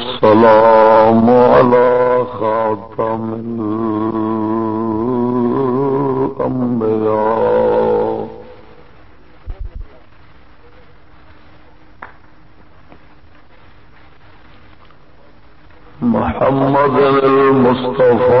والسلام على خاتم الأنبياء. محمد المصطفى.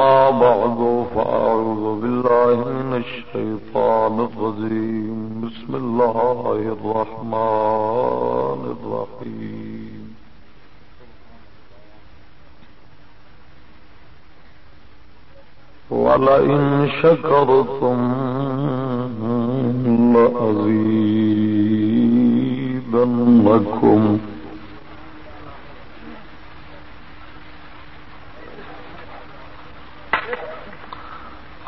أما بعد فأعوذ بالله من الشيطان الرجيم. بسم الله الرحمن الرحيم. ولئن شكرتم لأزيدنكم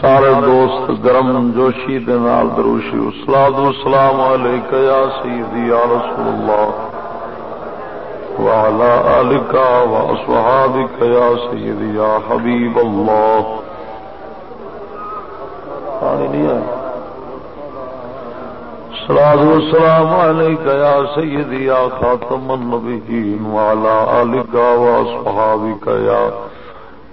سارے دوست گرم جوشی دنال دروشی۔ اسلاد السلام علیکہ یا سیدی یا رسول اللہ۔ وعلى آلك وأصحابك يا سيدي يا حبيب الله آمين يا سلاد السلام علیکہ یا سیدی یا خاتم النبیین۔ وعلا آلکا واصحابکا یا سیدی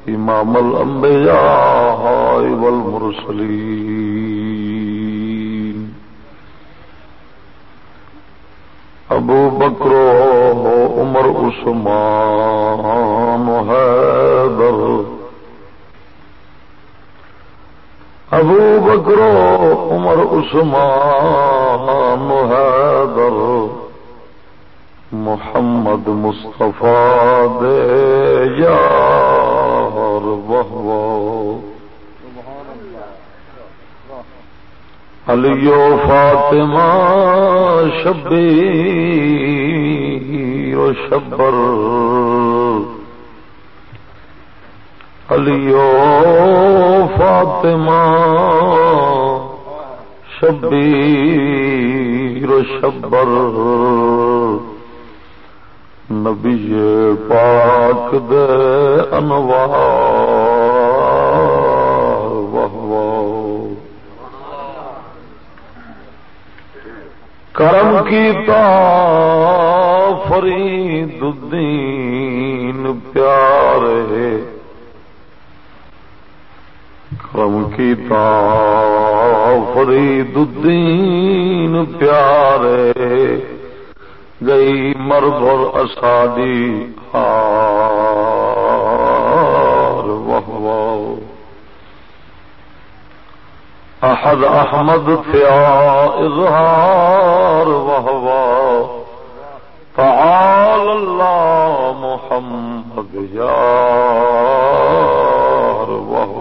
امام الانبیاء والمرسلین۔ ابو بکرو عمر عثمان حیدر۔ ابو بکرو عمر عثمان حیدر۔ محمد مصطفیٰ دے یار۔ بہو علیو فاطمہ شبیر و شبر علیو فاطمہ شبیر و شبر نبی پاک دے انوار، واہ کرم کی تا فرید الدین پیارے۔ کرم کی تا فرید الدین پیارے۔ گئی مر بھر اسادی ہار واہ احد احمد تھیا اظہار واہ تعال اللہ محمد یار واہ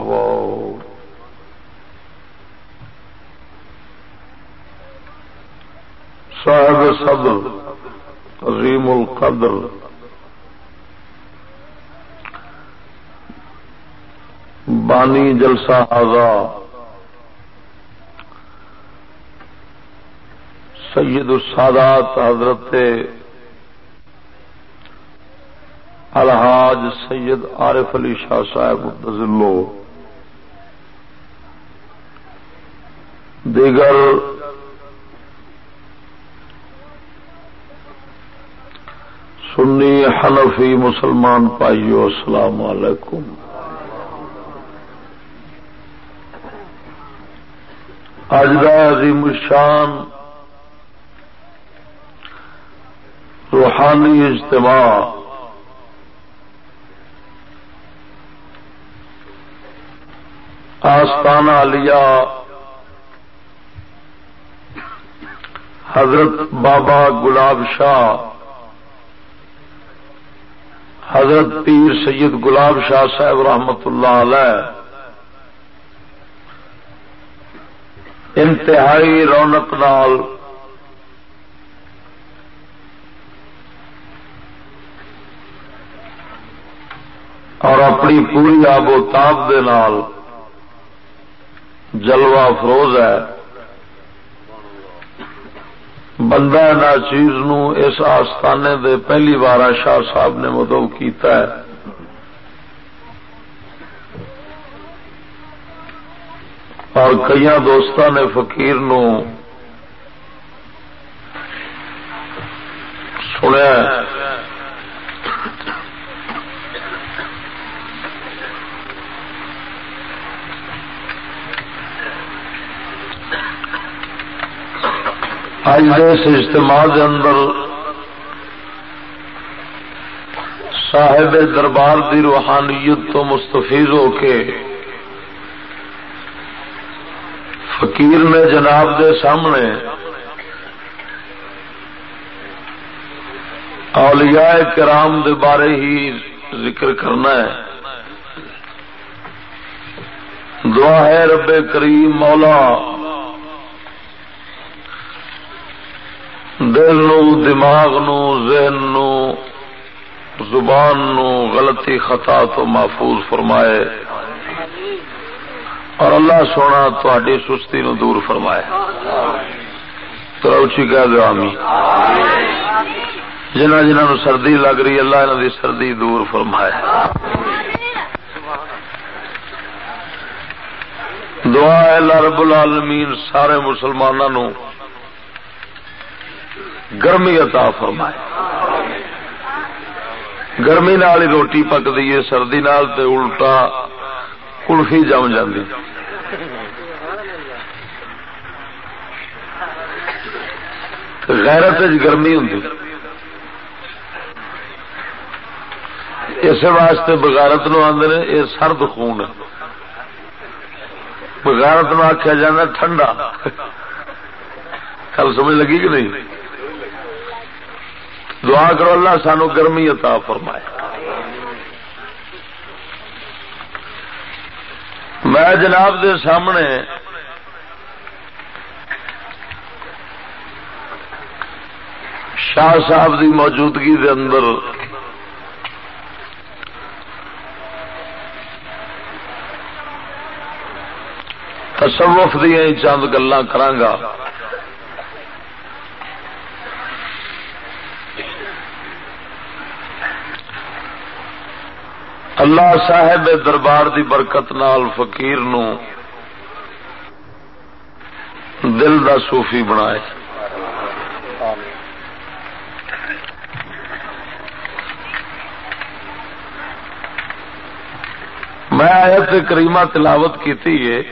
صاحب صدر۔ عظیم القدر۔ بانی جلسہ آزاد سید السادات حضرت الحاج سید عارف علی شاہ صاحب متضلو دیگر سنی حنفی مسلمان پائیو السلام علیکم۔ اج کا عظیم شان روحانی اجتماع۔ آستانہ لیا حضرت بابا گلاب شاہ۔ حضرت پیر سید گلاب شاہ صاحب رحمت اللہ علیہ انتہائی رونق نال اور اپنی پوری آب و تاب دے نال جلوہ افروز ہے۔ بندہ نہ چیز نو اس آستانے دے پہلی بار شاہ صاحب نے مدعو کیتا ہے۔ اور کئی دوستوں نے فقیر نو سنیا اج اس اجتماع کے اندر صاحب دربار دی روحانیت تو مستفیض ہو کے فقیر نے جناب دے سامنے اولیاء کرام دے بارے ہی ذکر کرنا ہے۔ دعا ہے رب کریم مولا دل نو، دماغ نو، ذہن نو، زبان نو غلطی خطا تو محفوظ فرمائے۔ اور اللہ سونا تھی سستی نو دور فرمائے۔ تو کہہ دو آمی جنہ جنہ نو سردی لگ رہی اللہ انہوں دی سردی دور فرمائے۔ دعا ہے، اللہ رب العالمین، سارے مسلمانوں گرمی عطا فرمائے۔ گرمی نال ہی روٹی پکتی ہے سردی نال تے الٹا کلفی جم جاتی غیرت گرمی ہوں اس واسطے بغیرت نو آدھے یہ سرد خون۔ ہے بغیرت نو آخیا جا ٹھنڈا۔ کل سمجھ لگی کہ نہیں؟ دعا کرو اللہ سانو گرمی عطا فرمائے۔ میں جناب دے سامنے شاہ صاحب دی موجودگی دے اندر تصوف دیا چند گلا کرانگا اللہ صاحب دربار دی برکت نال فقیر نو دل دا صوفی بنائے۔ میں آیت کریمہ تلاوت کی ہے۔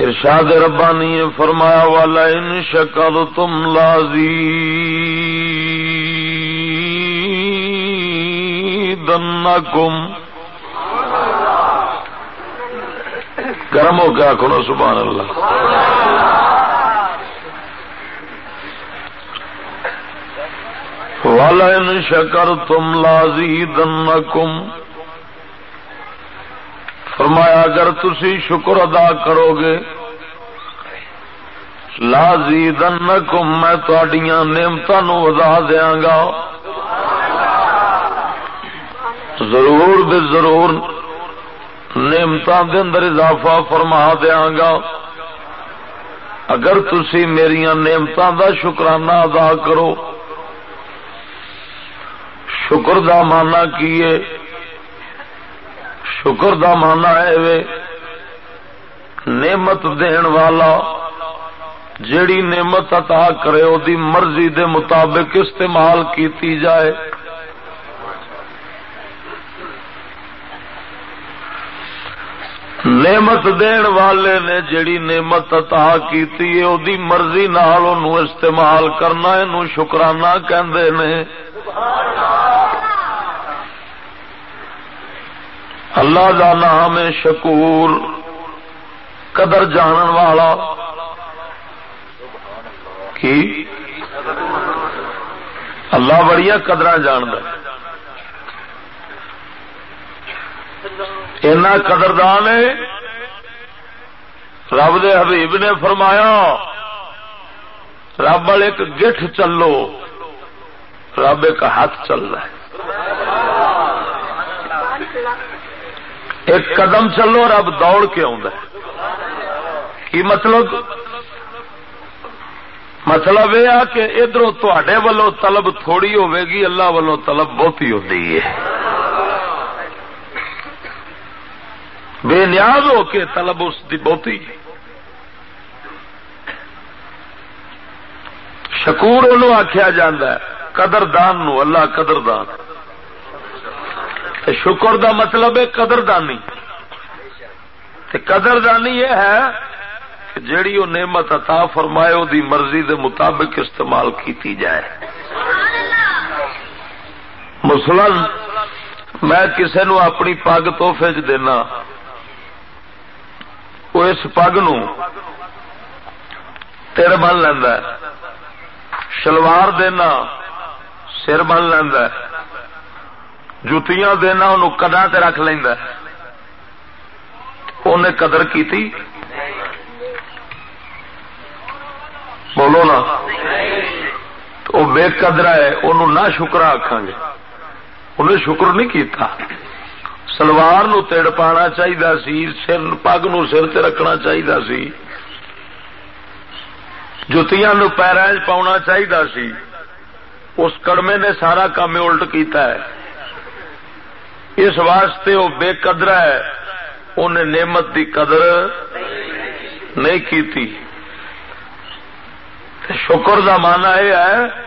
ارشاد ربانی فرمایا، والا ان شکل تم لازی گرم ہو گیا کھڑو سبحان اللہ۔ والا ان شکر تم لازی دن فرمایا، اگر تسی شکر ادا کرو گے لازی دن میں تھوڑیاں نعمتوں ودا دیا گا۔ ضرور بے ضرور نعمت دے اندر اضافہ فرما دیا گا۔ اگر تسی میری نعمت دا شکرانہ ادا کرو، شکر دا مانا کیے شکر دا مانا ہے وے، نعمت دین والا، جیڑی نعمت عطا کرے، او دی مرضی دے مطابق استعمال کیتی جائے۔ نعمت دین والے نے جڑی نعمت عطا کیتی ہے، او دی مرضی نال اونوں استعمال کرنا اینو شکرانہ کہندے نے۔ اللہ کا نام ہے شکور، قدر جانن والا۔ کی؟ اللہ بڑی قدر جاند اینا قدردان ہے۔ رب دے حبیب نے فرمایا، رب ایک گٹھ چلو، رب ایک ہاتھ چل رہا ہے۔ ایک قدم چلو، رب دوڑ کے کی مطلب؟ مطلب یہ کہ ادھر تے ولو طلب تھوڑی ہوے گی، اللہ ولو طلب بہتی ہوتی ہے۔ بے نیاز ہو کے طلب اس کی بہتی۔ شکور ان آخیا جا قدردان نو، اللہ قدردان۔ شکر دا مطلب ہے قدردانی۔ قدردانی یہ ہے کہ جیڑی وہ نعمت عطا فرمائے دی مرضی دے مطابق استعمال کیتی جائے۔ مسلم، میں کسے نو اپنی پگ توحفے چ دینا وہ اس پگ نو تیر بن لینا شلوار دینا، سر بن لینا جتیاں دینا ان کدا تے رکھ لینا انہیں قدر کی بولو نا۔ وہ بے قدر ہے انہوں نہ شکرا آخان گے۔ انہیں شکر نہیں کیتا۔ سلوار نو تیڑ پانا چاہیے سی، سر، پگ نو سر تے رکھنا چاہیے سی۔ جتیاں نو پیرا پاؤنا چاہیے سی۔ اس کڑمے نے سارا کام الٹ کیتا ہے۔ اس واسطے وہ بے قدر ہے۔ انہیں نعمت دی قدر نہیں کی شکر دا مانا یہ ہے،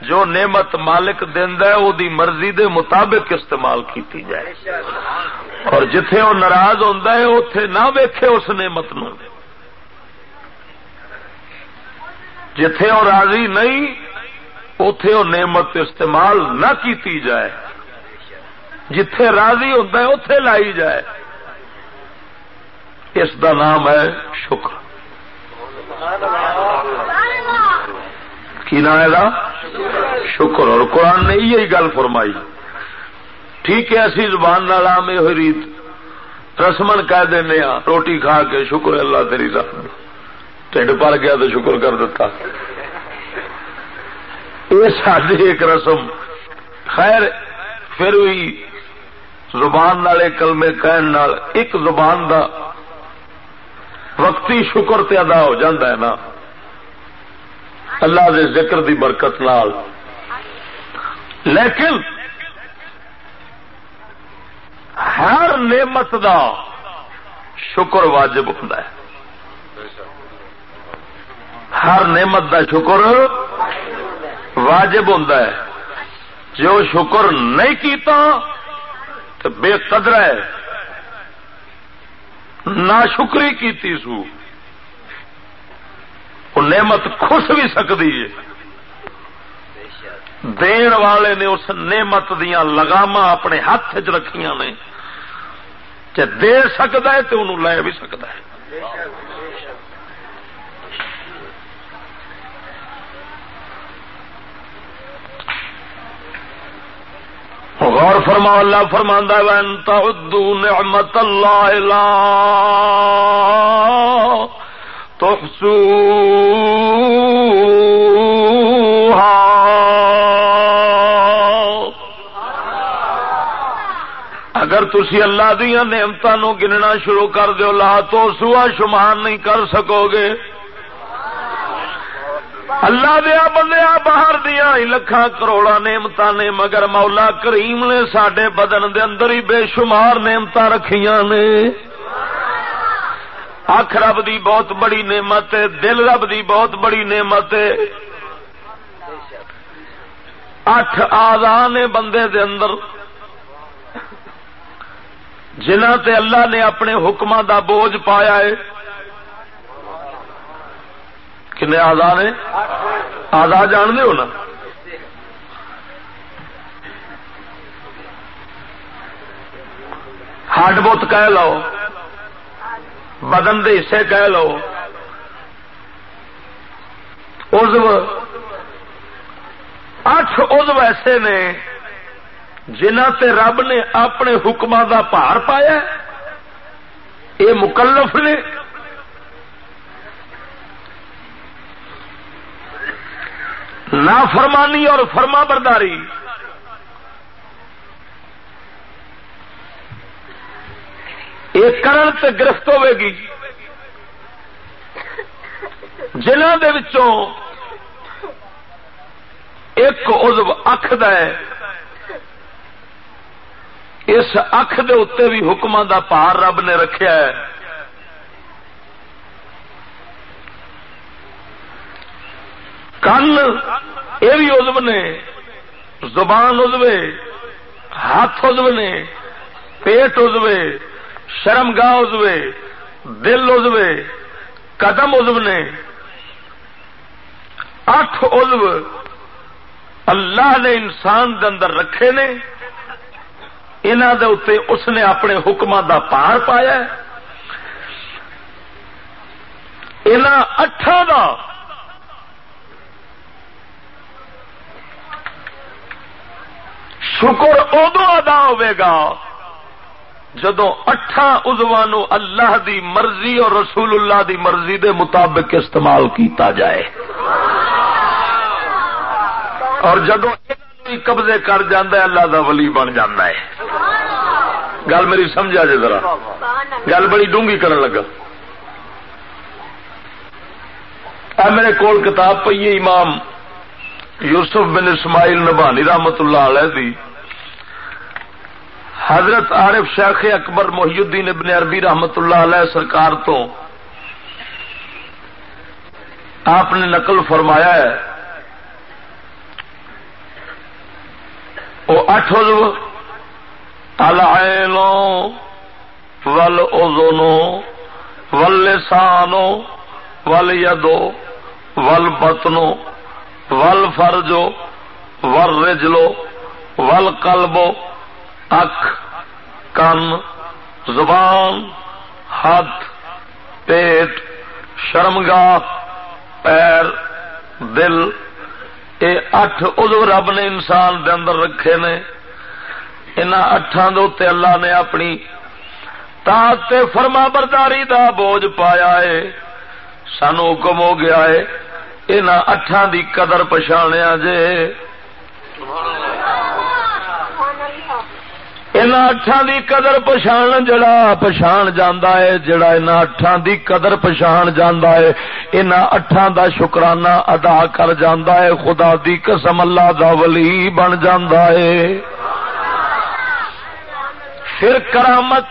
جو نعمت مالک ہے وہ دی مرضی دے مطابق استعمال کیتی جائے۔ اور جتھے وہ ناراض ہوتا ہے اتے نہ ویکھے اس نعمت نو۔ جتھے وہ راضی نہیں اتے وہ نعمت استعمال نہ کیتی جائے۔ جتھے راضی ہوتا ہے اتے لائی جائے۔ اس دا نام ہے شکر۔ کی نام ہے شکر۔ اور قرآن نے یہی گل فرمائی۔ ٹھیک ہے، اسی زبان نام یہ ہوئی ریت۔ رسمن کہہ دینا ہاں، روٹی کھا کے شکر اللہ تیری رحم ٹھنڈ پڑ گیا تو شکر کر دیتا۔ یہ ساری ایک رسم۔ خیر، پھر بھی زبان والے کلمے کہن نال ایک زبان دا وقتی شکر تے ادا ہو جاندہ ہے نا۔ اللہ دے ذکر دی برکت نال۔ لیکن ہر نعمت دا شکر واجب ہوں ہر نعمت دا شکر واجب ہوں جو شکر نہیں کیتا تو بے قدر ہے۔ نہ شکری کی سو نعمت خوش بھی سکتی ہے۔ دین والے نے اس نعمت دیا لگام اپنے ہاتھ چ رکھیاں نے۔ دے سکتا ہے تو انہوں لے بھی سکتا ہے۔ غور فرما اللہ فرما نعمت اللہ لا تحسوها اگر تسی اللہ دیا نعمتوں گننا شروع کر دیو، لا تو سوا شمار نہیں کر سکو گے۔ اللہ دیا بندیا باہر دیا لکھان کروڑا نعمت نے، مگر مولا کریم نے سڈے بدن دے اندر ہی بے شمار نعمت رکھیاں نے۔ اکھ رب دی بہت بڑی نعمت ہے، دل رب دی بہت بڑی نعمت ہے۔ اٹھ آزان نے بندے دے اندر۔ جنہ تے اللہ نے اپنے حکم دا بوجھ پایا ہے۔ کنے آزاد نے آزاد جان دے ہو نا ہڈ بت کہہ لو بدن کے حصے کہہ لو ازو اٹھ ازو ایسے نے جنہ تے رب نے اپنے حکم دا پار پایا یہ مکلف نے نہ فرمانی اور فرما برداری۔ یہ کرن تے گرفت ہوے گی۔ جنہ دے وچوں ایک عضو اکھ دا ہے، اس اکھ دے اتنے بھی حکم دا پار رب نے رکھیا ہے۔ کن یہ بھی ازب نے، زبان ازوے ہاتھ ازو نے، پیٹ ازوے شرم گاہ ازوے دل ازوے قدم ازو نے، اٹھ ازو اللہ نے انسان دے اندر رکھے نے دے اس نے اپنے حکم دا پار پایا ان اٹھان دا شکر ادو ادا ہوے گا جدو اٹھا ازوان اللہ دی مرضی اور رسول اللہ دی مرضی دے مطابق استعمال کیتا جائے۔ اور جدو قبضے کر جاندہ ہے، اللہ دا ولی بن جاندہ ہے۔ گل میری سمجھا جی ذرا۔ گل بڑی ڈونگی کرن لگا۔ میرے کول کتاب پی ہے، امام یوسف بن اسماعیل نبانی رحمت اللہ علیہ دی۔ حضرت عارف شیخ اکبر محی الدین ابن عربی رحمت اللہ علیہ سرکار تو آپ نے نقل فرمایا ہے۔ وہ اٹھ العینو والعذنو واللسانو والیدو والبطنو والفرجو والرجلو والقلبو اکھ کن زبان، ہاتھ، پیٹ، شرمگاہ، پیر، دل یہ اٹھ ادو رب نے انسان دے اندر رکھے نے۔ ان اٹھان دے اللہ نے اپنی تاط فرما برداری دا بوجھ پایا ہے۔ سانو حکم ہو گیا ہے ان اٹھان دی قدر پچھاڑیا جے۔ ان اٹھان دی قدر پچھان جڑا پچھان جانا ہے، جڑا ان اٹھان دی قدر پچھان جانا ہے ان اٹھان دا شکرانہ ادا کر جانا ہے، خدا دی قسم اللہ دا ولی بن جانا ہے۔ پھر کرامت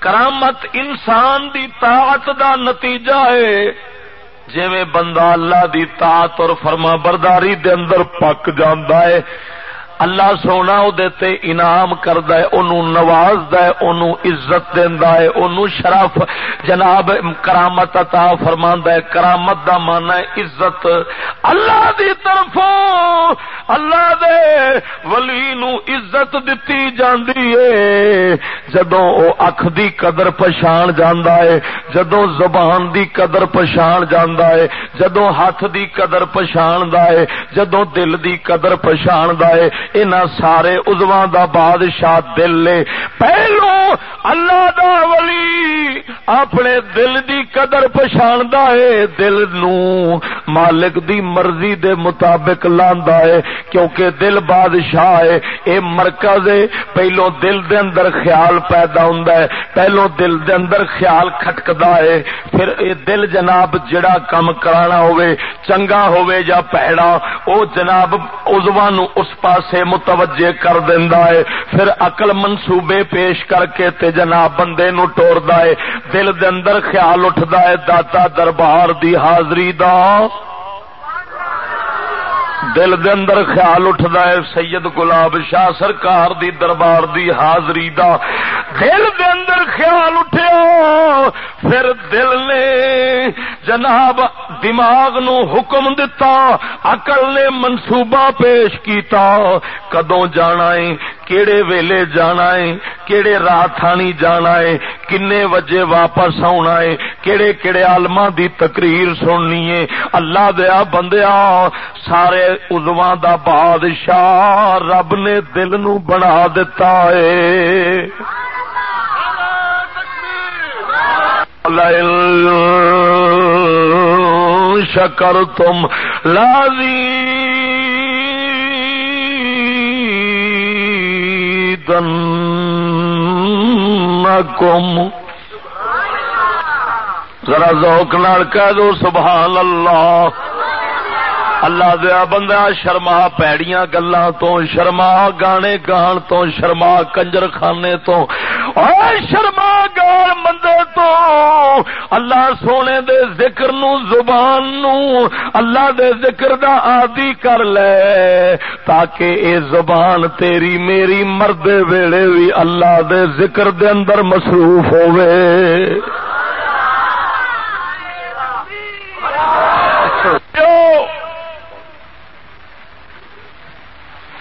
کرامت انسان دی طاعت دا نتیجہ ہے۔ جی بندہ اللہ دی طاعت اور فرما برداری دے اندر پک جانا ہے اللہ سونا تے انعام کرد نواز عزت دینا ہے ان شرف جناب کرامت عطا فرما ہے، کرامت دا مانا ہے عزت۔ اللہ دی طرف اللہ دے ولی نو عزت دتی جاندی ہے۔ جدو او اکھ دی قدر پچھان جاندا ہے جدو زبان دی قدر پچھان جاندا ہے جدو ہاتھ دی قدر پچھان دا ہے جدو دل دی قدر پچھان دا ہے ان سارے ازواں دا بادشاہ دل لے۔ پہلو اللہ دا ولی اپنے دل دی قدر پچھاندا ہے، دل نو مالک دی مرضی دے مطابق لاندا ہے۔ کیونکہ دل بادشاہ ہے، اے مرکز ہے۔ پہلو دل دے اندر خیال پیدا ہوندا ہے۔ پہلو دل دے اندر خیال کھٹکدا ہے۔ پھر اے دل جناب جڑا کم کرانا ہوئے چنگا ہوئے یا پیڑا او جناب ازواں نو اس پاسے متوجہ کر دیندا ہے۔ پھر عقل منصوبے پیش کر کے تے جناب بندے نو ٹوردا ہے۔ دل دے اندر خیال اٹھدا ہے، داتا دربار دی حاضری دا۔ دل دے اندر خیال اٹھدا ہے سید گلاب شاہ سرکار دی دربار دی حاضری دا۔ دل دے اندر خیال اٹھیا، پھر دل نے جناب دماغ نو حکم دتا، عقل نے منصوبہ پیش کیتا۔ کدوں جانا ہے؟ کیڑے ویلے جانا ہے؟ کیڑے راتانی جانا ہے؟ کنے وجے واپس آنا ہے؟ کیڑے کیڑے آلما دی تقریر سننی ہے؟ اللہ دیا بندیا سارے ادواں دا بادشاہ رب نے دل نو بنا دتا ہے۔ شکر تم لازی دن ذرا ذوق نال کہہ دو سبحان اللہ۔ اللہ دیا بندہ شرما پیڑیاں گلا تو شرما گانے گان تو شرما کنجر خانے تو شرما گان بندے تو۔ اللہ سونے دے ذکر نو زبان نو اللہ دے ذکر دا آدی کر لے۔ تاکہ اے زبان تیری میری مرد ویلے بھی اللہ دے ذکر دے اندر مصروف ہوئے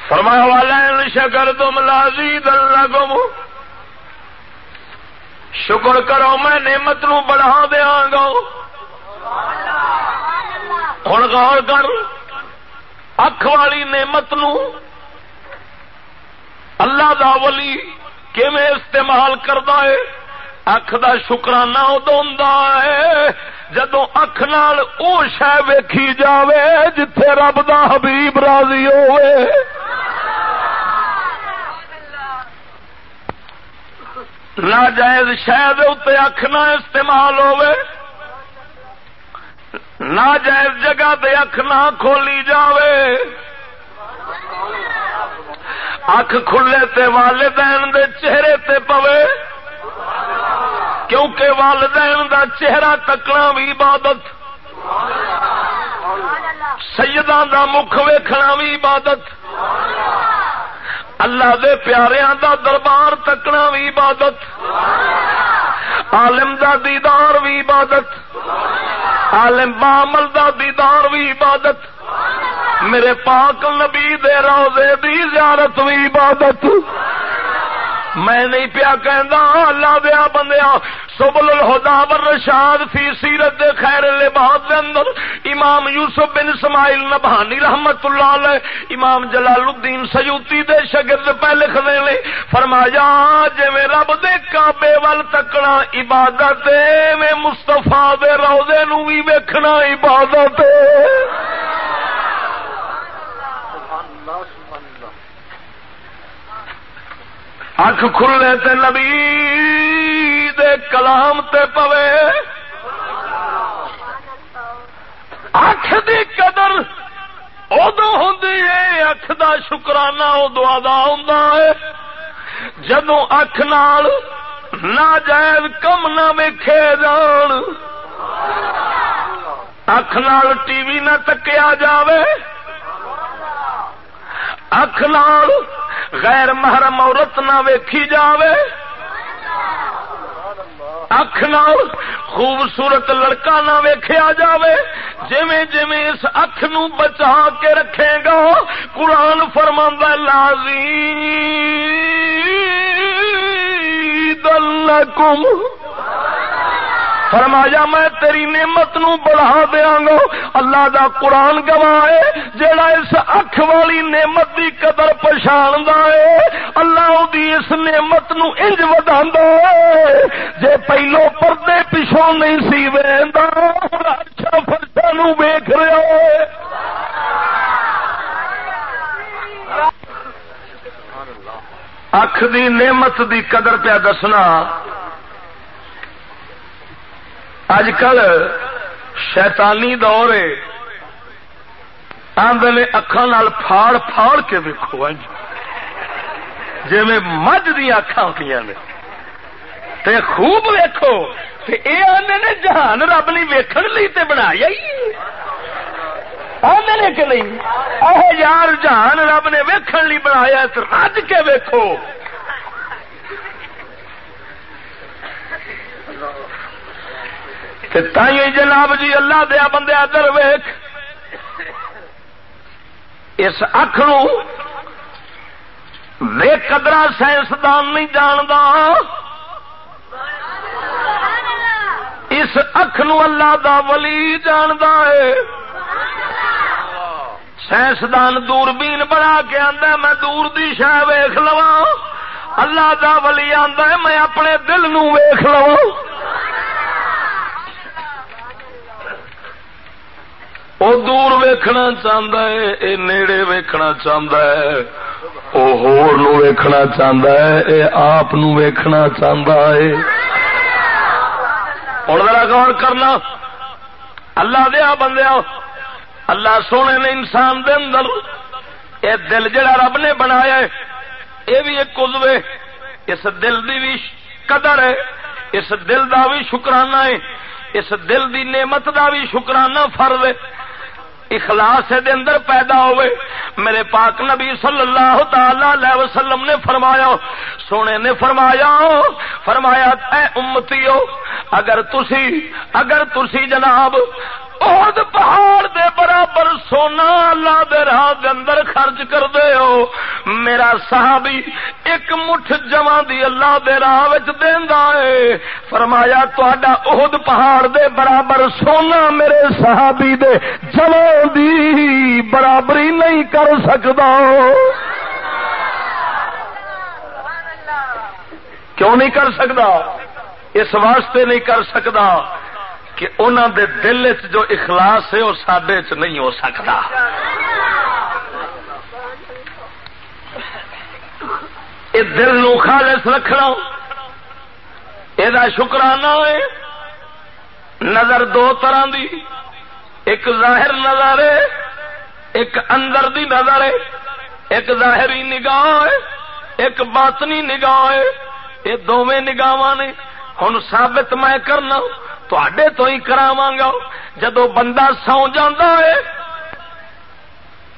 فرمایا والا شکر تم لازی دل شکر کرو، میں نعمت نو بڑھا دیا گا۔ ہوں غور کر، اکھ والی نعمت نو اللہ دا ولی کیویں استعمال کرتا ہے؟ اکھ دا شکرانہ ادو ہے جدو اکھ نال او شہ ویکھی جاوے، جتھے رب دا حبیب راضی ہوئے ناجائز شاید اتنے اکھ نہ استعمال ہوئے ناجائز جگہ تے اکھ نہ کھولی جاوے۔ اکھ کھلے تے والدین دے چہرے تے پوے۔ کیونکہ والدین دا چہرہ تکنا بھی عبادت۔ سیدان دا مکھ ویکھنا بھی عبادت۔ اللہ دے پیاریاں دا دربار تکنا بھی عبادت۔ عالم دا دیدار بھی عبادت۔ عالم بامل دا دیدار بھی عبادت۔ میرے پاک نبی دے روزے دی زیارت بھی عبادت۔ میں نہیں پیا کہندا ہاں، اللہ دیا بندیا سبل الہدا والرشاد فی سیرت خیر لباس دے اندر امام یوسف بن اسماعیل نبہانی رحمت اللہ علیہ، امام جلال الدین سیوطی دے شاگرد پہ لکھ دے لے فرمایا جویں رب دے کعبے ول تکنا عبادت ہے، میں مصطفی دے روضے نو وی ویکھنا عبادت اکھ کھلنے تے نبی دے کلام تے پوے۔ اکھ دی قدر ادو ہوں اکھ دا شکرانہ ادو ادا ہوں جدو اکھ نال ناجائز کم نہ ویکھے جان، اکھ نال ٹی وی نہ تکیا جاوے۔ اکھ نال غیر محرم عورت نہ ویکھی جاوے۔ اکھ نال خوبصورت لڑکا نہ ویکھیا جاوے۔ جویں جویں اس اکھ نو بچا کے رکھے گا، قرآن فرما لازی دلکم فرمایا، میں تیری نعمت نو بڑھا دیا گا اللہ دا قرآن گواہ جڑا اس اکھ والی نعمت دی قدر پچھاڑ ہے، اللہ دی اس نعمت نو انج ودا جے پہلو پردے پچھوں نہیں سی ویندا اچھا فرشا نو ویکھ رہا ہے۔ اکھ دی نعمت دی قدر پیا دسنا اج کل شیطانی دور ہے آدھے اکھان پھاڑ پھاڑ کے ویکو جی مجھ دیا اکھان ہوتی نے۔ تے خوب ویکو یہ آدھے نے جہان رب نے ویکن لی تے بنایا ہی۔ آدھے نے کہ نہیں؟ اہ یار جہان رب نے ویکن لی بنایا رج کے ویکو تھی جناب جی اللہ دیا بندے در ویخ اس اکھ بے قدرا سائنسدان نہیں جانتا اس اکھ نو اللہ دا ولی جاندا ہے۔ سائنسدان دوربین بنا کے آدھا میں دور دی شہ ویخ لوا اللہ دا ولی آدھا میں اپنے دل نو ویخ لوا وہ دور ویکھنا چاہتا ہے اے نیڑے ویکھنا چاہتا ہے وہ ہور نو ویکھنا چاہتا ہے اے آپ نو ویکھنا چاہتا ہے ہوں ذرا غور کرنا اللہ دیا بندیا اللہ سونے نے انسان دے اندر اے دل جڑا رب نے بنایا ہے یہ بھی ایک کزوے اس دل دی بھی قدر ہے اس دل دا بھی شکرانہ ہے اس دل دی نعمت دا بھی شکرانہ فرض ہے اخلاص دے اندر پیدا ہوئے۔ میرے پاک نبی صلی اللہ تعالی علیہ وسلم نے فرمایا، سونے نے فرمایا فرمایا، اے امتیو، اگر تسی اگر تسی جناب عہد پہاڑ دے برابر سونا اللہ دے راہ دے اندر خرچ کر دے ہو۔ میرا صحابی ایک مٹھ جمع دی اللہ دے راہ وچ دیندا ہے۔ فرمایا تہاڈا عہد پہاڑ دے برابر سونا میرے صحابی دے جمع دی برابری نہیں کر سکدا۔ کیوں نہیں کر سکتا اس واسطے نہیں کر سکتا کہ انہوں دے دل چ جو اخلاص ہے وہ سڈے چ نہیں ہو سکتا۔ یہ دل نو خالص رکھنا یہ شکرانہ ہے۔ نظر دو طرح دی، ایک ظاہر نظر ہے، ایک اندر دی نظر ہے۔ ایک ظاہری نگاہ ہے، ایک باطنی نگاہ ہے۔ یہ دونیں نگاہ نے۔ ہوں ثابت میں کرنا۔ تے تو ہی کراوا گا جدو بندہ سو جا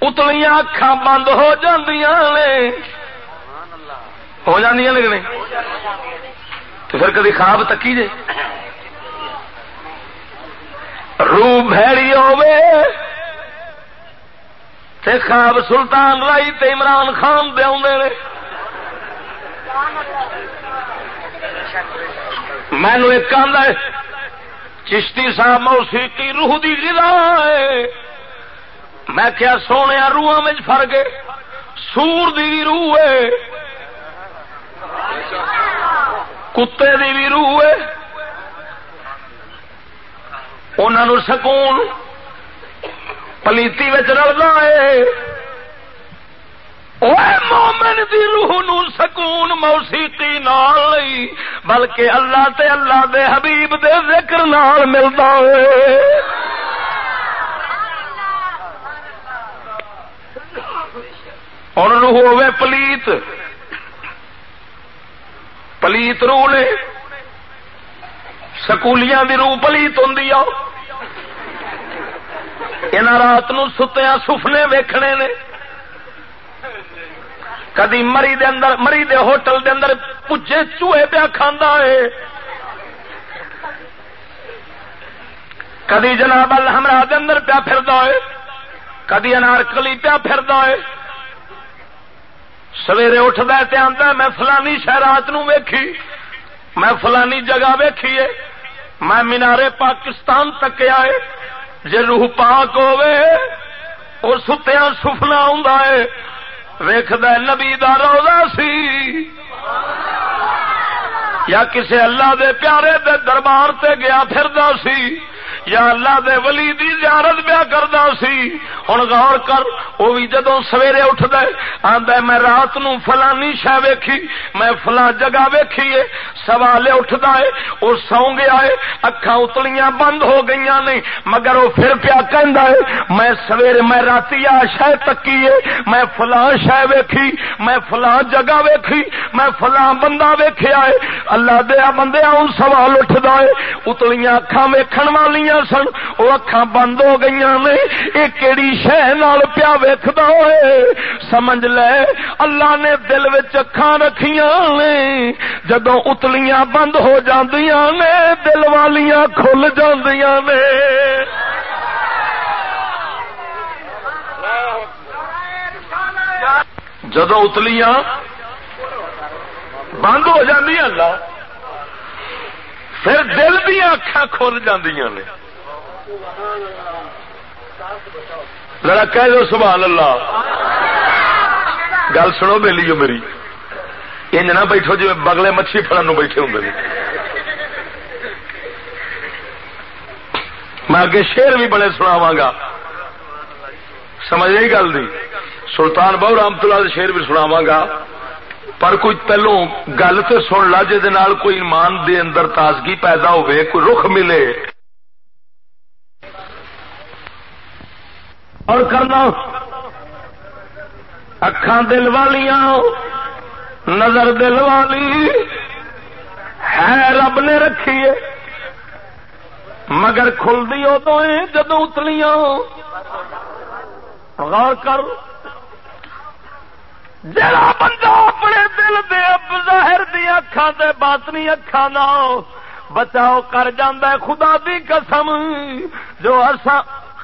اتلیاں اکھان بند ہو ہو جاندیاں لگنے تو پھر کدی خواب تکی جے رو بھڑی تے خواب سلطان رائی تے عمران خان دے مینو ایک آدھا چشتی صاحب موسیقی روح دی غذا ہے۔ میں کیا سونے روح میں فر گئے؟ سور دی بھی روح ہے۔ کتے دی بھی روح ہے۔ انہوں سکون پلیتی رلنا ہے۔ مومن دی روح نو سکون موسیقی نال نہیں، بلکہ اللہ تے اللہ دے حبیب دے ذکر نال ملتا ہے۔ ہوں روح ہوے پلیت۔ پلیت روح نے۔ سکولیاں دی روح پلیت ہوں رات نو ستیا سفنے ویکھنے نے۔ کدی مری دے اندر مری دے ہوٹل دے اندر پجے چوہے پیا کھانا ہے۔ کدی جناب الحمرا دے اندر پیا پھر ہے۔ کدی انارکلی پیا پھر ہے۔ سویرے اٹھتا تے آتا میں فلانی شہرات نو ویکھی۔ میں فلانی جگہ ویکھی ہے۔ میں مینارے پاکستان تک آئے جی روح پاک ہوے اور ستیا سفنا ہوں ویخد نبی دا روزہ سی۔ یا کسے اللہ دے پیارے دے دربار تے گیا پھردا سی۔ یا اللہ دے ولی دی زیارت پیا کردا سی۔ ہن غور کر، او بھی جدوں سویرے اٹھدا ہے، آندا میں رات نو فلانی شے ویکھی، میں فلاں جگہ ویکھی ہے۔ سوال اٹھدا ہے، او سو گیا ہے اکھاں اتلیاں بند ہو گئیاں نہیں۔ مگر او پھر پیا کہندا ہے، میں سویرے، میں راتی آ شے تکی ہے، میں فلاں شے ویکھی، میں فلاں جگہ ویکھی، میں فلاں بندہ ویکھیا ہے۔ اللہ دے بندے اون سوال اٹھدا ہے، اتلیاں اکھاں ویکھن والیاں سن وہ اکھاں بند ہو گئی نے یہ کہڑی شہ پیا ویکھدا ہوئے؟ سمجھ لے، اللہ نے دل اکھاں رکھیاں نے جدو اتلیاں بند ہو جاندیاں نے، دل والیاں کھل جاندیاں نے۔ جدو اتلیاں بند ہو جی اللہ، پھر دل دیا اکھا کھل نے۔ ذرا کہہ دو سبحان اللہ۔ گل سنو بے میری۔ انج نہ بیٹھو جی بگلے مچھلی فلن بیٹھے ہوں میں اگے شیر بھی بڑے سناوا گا۔ سمجھ نہیں گل دی؟ سلطان بہو رحمت اللہ شیر بھی سناوا گا۔ پر کوئی پہلو گل تو سن لا جی کوئی ایمان دے اندر تازگی پیدا ہوئے کوئی رخ ملے۔ اور کرنا اکھان دل والیاں نظر دل والی ہے رب نے رکھی ہے۔ مگر کھلتی ادو جدو اتلیاں۔ غور کر۔ جڑا بندہ اپنے دل دے ظاہر دیا اکھان دے باطنی اکھان بچاؤ کر جاندہ خدا دی قسم۔ جو اصا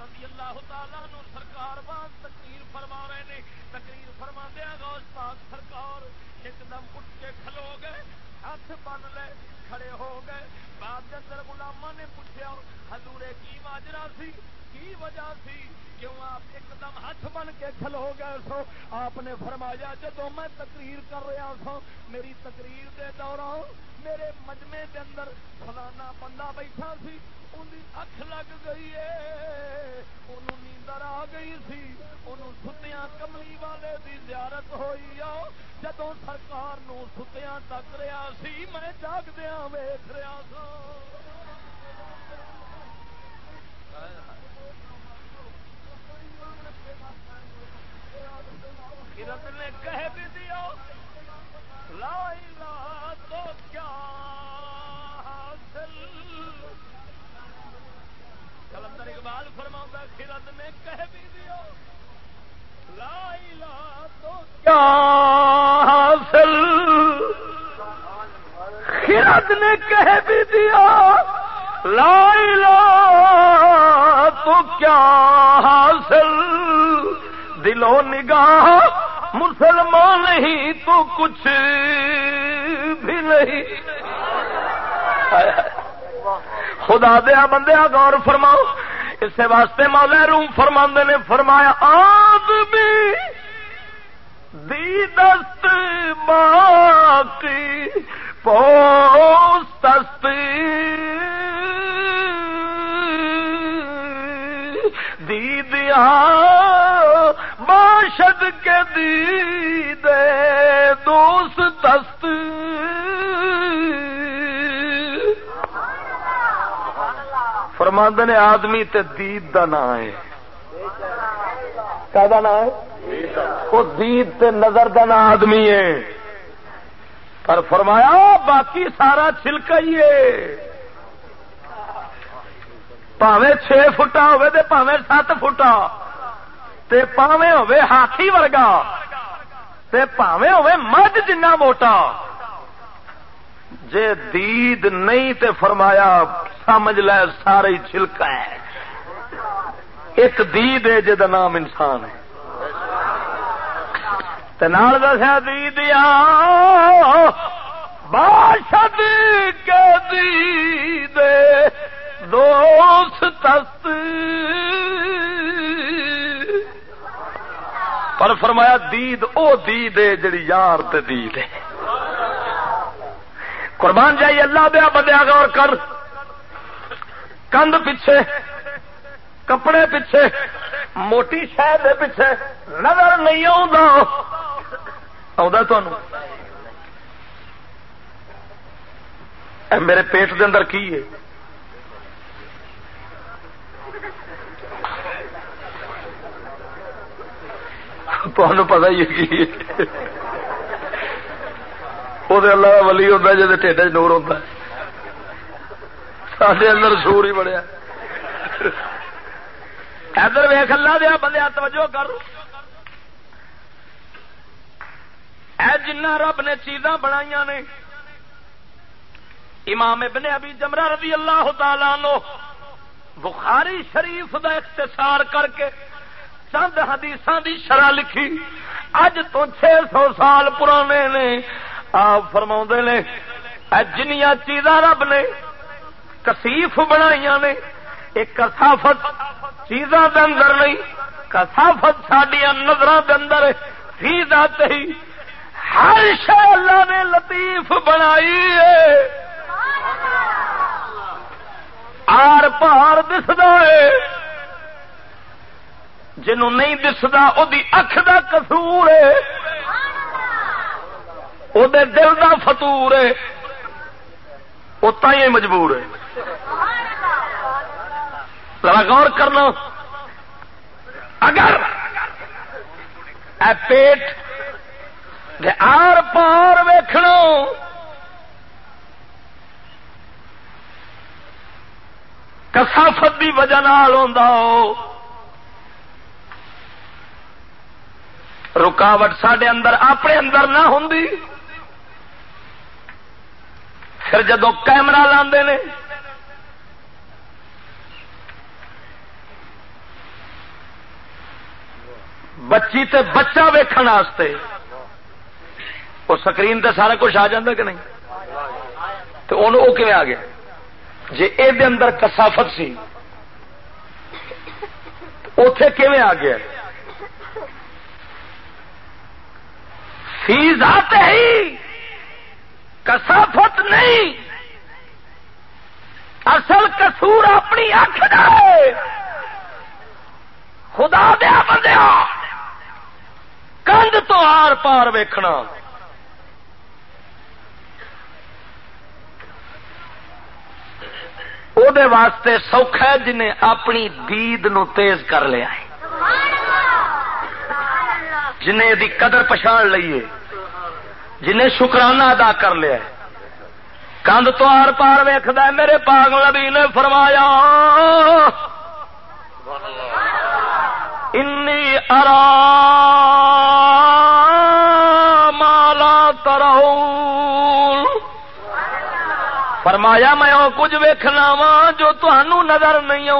رضی اللہ تعالیٰ نو سرکار بعد تقریر فرما رہے نے۔ تقریر فرما دیا گا استاد سرکار ایک دم اٹھ کے کھلو گئے، ہاتھ بن لے، کھڑے ہو گئے۔ بعد کے اندر گلاما نے پوچھا ہزورے کی ماجرا سی؟ کی وجہ سی؟ کیوں آپ ایک دم ہاتھ بن کے کھلو ہو گئے سو؟ آپ نے فرمایا جدو میں تقریر کر رہا سو، میری تقریر دے دوران میرے مجمے دے اندر فلانا بندہ بیٹھا سی اکھ لگ گئی ہے انہوں نیندر آ گئی سی۔ انہوں ستیاں کملی والے دی زیارت ہوئی آ۔ جدوں سرکار نو ستیاں تک رہا سی، میں جاگ دیا ویخ رہا سا کرت نے کہہ بھی دیا۔ لا تو کیا کلندر اقبال فرماؤں خرد نے کہہ بھی دیا. لا تو کیا حاصل خرد نے کہہ بھی دیا. لا تو کیا حاصل؟ دلو نگاہ مسلمان ہی تو کچھ بھی نہیں۔ خدا دیا بندیا غور فرماؤ۔ اس واسطے مولا روم فرما نے فرمایا، آدمی دی دست باقی، پوست دی دیا باشد کے دی دے دوست دست۔ فرماند نے آدمی تے دید دا نام ہے۔ کا نام ہے؟ وہ دید تے نظر دا نام آدمی ہے۔ پر فرمایا باقی سارا چھلکا ہی ہے۔ پاوے چھ فٹا ہوئے تے پاوے سات فٹا۔ تے پاوے ہوئے ہاتھی ورگا، تے پاوے ہوئے مجھ جنہ موٹا۔ جے دید نہیں تے فرمایا سمجھ لے سارے چھلکا ہے۔ ایک دید ہے جہد نام انسان ہے۔ نال دسیا دیدیا باشد کے دید دوست تست۔ پر فرمایا دید او دید ہے جڑی یار تے دید ہے۔ قربان جائیے، اللہ دیا بدیا غور کر۔ کند پیچھے، کپڑے پیچھے، موٹی شہر پیچھے نظر نہیں میرے پیٹ دے اندر کی ہے؟ تمہیں پتا ہی وہ اللہ ولی ہوتا جی ٹھڈ نور ہوتا سارے اندر سور ہی بڑھیا ادھر ویخ اللہ دیا بندے توجہ کر اے جنہ رب نے چیزاں بنائی نے امام ابن ابی جمرہ رضی اللہ تعالی نو بخاری شریف دا اختصار کر کے چند حدیث دی شرح لکھی۔ اج تو چھ سو سال پرانے نے۔ آپ فرما نے جنیا چیزاں رب نے کسیف بنائی نے۔ ایک کسافت چیزاں دے اندر نہیں کسافت سڈیا نظر دے اندر فی ذات ہی۔ ہر شہ اللہ نے لطیف بنائی ہے۔ آر پار دستا ہے۔ جنوں نہیں دستا وہ اکھ دا کسور ہے۔ وہ دل دا فتور ہے۔ وہ تھی مجبور ہے۔ ذرا غور کرنا۔ اگر اے پیٹ دے آر پار ویکھنا کسافت کی وجہ ہو۔ رکاوٹ سڈے اندر اپنے اندر نہ ہوں پھر جدو کیمرا لاندے بچی تے بچہ ویکھن واسطے، وہ سکرین تے سارا کچھ آ کہ نہیں؟ تو وہ آ گیا؟ جی یہ اندر کسافت سی اتے کیون آ گیا؟ فیز آتے ہی کسافت نہیں۔ اصل کسور اپنی اکھ ہے خدا دیا بندیا، کند تو آر پار ویکھنا۔ واسطے سوکھا جنہیں اپنی دید نو تیز کر لیا ہے۔ جنہیں دی قدر پچھاڑ لیے جنہیں شکرانہ ادا کر لیا کند تو آر پار ویکد میرے پاگ نبی نے فرمایا انی ارا مالا ترو فرمایا، میں کچھ ویکھنا وا جو تنوع نظر نہیں آ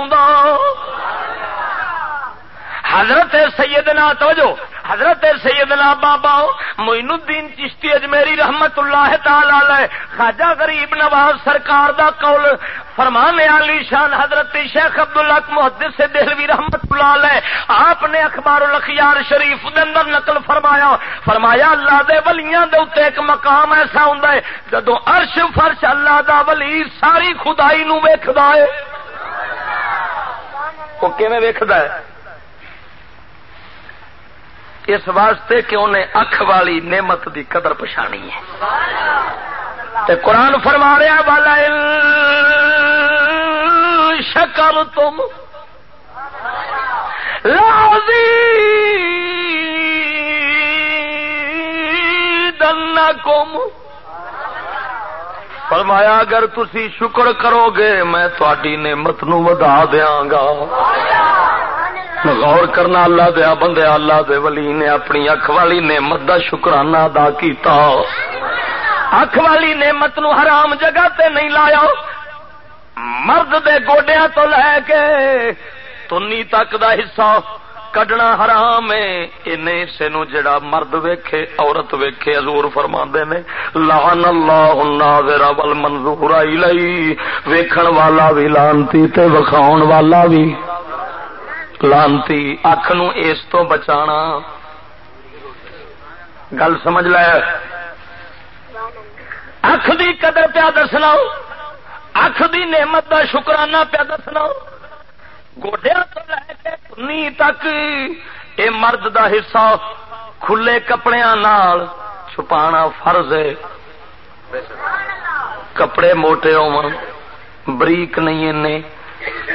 حضرت سیدنا، توجہ حضرت سیدنا بابا موین الدین چشتی اجمیری رحمت اللہ تعالی خواجہ غریب نواز سرکار دا قول، فرمان علی شان حضرت شیخ عبد اللہ محدث سے دہلوی رحمت اللہ علیہ، آپ نے اخبار الخیار شریف دے اندر نقل فرمایا فرمایا اللہ دے ولیاں دے اوتے ایک مقام ایسا ہوندا ہے، جدوں عرش فرش اللہ دا ولی ساری خدائی نو ویکھدا ہے۔ وہ کیویں ویکھدا ہے؟ اس واسطے کہ انہیں اکھ والی نعمت دی قدر پچھانی ہے۔ تے قرآن فرما رہا والا شکر تم لازی دن کم فرمایا، اگر تسی شکر کرو گے، میں تھوڑی نعمت نو ودا دیا گا۔ غور کرنا اللہ دیا بندے، اللہ دے ولی نے اپنی اکھ والی نعمت دا شکرانہ ادا کیتا۔ اکھ والی نعمت نو حرام جگہ تے نہیں لایا۔ مرد دے گوڈیا تو لے کے تنی تک دا حصہ کڈنا حرام ہے۔ ان حصے نو جڑا مرد ویکھے، عورت ویکھے، حضور فرما نے، لعن اللہ الناظر والمنظور الی ویکھن والا بھی لانتی تے وکھاون والا بھی لانتی اکھ نو اس تو بچانا گل سمجھ اکھ دی قدر پیا دسنا اکھ دی نعمت دا شکرانہ پیا دسنا گوڈیا تو لے کے کنی تک یہ مرد دا حصہ کھلے کپڑے چھپانا فرض ہے کپڑے موٹے ہو بریک نہیں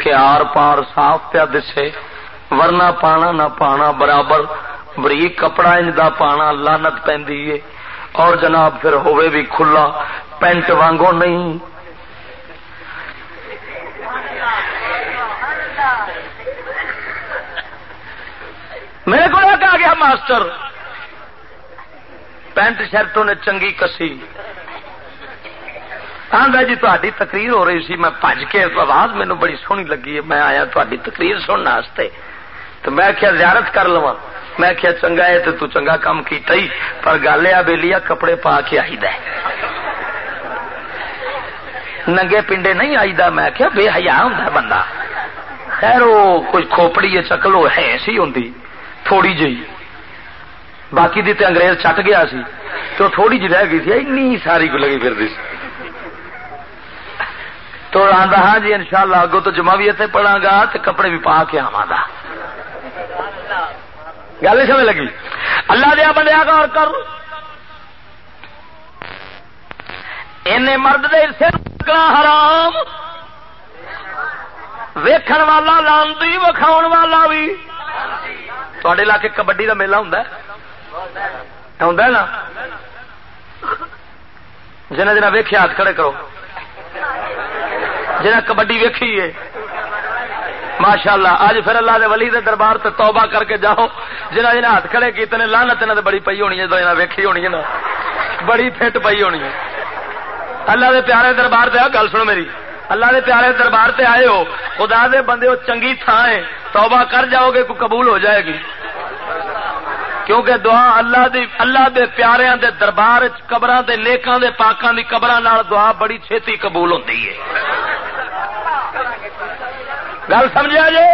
کہ آر پار صاف پیا دسے، ورنہ پانا نہ پانا، برابر بریک کپڑا انج دا پانا لانت پی اور جناب پھر ہوئے بھی کھلا، پینٹ وانگو نہیں۔ میرے کو آ گیا ماسٹر، پینٹ شرٹوں نے چنگی کسی۔ آدھا جی تاری تقریر ہو رہی سی، میں پج کے آواز مینو بڑی سونی لگی ہے۔ میں آیا تاری تقریر سننے تو میں کیا زیارت کر لوا میں کیا چنگا ہے تو چنگا کام کیتا ہی، پر گل یہ بےلی کپڑے پا کے آئی د ننگے پنڈے نہیں آئی دا میں کیا بے حیا ہوں بندہ۔ خیر وہ کوئی کھوپڑی چکل وہ ہے سی ہوں تھوڑی جی باقی دی تے انگریز چٹ گیا سی، تو تھوڑی جی رہ گئی تھی این ساری کو لگی پھر دی۔ سی تو آدھا ہاں جی ان شاء اللہ اگو تو جمع بھی اتنے پڑھا گا تو کپڑے بھی پا کے آوا گا گل سمجھ لگی؟ اللہ دیا بندیا غور کر۔ مرد دے حصے حرام۔ ویکھن والا لانتی وکھاؤ والا بھی۔ تے علاقے کبڈی کا میلہ ہوں نا؟ جنا جنا ویخیا ہاتھ کھڑے کرو۔ جنا کبڈی ویکھی ہے۔ ماشاء اللہ اج پھر اللہ دے ولی دے دربار تے توبہ کر کے جاؤ۔ جنا جنا ہاتھ کھڑے کیتے نے لانت انہاں تے بڑی پئی ہونی ہے جدوں ویکھی ہونی ہے نا۔ بڑی فٹ پئی ہونی ہے۔ اللہ دے پیارے دربار تے گل سنو میری۔ اللہ دے پیارے دربار تے آئے ہو، خدا دے بندے ہو چنگی تھان ہے۔ توبہ کر جاؤ گے، کوئی قبول ہو جائے گی۔ کیونکہ دعا اللہ دی اللہ دے پیاریاں دے دربار قبر دے نیکاں دے پاکاں دی قبر دعا بڑی چھتی قبول ہوتی ہے۔ گل سمجھا جی؟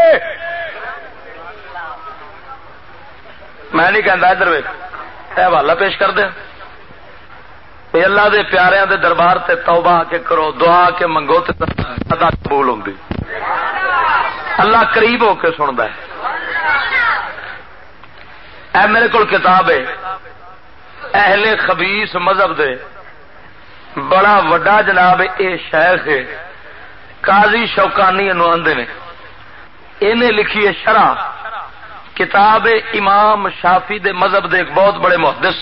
میں نہیں کہتا ادھر یہ حوالہ پیش کر دیں اللہ دے پیاریاں دے دربار تے توبہ کے کرو، دعا کے منگو تے قبول ہوں اللہ قریب ہو کے سنتا ہے۔ اے میرے کو کتاب ہے۔ اہل خبیس مذہب دے۔ بڑا وڈا جناب اے شیخ ہے۔ قاضی شوکانی آدھے نے۔ انہیں لکھی ہے شرح۔ کتاب امام شافی دے مذہب دے ایک بہت بڑے محدث۔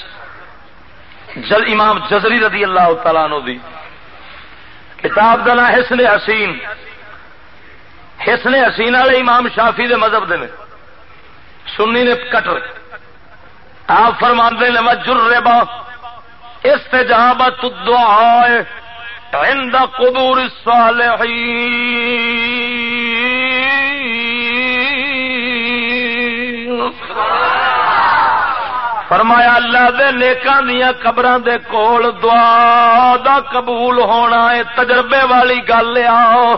جل امام جزری رضی اللہ تعالیٰ نو دی۔ کتاب کا نام حسن حسین۔ حسن حسین والے امام شافی دے مذہب دے سنی نے کٹر۔ آپ فرماندے نے مجربا استجابت الدعاء عند قبور الصالحین. فرمایا، اللہ دے نیکاں دیا قبر دے کول دعا دا قبول ہونا ہے، تجربے والی گل آؤ۔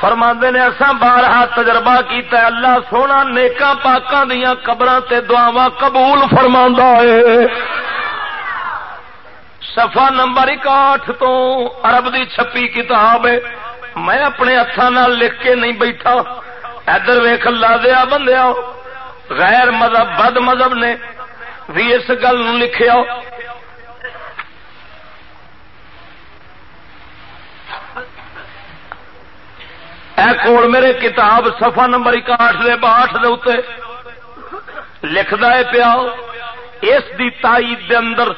فرما نے اصا بارہ تجربہ کیتا ہے۔ اللہ سونا نیکا پاکاں دیا قبر تے دعوا قبول فرما ہے۔ سفا نمبر اکاٹھ تو عرب دی چھپی کتاب ہے۔ میں اپنے ہاتھوں لکھ کے نہیں بیٹھا۔ ادھر ویخ اللہ دیا بندیا غیر مذہب، بد مذہب نے بھی اس گل لکھیا۔ ہے کول میرے کتاب صفحہ نمبر اکاٹھ دے باٹھ دے اتنے لکھتا ہے پیا اس دی تائید دے اندر،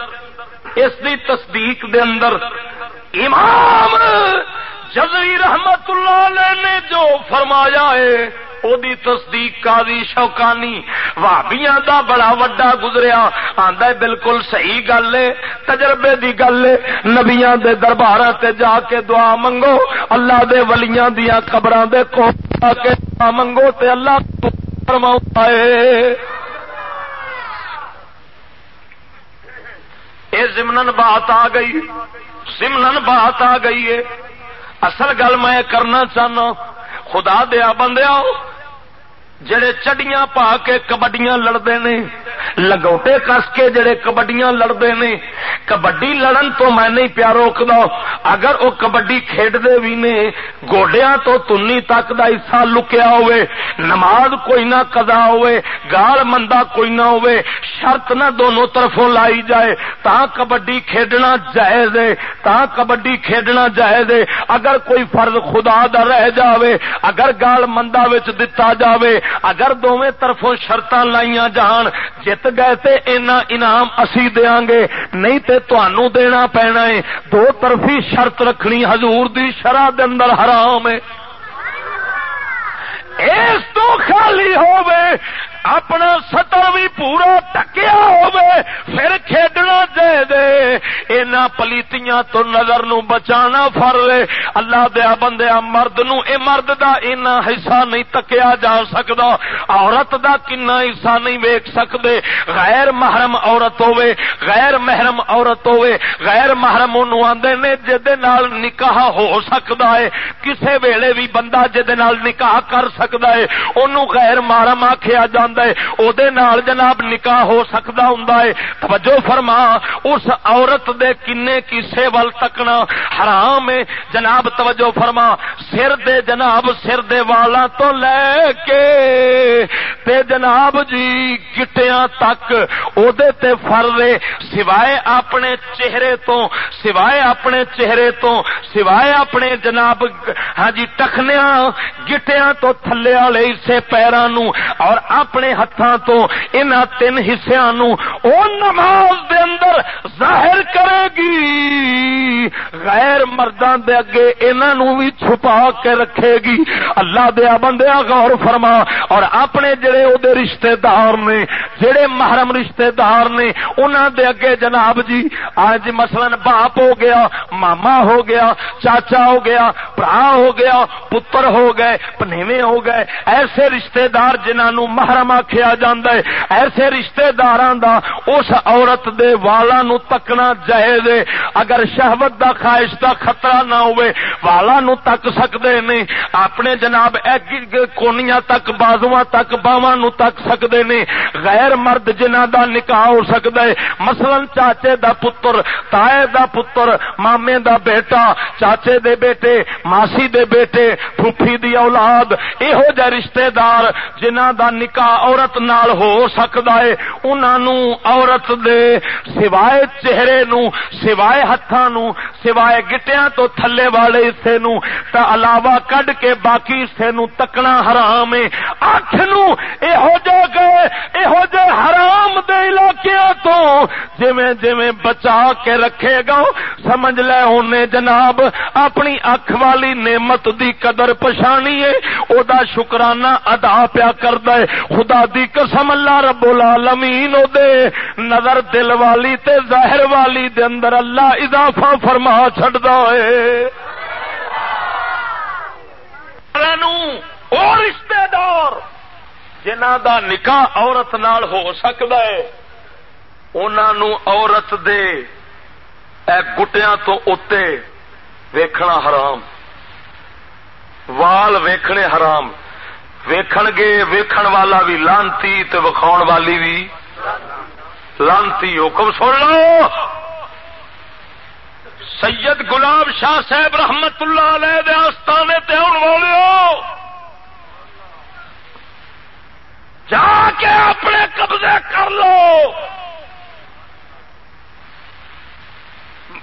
اس دی تصدیق دے اندر امام جزوی رحمت اللہ علیہ نے جو فرمایا ہے او دی تصدیق قاضی شوکانی وابیاں دا بڑا وڈا گزریا آندا ہے بالکل صحیح گل ہے تجربے دی گل ہے نبیاں دے درباراں تے جا کے دعا منگو اللہ دے ولیاں دیاں قبراں دے کول جا کے دعا منگو تے اللہ فرماؤں ہے اے زمنن بات آ گئی زمنن بات آ گئی ہے اصل گل میں کرنا چاہنا خدا دیا بندیا جڑے چڈیاں پا کے کبڈیاں لڑتے نے، لگوٹے کس کے جڑے کبڈیاں لڑتے نے۔ کبڈی لڑن تو میں نہیں پیا روک اگر وہ کبڈی کھیڈتے بھی نے گوڈیا تو تنی تک دا حصہ لکیا ہوئے۔ نماز کوئی نہ قضا ہوئے، گال مندہ کوئی نہ ہوئے، شرط نہ دونوں طرفوں لائی جائے۔ تا کبڈی کھیڈنا جائز ہے، تا کبڈی کھیڈنا جائز ہے۔ اگر کوئی فرض خدا دا رہ جاوے، اگر گال مندا وچ دتا جاوے اگر دونوں طرفوں شرط لائیاں جان، جیت گئے تے اینا انعام اسی دیاں گے۔ نہیں تے تانوں دینا پینا ہے۔ دو طرفی شرط رکھنی حضور دی شرح دے اندر حرام ہے۔ اس تو خالی ہووے اپنا سطر بھی پورا ٹکیا ہوے پھر کھیڈنا دے دے اینا پلیتیاں تو نظر نو بچانا فر لے اللہ دیا بندیا مرد نو اے مرد دا اینا حصہ نہیں تکیا جا سکدا عورت دا کنا حصہ نہیں ویک سکدے غیر محرم عورت ہوے غیر محرم عورت ہوے غیر محرم انہوں آندے نے جدے نال نکاح ہو سکدا ہے کسے ویلے بھی بندہ جدے نال نکاح کر سکدا ہے انہوں غیر محرم آکھیا جاندا جا او دے نال جناب نکاح ہو سکتا ہوں توجہ فرما، اس عورت دے کنے کسے ول تکنا حرام ہے۔ جناب توجہ فرما، سر دے جناب، سر دے والا تو لے کے تے جناب جی گٹیاں تک او دے تے فرے سوائے اپنے چہرے تو، سوائے اپنے چہرے تو، سوائے اپنے جناب ہاں جی ٹخنیا گٹیاں تو تھلے والے حصے پیروں اور اپنے ہاتھوں تو ان تین حصوں او نماز دے اندر ظاہر کرے گی۔ غیر مردوں دے اگے انہوں بھی چھپا کے رکھے گی۔ اللہ دیا بندیا غور فرما اور اپنے جڑے او دے رشتہ دار نے، جڑے محرم رشتہ دار نے انہوں دے اگے جناب جی آج مثلا باپ ہو گیا، ماما ہو گیا، چاچا ہو گیا، برا ہو گیا، پتر ہو گئے پنیوے ہو گئے، ایسے رشتہ دار جنہوں محرم آخیا جا ایسے رشتے دار اس عورت دے والا نو تکنا جائز اگر شہوت دا خواہش دا خطرہ نہ ہوئے، والا نو تک سکتے نہیں۔ اپنے جناب کونیاں تک بازو تک، باواں نو تک سکتے نہیں۔ غیر مرد جنہ دا نکاح ہو سکتا ہے مثلا چاچے دا پتر، تائے دا پتر، مامے دا بیٹا، چاچے دے بیٹے، ماسی دے بیٹے، پھوپھی دی اولاد۔ یہو جہ رشتے دار جنہ دا نکاح عورت نال ہو سکتا ہے انہوں عورت دے سوائے چہرے نو، سوائے ہاتھوں نو، سوائے گٹیاں تو تھلے والے حصے نو، تا علاوہ کڈ کے باقی حصے نو تکنا حرام ہے۔ اٹھ نو یہو جہ گئے یہو جہ حرام دے علاقے تو جویں جویں بچا کے رکھے گا۔ سمجھ لے انہیں جناب، اپنی اکھ والی نعمت دی قدر پچھانی ہے، او دا شکرانہ ادا پیا کردا ہے۔ خدا دی قسم اللہ رب العالمین او دے، نظر دل والی تے ظاہر والی دے اندر اللہ اضافہ فرما چھڑدا ہے۔ اور رشتے دار جنہ دا نکاح عورت نال ہو سکتا ہے انہوں عورت دے اے گٹیاں تو اتے ویکھنا حرام، وال ویکھنے حرام۔ ویکھن گے ویکھن والا بھی لانتی تے وکھاؤ والی بھی لانتی، حکم سن لو۔ سید گلاب شاہ صاحب رحمت اللہ علیہ دے آستانے تے آن والے جا کے اپنے قبضے کر لو۔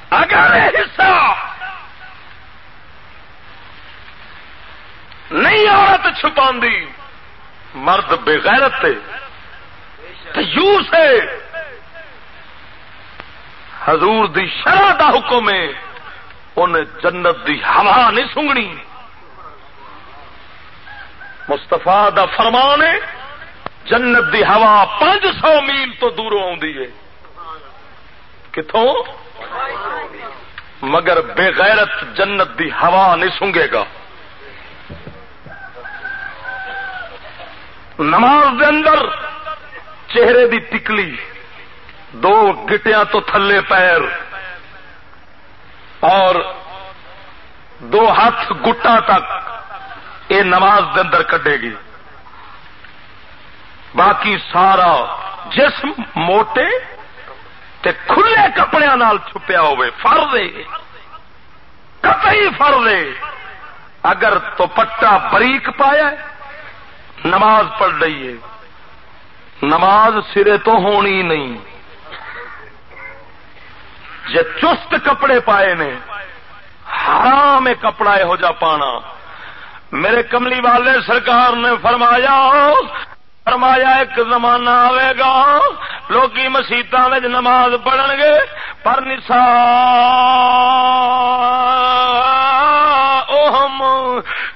اگر حصہ نہیں عورت چھپا مرد بغیرت یوس ہے حضور دی شرح دا حکم ہے۔ انہیں جنت دی ہوا نہیں سنگنی۔ مستفا دا فرمان ہے، جنت دی ہوا پانچ سو میل تو دوروں آ کتوں مگر بےغیرت جنت دی ہوا نہیں سونگے گا۔ نماز دے اندر چہرے دی ٹکلی، دو گٹیاں تو تھلے پیر، اور دو ہاتھ گٹا تک یہ نماز دے اندر کڈے گی۔ باقی سارا جسم موٹے تے کھلے کپڑے نال چھپیا ہوئے فر دے قطعی فر دے اگر تو پٹا بریک پایا نماز پڑھ رہی ہے نماز سرے تو ہونی نہیں۔ جے چست کپڑے پائے نے۔ حرام کپڑا یہو جا پانا۔ میرے کملی والے سرکار نے فرمایا فرمایا ایک زمانہ آئے گا لوگ مسیطا نماز پڑھن گے، پر نسا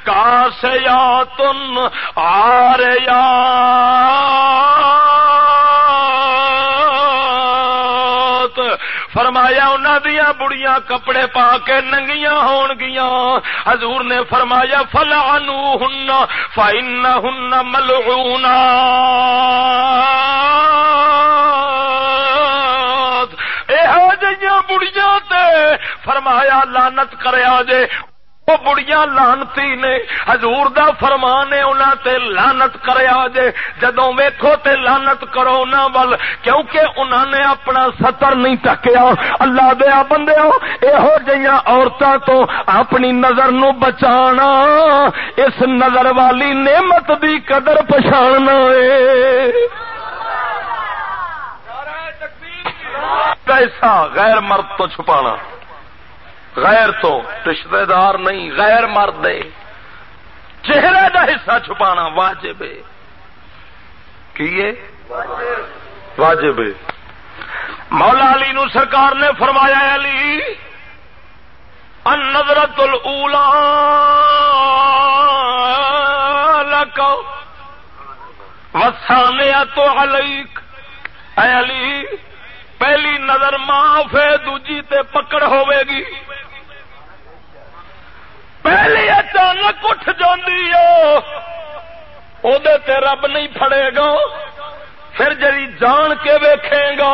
کاسیا تن آریا فرمایا انہوں دیا بڑیاں کپڑے پا کے ننگیاں ہون گیا حضور نے فرمایا فلا نو ہن فائن ہن ملعونا بڑیاں تے۔ فرمایا لانت کریا جے۔ وہ بڑیاں لانتی نے۔ حضور دا فرمان ہے انہاں تے لانت کریا جے جدوں ویکھو تے لانت کرو انہاں ول۔ کیونکہ انہاں نے اپنا ستر نہیں ٹکیا۔ اللہ دیا بندے جہاں عورتوں تو اپنی نظر نو بچانا اس نظر والی نعمت دی قدر پچھاڑنا ایسا غیر مرد تو چھپانا۔ غیر تو رشتے دار نہیں، غیر مرد چہرے کا حصہ چھپانا واجب کیے واجب مولا علی نو سرکار نے فرمایا علی ان نظرت الا وسانیا تو علیک۔ اے علی پہلی نظر معاف ہے دوجی تے پکڑ ہوے گی۔ پہلی اچانک اٹھ جاندی او تے رب نہیں پھڑے گا۔ پھر جی جان کے ویکھے گا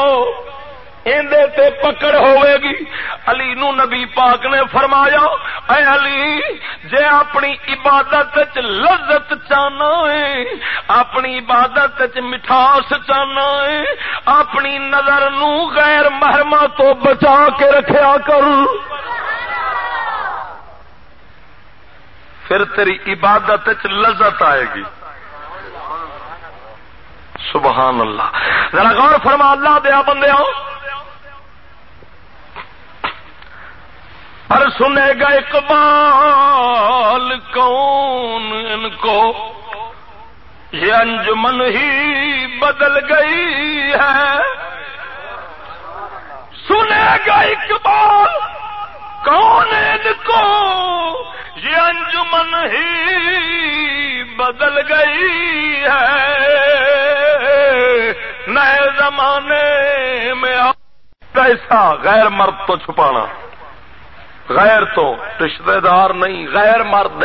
اندے تے پکڑ ہوئے گی۔ علی نو نبی پاک نے فرمایا، اے علی، جے اپنی عبادت چ لذت چاہنا ہے، اپنی عبادت چ مٹھاس چاہنا ہے، اپنی نظر نو غیر محرمہ تو بچا کے رکھیا کر۔ پھر تیری عبادت چ لذت آئے گی۔ سبحان اللہ۔ ذرا غور فرما، اللہ دیا بندے پر سنے گا اقبال کون ان کو؟ یہ انجمن ہی بدل گئی ہے۔ سنے گا اقبال کون ان کو؟ یہ انجمن ہی بدل گئی ہے۔ نئے زمانے میں ایسا غیر مرد تو چھپانا۔ غیر تو رشتے دار نہیں، غیر مرد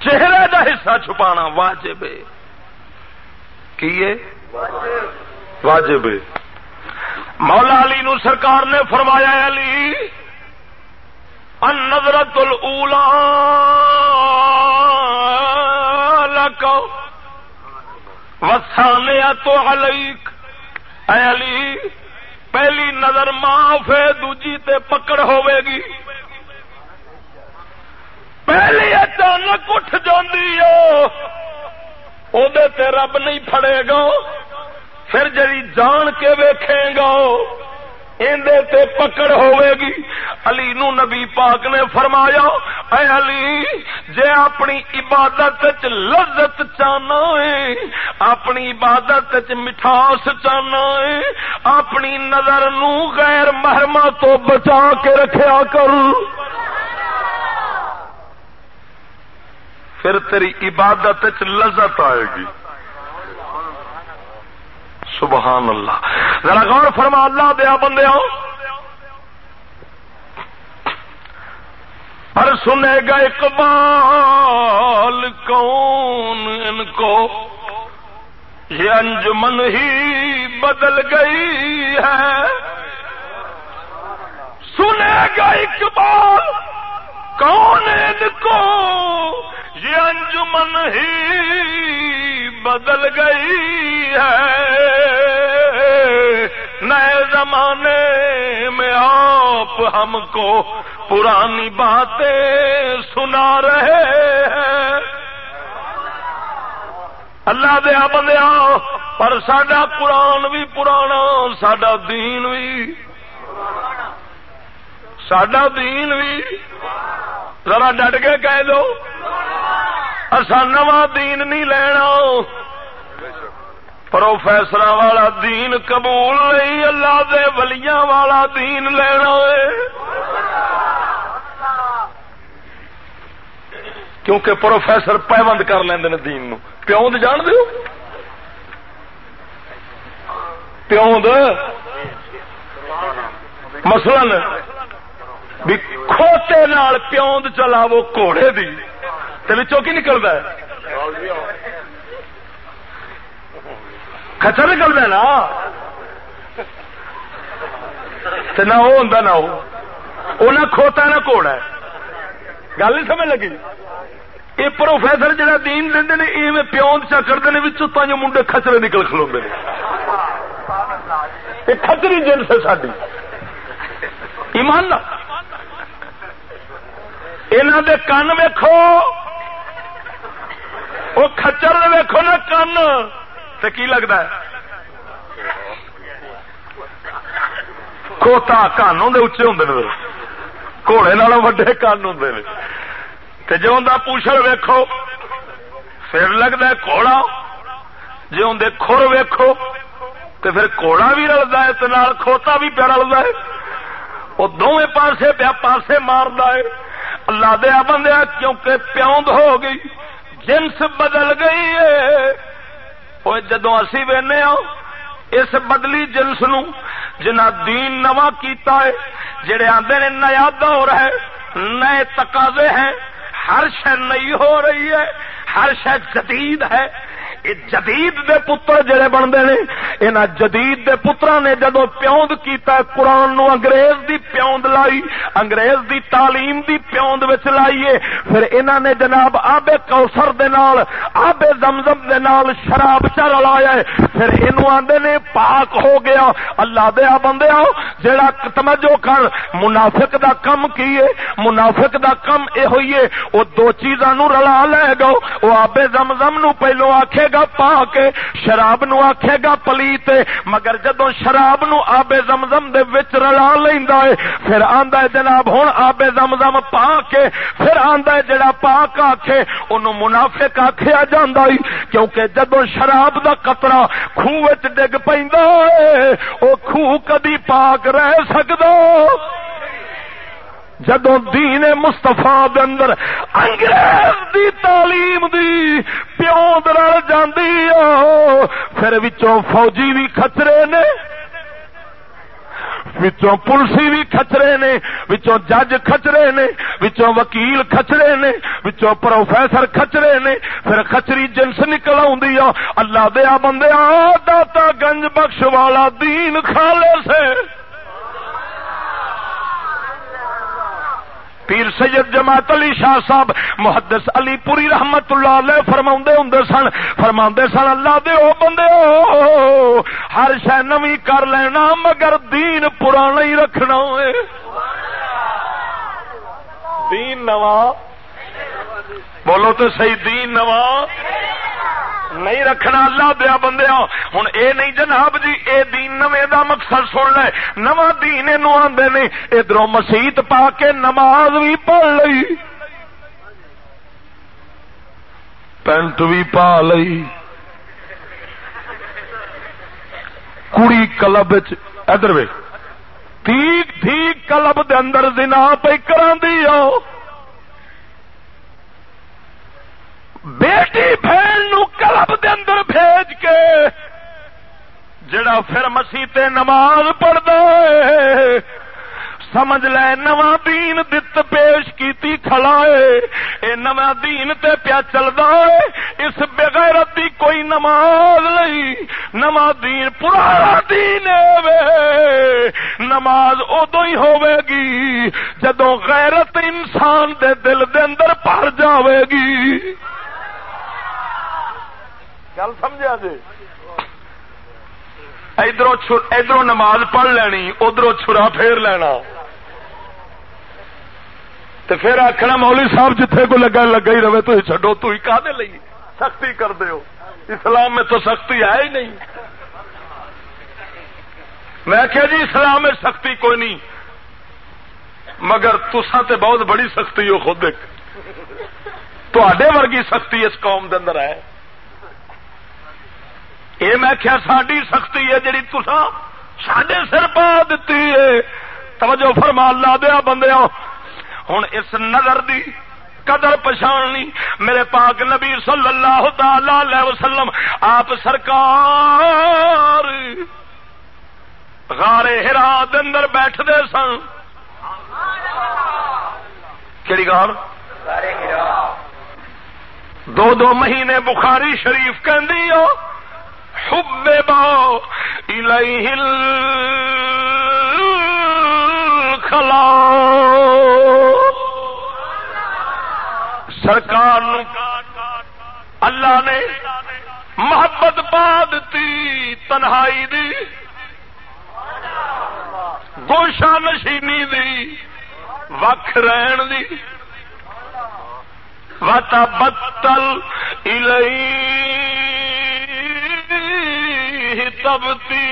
چہرے کا حصہ چھپانا واجب کیے واجب مولا علی نو سرکار نے فرمایا علی ان نظرت الا وسانیا تو علیک۔ اے علی پہلی نظر معاف ہے، دوجی تے پکڑ ہوے گی۔ پہلی اچانک اٹھ جاندی او تے رب نہیں پھڑے گا۔ پھر جی جان کے ویکھے گا اندے تے پکڑ ہوئے گی علی نو نبی پاک نے فرمایا، اے علی، جے اپنی عبادت چ لذت چاہنا ہے، اپنی عبادت چ مٹھاس چاہنا ہے، اپنی نظر نو غیر محرمہ تو بچا کے رکھیا کر۔ پھر تیری عبادت چ لذت آئے گی۔ سبحان اللہ۔ ذرا غور فرما، اللہ دیا بندے پر سنے گا اقبال، کون ان کو؟ یہ انجمن ہی بدل گئی ہے۔ سنے گا اقبال، کون ان کو؟ یہ انجمن ہی بدل گئی ہے۔ زمانے میں آپ ہم کو پرانی باتیں سنا رہے ہیں۔ اللہ دیا بندیا پر سڈا قرآن بھی پرانا سڈا دین بھی۔ سڈا دین بھی۔ ذرا ڈٹ کے کہہ دو۔ اصا نواں دین نہیں لینا۔ پروفیسر والا دین قبول نہیں، اللہ دے ولیاں والا دین لینا ہے۔ کیونکہ پروفیسر پیبند کر لیں دین نو۔ پیوند جان دو پیوند؟ مثلا بھی کھوتے نال پیوند چلا وہ گھوڑے دی تو کی نکلتا ہے؟ کچا نکلتا ہے نہ وہ ہوں نہ وہ نہ کھوتا نہ گھوڑا ہے گل نہیں سمجھ لگی یہ پروفیسر جہاں دین دے نے یہ پیوند چا کرتے ہیں بچوں جو منڈے کچرے نکل کھلو یہ کچری جنس ہے ساری ایمان یہاں دے کن ویکو وہ کچر ویکو نا کن تو کی لگتا ہے؟ کوتا کن ہوں اچے ہوں گھوڑے نال وڈے کن ہوں جی اندر پوچھل ویکو پھر لگتا ہے گھوڑا۔ جی اندر خور ویکو تو پھر گھوڑا بھی رلتا ہے تو کھوتا بھی پیا رلتا ہے۔ وہ دونوں پاسے پیا پاسے مارتا ہے۔ اللہ دیا بندیا کیونکہ پیوند ہو گئی، جنس بدل گئی ہے۔ وہ جدو اسی وہنے اس بدلی جنس نو جنا دین نواں کیتا ہے جڑے آدھے نے نیا دور ہے نئے تقاضے ہیں ہر شہ نئی ہو رہی ہے ہر شہ جدید ہے جدید دے پتر جڑے بنتے نے ان جدید دے پترا نے جدو پیوند کیتا، قرآن نو انگریز دی پیوند لائی، انگریز دی تعلیم دی پیوند وچ لائیے پھر انہوں نے جناب آبے کوسر دے نال، آبے زمزم دے نال شراب چر لایا ہے، پھر انو آندے نے پاک ہو گیا۔ اللہ دیا بندے آؤ جڑا توجہ کر، منافق دا کم کیے منافق دا کم اے ہوئیے وہ دو چیزاں نو رلا لے گا وہ آبے زمزم نو پہلو آکھے گا پا کے شراب نو آخے گا پلیت مگر جدو شراب نو آبے زمزم دے وچ رلا لیندا ہے، پھر آندا ہے جناب ہن آبے زمزم پا کے پھر آندا ہے جڑا پاک آکھے، اونوں منافق آکھیا جاندا ہے، کیونکہ جدو شراب دا قطرہ خوہ وچ ڈگ پیندا ہے، او خوہ کدی پاک رہ سکدا۔ جدو دین مستفا اندر انگریز دی تعلیم دی پیو رل جاندی پھر وچوں فوجی بھی خطرے نے، وچوں پلسی بھی کچرے نے، وچوں جج کچرے نے، وچوں وکیل کچرے نے، وچوں پروفیسر کچرے نے، پھر کچری جنس نکل آدھی اللہ دیا بندے آ داتا گنج بخش والا دین کھالے سے۔ پیر سید جماعت علی شاہ صاحب، محدث علی پوری رحمت اللہ علیہ فرما ہوں سن فرما سن، اللہ دے او بندے او، ہر شہ نوی کر لینا، مگر دین پرانا ہی رکھنا دین نواں؟ بولو تو صحیح، دین نواں؟ نہیں رکھنا اللہ دیا بندے ہوں اے نہیں جناب جی اے دین نوے دا مقصد سن لے۔ نواں دین نو آدھے نے ادھر مسیت پا کے نماز بھی پڑھ لئی۔ پینٹ بھی پا لئی۔ کڑی کلب ادھر وے ٹھیک ٹھیک کلب دے اندر دنا پہ کرا دی آؤ بیٹی بہن نو کلب دے اندر بھیج کے جڑا پھر مسیح نماز پڑھتا ہے، سمجھ لے، نواں دین دت پیش کیتی کھڑا ہے۔ اے نواں دین تے پیا چلدا ہے، اس بغیرت دی کوئی نماز نہیں۔ نواں دین پرانا دین ہے نماز ادو ہی ہوے گی، جدوں غیرت انسان دے دل دے اندر بھر جاوے گی۔ گل سمجھا جی؟ ادھر ادھر نماز پڑھ لینی ادھر چھرا پھیر لینا۔ تو پھر آخنا مولی صاحب جتھے کو لگا لگا ہی رہے تو چڈو تو ہی کا سختی کر دو اسلام میں تو سختی ہے ہی نہیں۔ میں کہ جی اسلام میں سختی کوئی نہیں۔ مگر تسا تے بہت بڑی سختی ہو خود تے ورگی سختی اس قوم دے اندر ہے۔ یہ میں کیا ساری سختی ہے جی تسا سڈے سر پا دیتی ہے۔ توجہ فرما لا دیا بندے ہوں اس نظر دی قدر پچھاننی میرے پاک نبی صلی اللہ تعالی وسلم، آپ سرکار غارے ہرا اندر بیٹھتے سن۔ کہڑی گار دو دو مہینے بخاری شریف کہ حب باؤ خلا سرکار اللہ نے محبت پا دیتی تنہائی دی گوشا نشینی دی، وکھ رہن دی۔ وتا بتل تبتی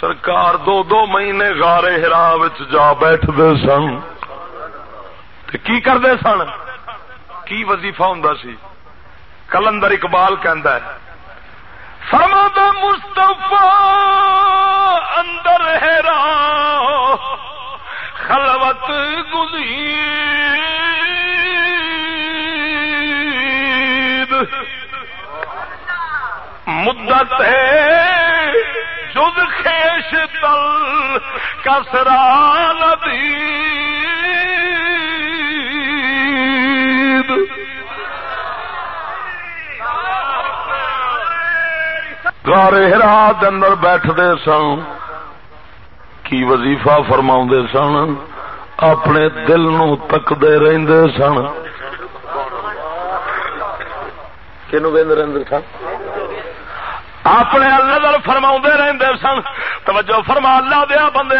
سرکار دو دو مہینے گارے ہرا جا بیٹھتے سن۔ کی کرتے سن؟ کی وظیفہ ہوں سی؟ کلندر اقبال ہے فرما مستفا اندر ہیرا خلوت گزی مدت ہے۔ جد خیش تل کسرا ندی گارے ہرات اندر بیٹھتے سن، کی وظیفہ فرما سن، اپنے دل نو تکتے رہتے سن۔ کنو رہتے سن؟ اپنے نظر فرما رہتے سن۔ توجہ فرما، اللہ دیا بندے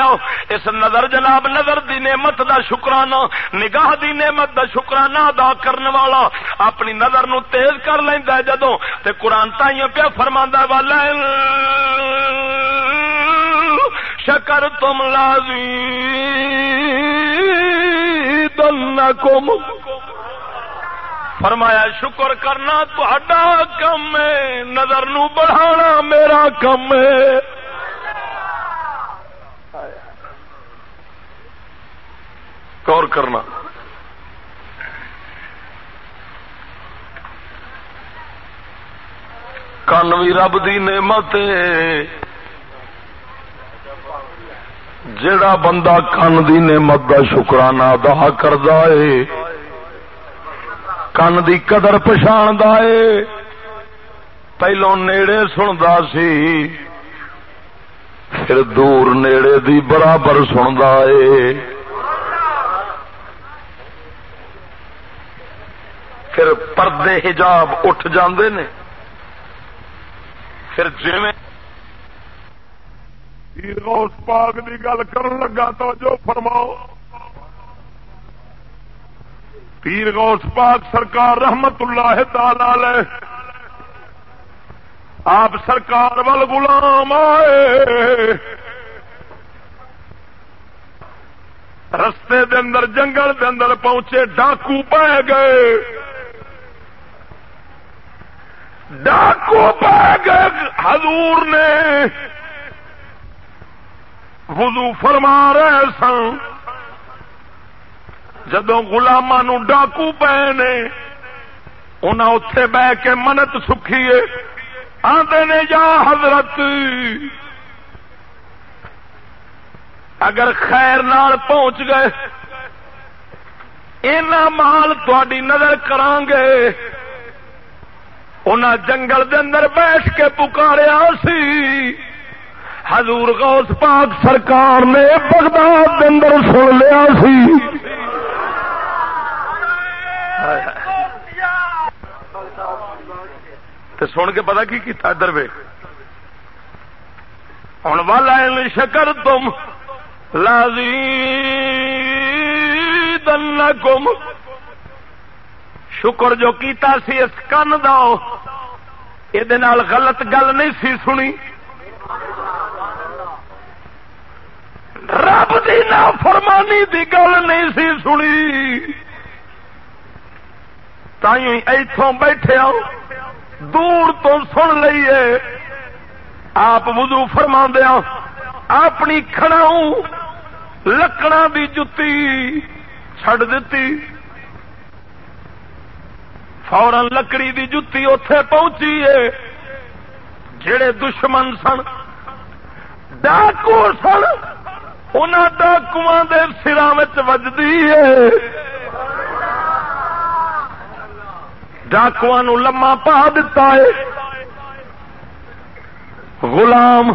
اس نظر جناب، نظر دی نعمت دا شکرانہ، نگاہ دی نعمت دا شکرانہ ادا کرنے والا اپنی نظر نو تیز کر لینا جدو تے قرآن تائیوں پیا فرما والا شکر تم لازی دل کم فرمایا، شکر کرنا تا کم ہے، نظر نو بڑھانا میرا کم ہے۔ غور کرنا۔ کن بھی رب دی نعمت جڑا بندہ کن دی نعمت کا شکرانہ ادا کرتا ہے کن دی قدر پچھان پہلو نیڑے سنتا سی پھر دور نیڑے دی برابر سنتا ہے پھر پردے حجاب اٹھ جاندے نے پھر جی پاک کی گل کر لگا تو جو فرماؤ پیر غوث پاک سرکار رحمت اللہ تعالی آپ سرکار وال غلام آئے۔ رستے دے اندر، جنگل دے اندر پہنچے، ڈاکو پہ گئے۔ ڈاکو پہ گئے، حضور نے وضو فرما رہے سن۔ جدو گلاما نو ڈاکو پے نے انہیں اتے بہ کے منت سکھیے آتے نے جا حضرت، اگر خیر نال پہنچ گئے، اینا مال تھوڑی نظر کران گے۔ ان جنگل دے اندر بیٹھ کے پکاریا سی۔ حضور غوث پاک سرکار نے بغداد دے اندر سن لیا سی۔ سن کے پتا کی ادھر وے ہوں والا شکر تم لازی دن گم شکر جو کیتا سی اس کن دو یہ غلط گل نہیں سی سنی۔ رب دی نا فرمانی دی گل نہیں سی سنی۔ تھی ایتھوں بیٹھے آؤ دور تو سن لیے آپ وضو فرما دیا اپنی کھڑاؤں لکڑا دی جتی چھڑ دیتی فورن لکڑی دی جتی اتے پہنچی ہے جڑے دشمن سن ڈاکو سن ان ڈاکو سرا وجدی ہے ڈاکو لما پا دتا ہے۔ غلام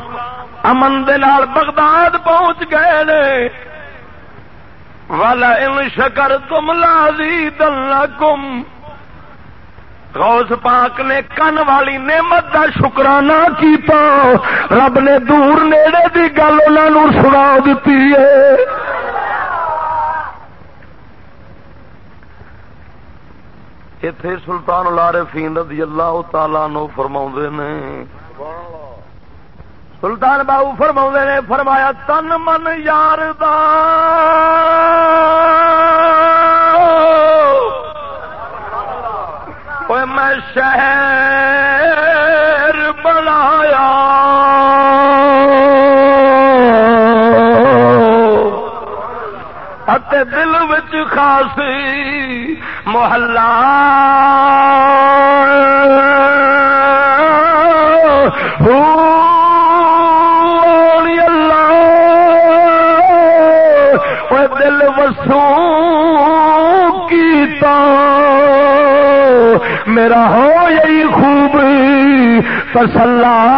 امن دال بغداد پہنچ گئے نے۔ والا ان شکر تم لازی دل کم غوث پاک نے کن والی نعمت کا شکرانہ کیتا۔ رب نے دور نیڑے کی گل انہوں سنا دیتی ہے۔ اتے سلطان لارے رضی اللہ تعالی نو فرما نے سلطان بابو فرما نے فرمایا تن من یار میں شہر بنایا دل بچ خاصی محلہ۔ اللہ وہ دل وسوں کیتا۔ میرا ہو یہی خوب تسلہ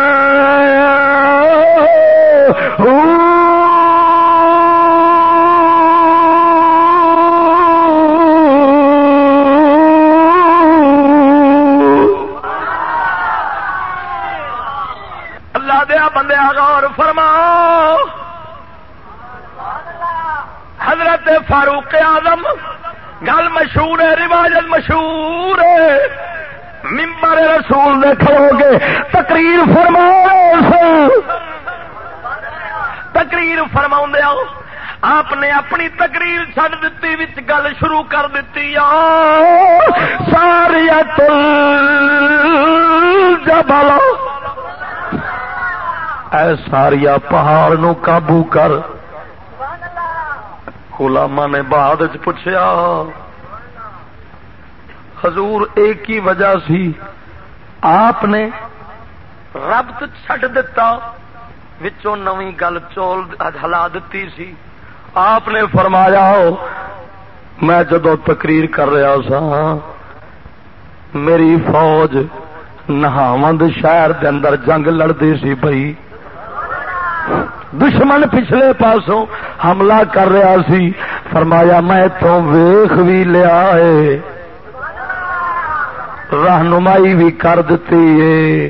حضرت فاروق آدم گل مشہور ہے روایت مشہور ہے۔ ممبر رسول دیکھو گے تقریر فرما تقریر فرما آپ نے اپنی تقریر چڑ دیتی وچ گل شروع کر دیتی ساری جبل اے ساریا پہاڑ نو قابو کر۔ غلاما نے بعد چ پوچھا حضور ایک ہی وجہ سی، آپ نے ربط چھڈ دتا، وچوں نوی گل چول ہلا دیتی سی۔ آپ نے فرمایا، میں جدو تقریر کر رہا سا، میری فوج نہاوند شہر دے اندر جنگ لڑتی سی بھائی دشمن پچھلے پاسوں حملہ کر رہا سی۔ فرمایا، میں تو ویخ بھی لیا ہے۔ رہنمائی بھی کر دیتی ہے۔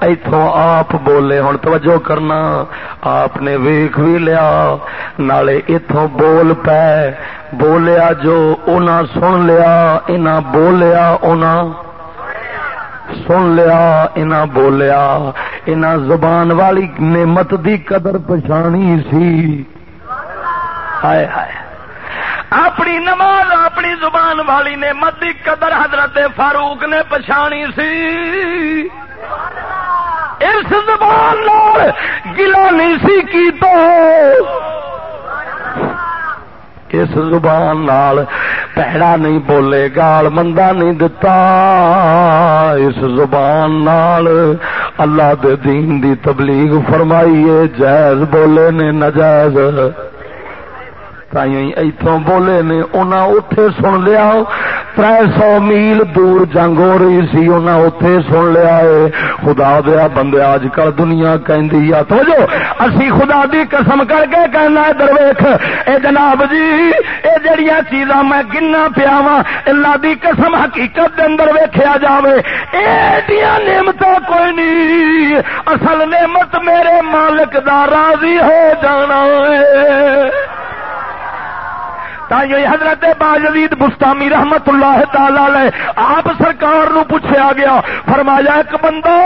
ایتھوں آپ بولے ہوں توجہ کرنا۔ آپ نے ویخ بھی لیا۔ نالے اتوں بول پے۔ بولیا جو انہاں سن لیا انہاں بولیا انہاں سن لیا انہاں بولیا۔ انہاں زبان والی نعمت دی قدر پچھانی سی۔ ہائے ہائے۔ اپنی نماز اپنی زبان والی نعمت دی قدر حضرت فاروق نے پچھانی سی۔ اس زبان لال گلا نہیں سی کی تو۔ اس زبان نال پیڑا نہیں بولے گال مندہ نہیں دتا اس زبان نال اللہ دے دین دی تبلیغ فرمائیے جائز بولے نے نجائز ایتھوں بولے نے انہاں اتے سن لیا تر سو میل دور جنگ ہو رہی سی انہاں اتے سن لیا ہے خدا دیا بندے اج کل دنیا کہندی تو جو اسی خدا دی قسم کر کے کہنا ہے درویخ اے جناب جی اے جڑیاں چیزاں میں گنا پیا وا اللہ دی قسم حقیقت دے اندر ویکھیا جاوے ایڈیاں نعمتاں کوئی نہیں اصل نعمت میرے مالک دا راضی ہو جانا ہے حضرت باجید بستامی رحمت اللہ تعالی آپ سرکار نو پوچھا گیا، فرمایا، ایک بندہ،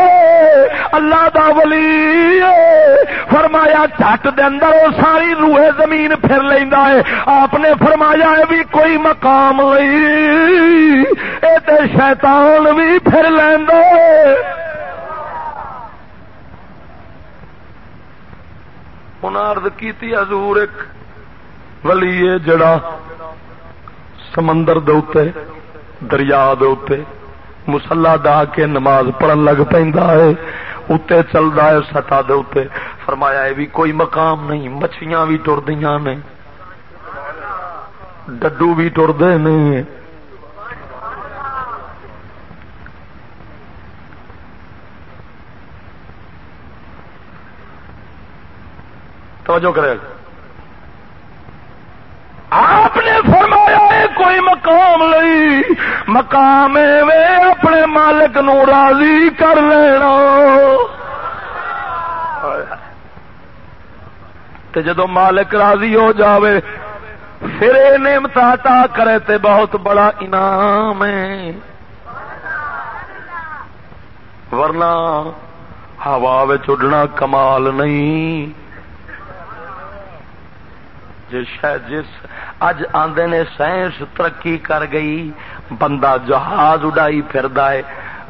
اللہ دا ولی فرمایا چٹ دے اندر وہ ساری روحے زمین پھر لینا ہے۔ آپ نے فرمایا ہے بھی کوئی مقام لئی اے تے شیطان بھی پھر لینا انہیں ارد کی حضور، ایک ولی جڑا سمندر دے دریا دے مسلا ڈا کے نماز پڑھن لگ پہ اتنے چلتا ہے سطح دے فرمایا بھی کوئی مقام نہیں، مچھیاں بھی ٹردیاں نے، ڈڈو بھی ٹرتے نے۔ توجہ کرے۔ آپ نے فرمایا ہے کوئی مقام لئی مقام وے اپنے مالک نو راضی کر لینا۔ جدو مالک راضی ہو جاوے، پھر یہ نعمت عطا کرے تے بہت بڑا انعام ہے۔ ورنہ ہوا اڈنا کمال نہیں۔ جس اج آدھے نے سائنس ترقی کر گئی، بندہ جہاز اڈائی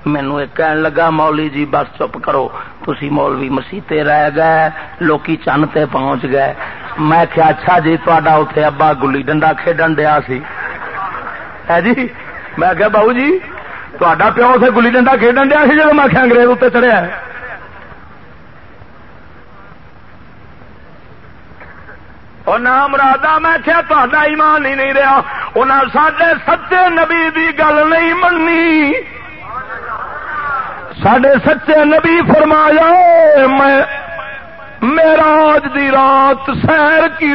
مینو کہن لگا مولی جی بس چپ کرو۔ تسی مولوی مسیتے رہ گئے، لوکی چند تے پہنچ گئے۔ میں کیا اچھا جی تا اتے ابا گلی ڈنڈا کھیڈن دیا سی۔ ہے جی؟ میں کیا بہو جی تا پیو اتنے گلی ڈنڈا کھیڈن دیا سی جب میں انگریز اتنے چڑھیا اور نام رادا میں کیا تا ایمان ہی نہیں رہا۔ انہیں سڈے سچے نبی دی گل نہیں مننی۔ سڈے سچے نبی فرمایا، میں میرا آج دی رات سیر کی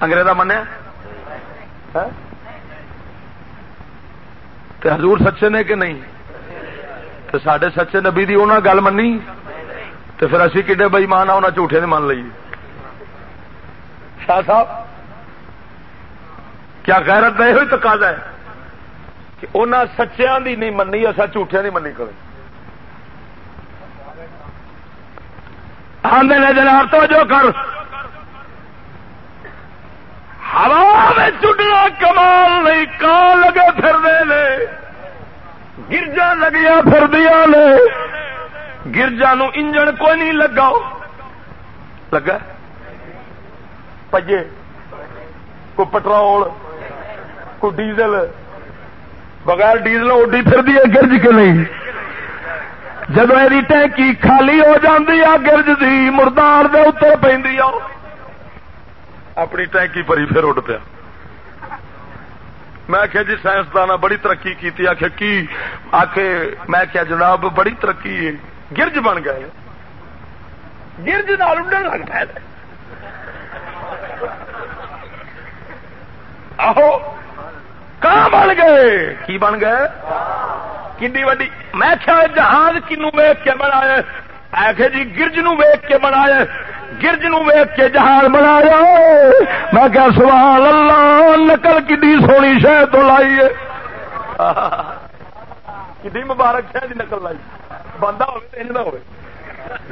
انگریزا منیا ہاں؟ حضور سچے نے کہ نہیں؟ تو سڈے سچے نبی دی انہوں گل منی تو پھر اسی کڈے بئی مان آنا جھوٹے نے من لیے شاہ صاحب، کیا غیرت دے ہوئی تقاضا ہے؟ کہ انہوں سچیا دی نہیں منی اصا جھوٹیا نہیں منی کرے آدھے نے جناب تو جو کر۔ ہوا میں چڈنا کمال نہیں، کان لگے پھر دے لے گرجا لگیا پھر دیا نے۔ گرجا نو انجن کوئی نہیں لگا لگا؟ پجے۔ کو پٹرول کو ڈیزل۔ بغیر ڈیزل اڈی پھر دی گرج کے نہیں۔ جب یہ ٹینکی خالی ہو جاتی آ گرج دی مردار دے اتر پہ اپنی ٹینکی پری پھر اڈ پیا۔ میں آخیا جی سائنسدان بڑی ترقی کی آخ کی؟ آخ میں کیا جناب، بڑی ترقی ہے۔ گرج بن گئے۔ گرج نال اڈن لگ پائے آہو، کہاں بن گئے؟ کی بن گئے؟ کنڈی وڈی۔ میں کیا جہاز کنو ویک کے بنایا۔ آخ جی گرج نو ویک کے بنایا۔ گرج نو ویک کے جہاز بنایا۔ میں کیا سوال اللہ، نقل کی سونی شہ تو لائیے۔ کتنی مبارک شہر کی نقل لائی. بندہ ہوئے تو انج نہ ہوئے.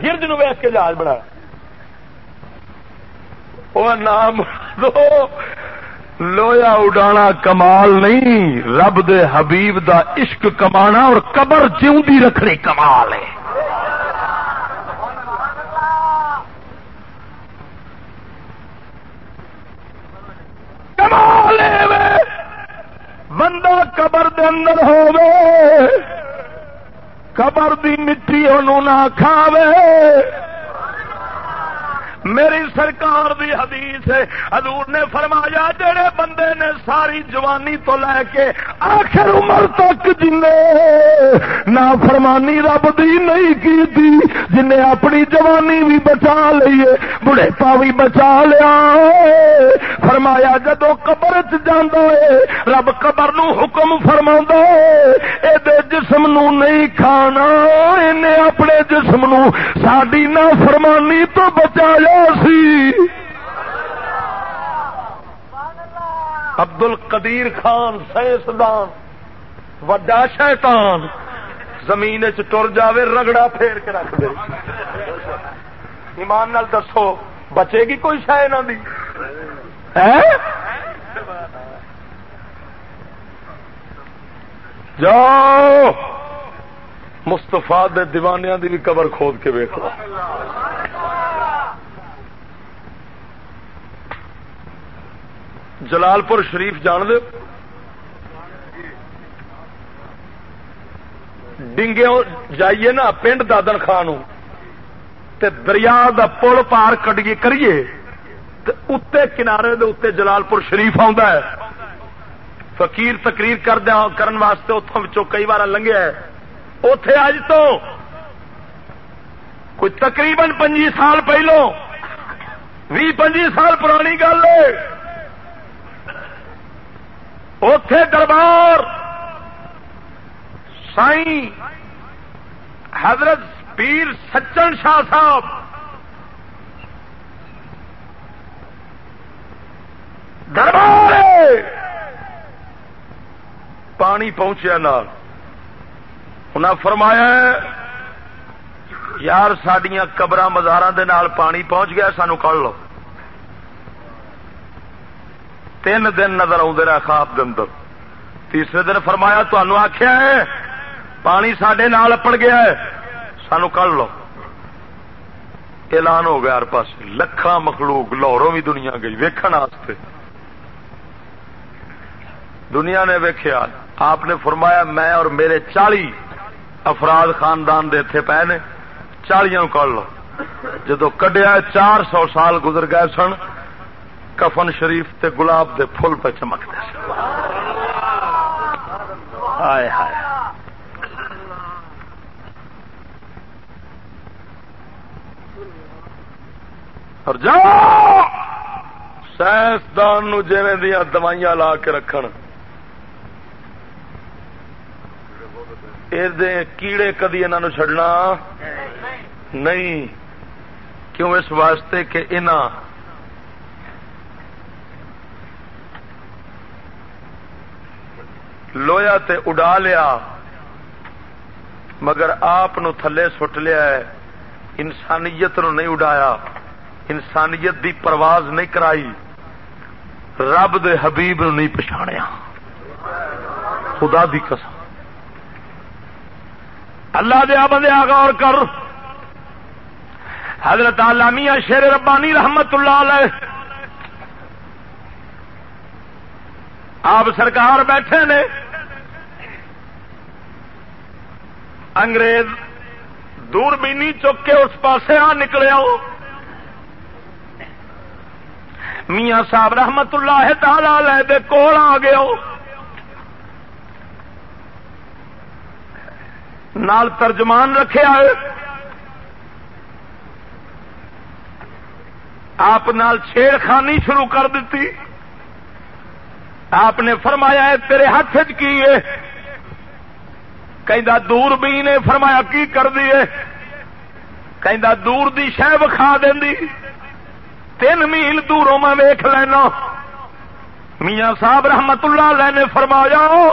گرد نو ویس کے جہاز بنایا. وہ نام لویا اڈانا کمال نہیں، رب دے حبیب دا عشق کمانا اور قبر جیوندی رکھنی کمال ہے. کمال ہے! بندہ قبر دے اندر ہوے قبر دی مٹی انہوں نہ کھاوے۔ میری سرکار دی حدیث ہے۔ حضور نے فرمایا، جڑے بندے نے ساری جوانی تو لے کے آخر عمر تک جن نہ فرمانی رب دی نہیں کی تھی جن اپنی جوانی بھی بچا لیے بڑھے پا بھی بچا لیا۔ فرمایا، جدو قبر چاہتا ہے، رب قبر نو حکم فرما اے جسم نو نہیں کھانا انہیں اپنے جسم نو ساری نہ فرمانی تو بچایا سی ابدل قدیر خان سائنسدان وڈا شیطان۔ زمین چر جاوے، رگڑا پھیر کے رکھ دے۔ ایمان نال دسو، بچے گی کوئی شہ نہ دی؟ جاؤ۔ مستفا دیوانیاں دی بھی قبر کھود کے ویک جلال پور شریف جان دو ڈنگے جائیے نا، پنڈ دادن خان تے دریا دا پل پار کٹیے کریے۔ اتنے کنارے دے اتنے جلال پور شریف ہے۔ فقیر تقریر کر دیا کرن واسطے اتوں کئی بار لنگیا اتے اج تو کوئی تقریباً پنجی سال پہلو بھی پنجی سال پرانی گل ہے۔ اتے دربار سائی حضرت پیر سچن شاہ صاحب۔ دربار! پانی پہنچیا نال۔ انہیں فرمایا یار سڈیا قبر مزار پانی پہنچ گیا، سانو کل لو۔ تین دن نظر آدھے رہے خواب دن تیسرے دن فرمایا تمہوں آخیا ہے، پانی سڈے نال اپڑ گیا ہے سانو کل لو. اعلان ہو گیا ہر پاس لکھان مخلوق لاہوروں بھی دنیا گئی ویکن دنیا نے ویکیا آپ نے فرمایا، میں اور میرے چالی افراد خاندان دے تھے پے نے چالیا کر لو۔ جدو کڈیا چار سو سال گزر گئے سن کفن شریف تے گلاب دے فل پہ چمکتے ہائے ہائے۔ اور جاؤ! سائنسدان جیویں دیا دوائیاں لا کے رکھن۔ کیڑے کدی انہوں چڈنا نہیں۔ کیوں اس واسطے کہ انہوں لویا تے اڈا لیا، مگر آپ تھلے سٹ لیا ہے۔ انسانیت نو نہیں اڈایا، انسانیت دی پرواز نہیں کرائی۔ رب دے حبیب نو نہیں پچھاڑیا خدا دی قسم۔ اللہ دیا بندیا غور کر۔ حضرت علامیہ شیر ربانی رحمت اللہ علیہ آپ سرکار بیٹھے نے۔ انگریز دور بینی چک کے اس پاسے آ نکلے آؤ میاں صاحب رحمت اللہ تعالی دے کول آ گئے نال ترجمان رکھے آئے۔ آپ نال چھیڑ خانی شروع کر دیتی۔ آپ نے فرمایا ہے تیرے ہاتھ کی ہے۔ کہ دور بھی نے فرمایا کی کر دیے کہ دور دی شہ بکھا دینی۔ تین میل دوروں میں ویخ لینا۔ میاں صاحب رحمت اللہ علیہ نے فرمایا،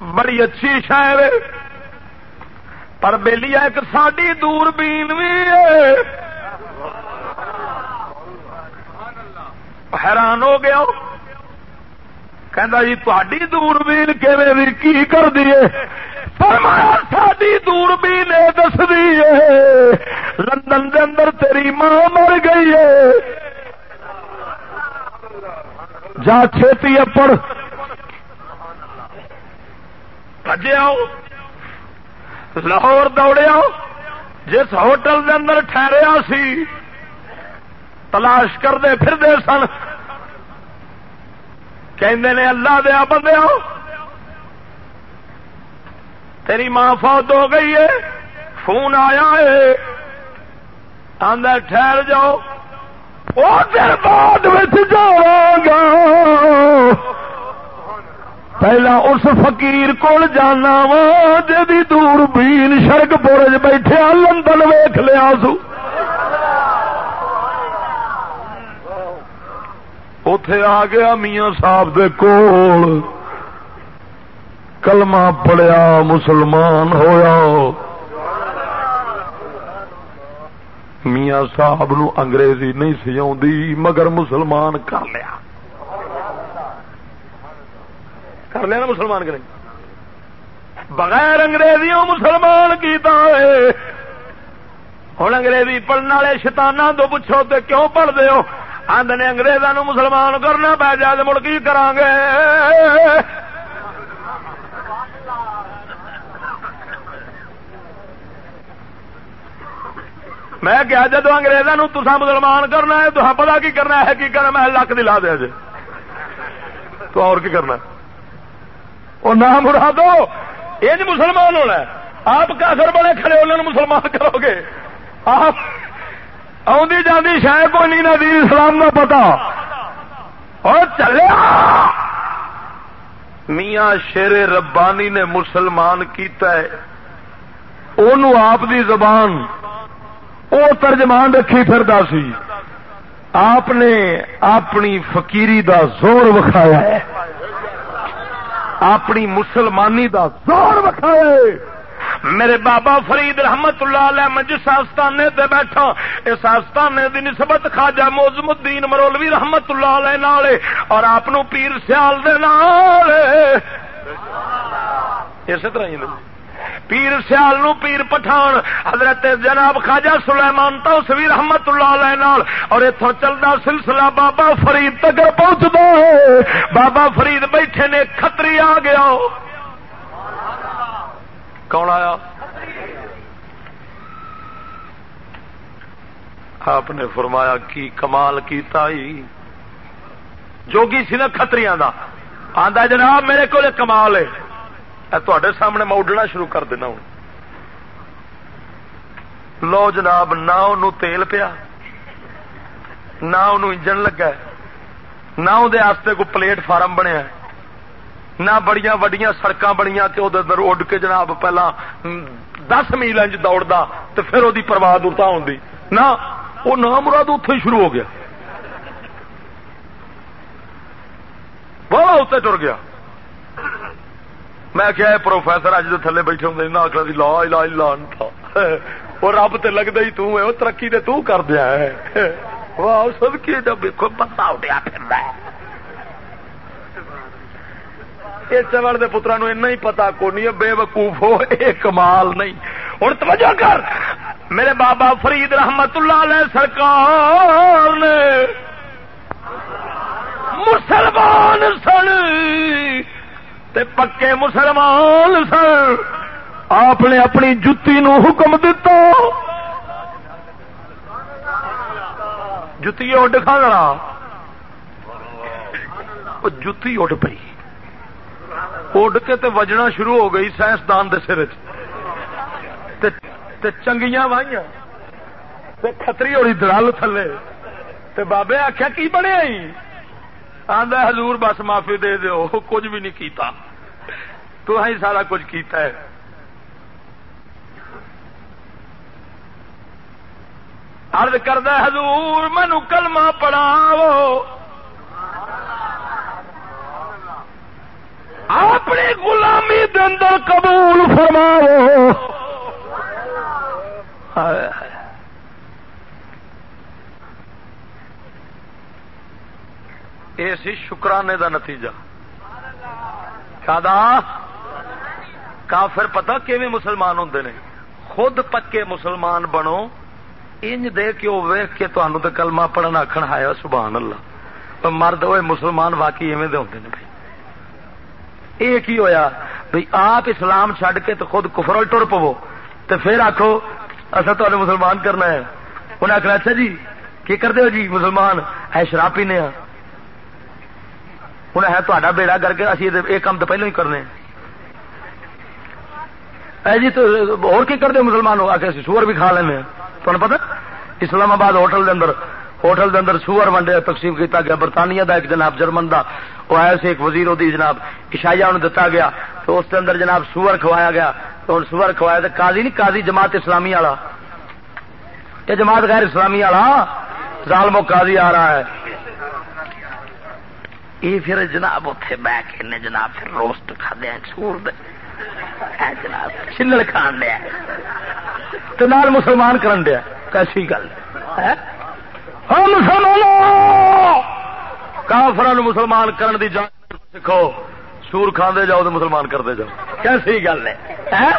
بڑی اچھی شاعر پر بہلی ایک ساڈی دور بین بھی حیران ہو گیا کہ جی تھی دور بین کی کر دیے ساری دور بین دس دی لندن کے اندر تیری ماں مر گئی ہے جا چھتی اپڑ بجے آؤ۔ لاہور دوڑے آؤ۔ جس ہوٹل دے اندر ٹھہریا سی تلاش کرتے پھر سن۔ کہ اللہ دیا بندے آؤ۔ تیری ماں فوت ہو گئی ہے۔ فون آیا ہے۔ آدھا ٹھہر جاؤ۔ وہ دیر بعد گا۔ پہلا اس فقیر کول جانا وا جی دور بین شرک پورج بیٹھے لندن ویخ لیا سو۔ اتے آ گیا میاں صاحب دے کول کلمہ پڑیا مسلمان ہویا میاں صاحب نو انگریزی نہیں سی مگر مسلمان کر لیا کر لیا نا مسلمان کریں بغیر انگریزیوں مسلمان کیتا ہے ہوں انگریزی پڑھنے والے شتانہ تو پوچھو تو کیوں پڑھتے ہو آدھے اگریزوں مسلمان کرنا پی جائے مڑ کی کران گے؟ میں کیا جدو اگریزوں تسا مسلمان کرنا ہے تو پتا کی کرنا ہے؟ کی کرنا؟ میں لک دلا دیا جی تو اور کی کرنا؟ وہ نام اڑا دو یہ جی مسلمان ہونا آپ کافر بڑے کھڑے انہوں مسلمان کرو گے۔ آپ آدھی جاندی شاید کوئی نہیں ندی اسلام کا پتا۔ اور چلیا میاں شیر ربانی نے مسلمان کیتا ہے۔ آپ دی زبان وہ ترجمان رکھی پھر سی۔ آپ نے اپنی فقیری دا زور وکھایا ہے۔ اپنی مسلمانی دا زور وکھایا ہے۔ میرے بابا فرید رحمت اللہ علیہ میں جس آستانے تے بیٹھا، اس آستانے دی نسبت خواجہ موزم الدین مرولوی رحمت اللہ علیہ نالے اور آپ پیر سیال دے نالے اسی طرح ہی نہیں پیر سیال نو پیر پٹھان، حضرت جناب خواجہ سلیمان تو سوی رحمت اللہ علیہ نال۔ اور اتوں چلتا سلسلہ بابا فرید تک پہنچتا ہے۔ بابا فرید بیٹھے نے کتری آ گیا۔ کون آیا؟ آپ نے فرمایا، کی کمال کیتا ہی جوگی سی نا کتری کا آدھا جناب، میرے کو کمال ہے۔ تے سامنے میں اڈنا شروع کر دینا ہوں۔ لو جناب، نہ ان تیل پیا، نہ انجن لگا۔ نہ اندر کوئی پلیٹ فارم بنیا۔ نہ بڑی وڈیا سڑک بنیا اڈ کے جناب پہلا دس میل انج دوڑتا تو پھر وہ پرواہ دورتا ہوتی نہ وہ نہ مراد اتو شروع ہو گیا بہت اتنے ٹر گیا میں کیا پروفیسر اج تھلے بیٹھے ہوں آخر لا لا لا تھا وہ رب تے لگتا ہی توں ہے وہ ترقی تے تو کر دیا ہے واہ سب کی جب دیکھو بندہ اڈیا پھر رہا ہے یہ چوڑ کے پترا نو ای پتا کو نہیں بے وقوف ہو یہ کمال نہیں۔ ہوں توجہ کر۔ میرے بابا فرید رحمت اللہ علیہ سرکار نے مسلمان سن۔ تے پکے مسلمان سن۔ آپ نے اپنی جتی نو حکم دتا۔ جتی اڈ کھانا۔ جتی اڈ پی اڈ کے تے وجنا شروع ہو گئی سائنسدان دے سر چنگیاں وائیاں کتری ہوئی دلال تھلے تے بابے آخیا کی بنے آدھا حضور بس معافی دے دو کچھ بھی نہیں کیتا تو ہی سارا کچھ کیتا ہے ارد کردہ حضور مینو کلمہ پڑھاو اپنی غلامی دے اندر قبول فرماو یہ سی شکرانے دا نتیجہ۔ کافر پتا کیویں مسلمان ہوں نے؟ خود پکے مسلمان بنو۔ انج دے کہ وہ ویخ کے تمہوں تو کلمہ پڑھن آخر آیا سبحان اللہ۔ مرد ہوئے مسلمان واقعی ایویں ہوتے ہیں بھائی۔ یہ کی ہویا؟ بھائی آپ اسلام چھڈ کے تو خود کفر ٹر پو تو پھر آخو اصا تو مسلمان کرنا ہے۔ انہیں آخر اچھا جی کی کرتے ہو جی مسلمان؟ ہے شراب پینے ہاں انہیں ہے تا بیڑا کر کے اسی یہ کام تو پہلو ہی کرنے۔ اے جی تو اور کی کرتے مسلمان؟ ہو آ کے سور بھی کھا لینا تمہیں پتا اسلام آباد ہوٹل دے اندر۔ ہوٹل دے اندر سور ونڈے تقسیم کیتا گیا، برطانیہ دا ایک جناب جرمن دا، وہ آیا سے ایک وزیر دی جناب عشائی انہوں دتا گیا۔ تو اس کے اندر جناب سور کھوایا گیا۔ تو ان سور کھوایا تو قاضی نہیں، قاضی جماعت اسلامی والا۔ یہ جماعت غیر اسلامی والا؟ ظالم و قاضی آ رہا ہے۔ یہ پھر جناب اتنے بہ کے جناب پھر روسٹ کھا دیا سور دے۔ جناب چلڑ کھان دیا تو نال مسلمان کرن دیا کیسی گل؟ ہے کافر مسلمان کرن دی جان سکھو۔ سور کھانے جاؤ تو مسلمان کرتے جاؤ۔ کیسی گل ہے؟ ہاں؟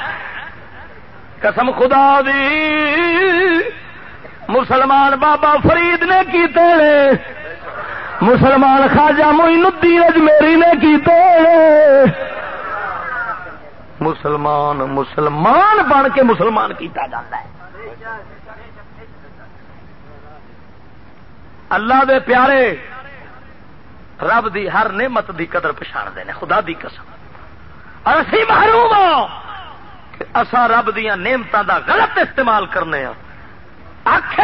قسم خدا دی۔ مسلمان بابا فرید نے کیتے مسلمان خاجا موئی ندی اجمیری نے کیتے مسلمان مسلمان بن کے مسلمان کیتا جاتا ہے۔ اللہ دے پیارے، رب دی ہر نعمت دی قدر پچھاڑ دے خدا دی قسم۔ اسی محروم ہوں کہ اصا رب دیا نعمتوں دا غلط استعمال کرنے ہاں۔ آخ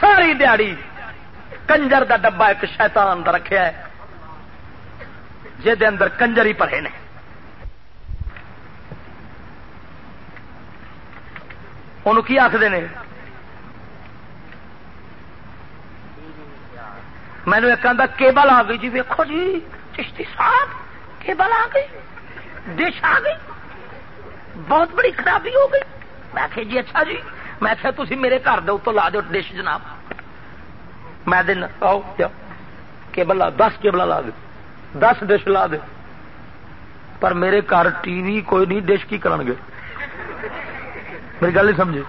ساری دیہڑی کنجر دا ڈبا ایک شیطان دا رکھیا ہے۔ جہد اندر کنجر ہی پڑے نے۔ انہوں کی آخر نے؟ مینو ایک آدھا کیبل آ گئی جی ویکو جی چشتی صاحب، کیبل آ گئی، ڈش آ گئی، بہت بڑی خرابی ہو گئی۔ میں کہ جی اچھا جی میں کہ تھی میرے گھر دے اتو لا دو ڈش جناب۔ میں دن آؤ کیا کیبل لا، دس کیبل لا دے دس ڈش لا دے پر میرے گھر ٹی وی کوئی نہیں، ڈش کی کرن گے۔ میری گل نہیں سمجھے۔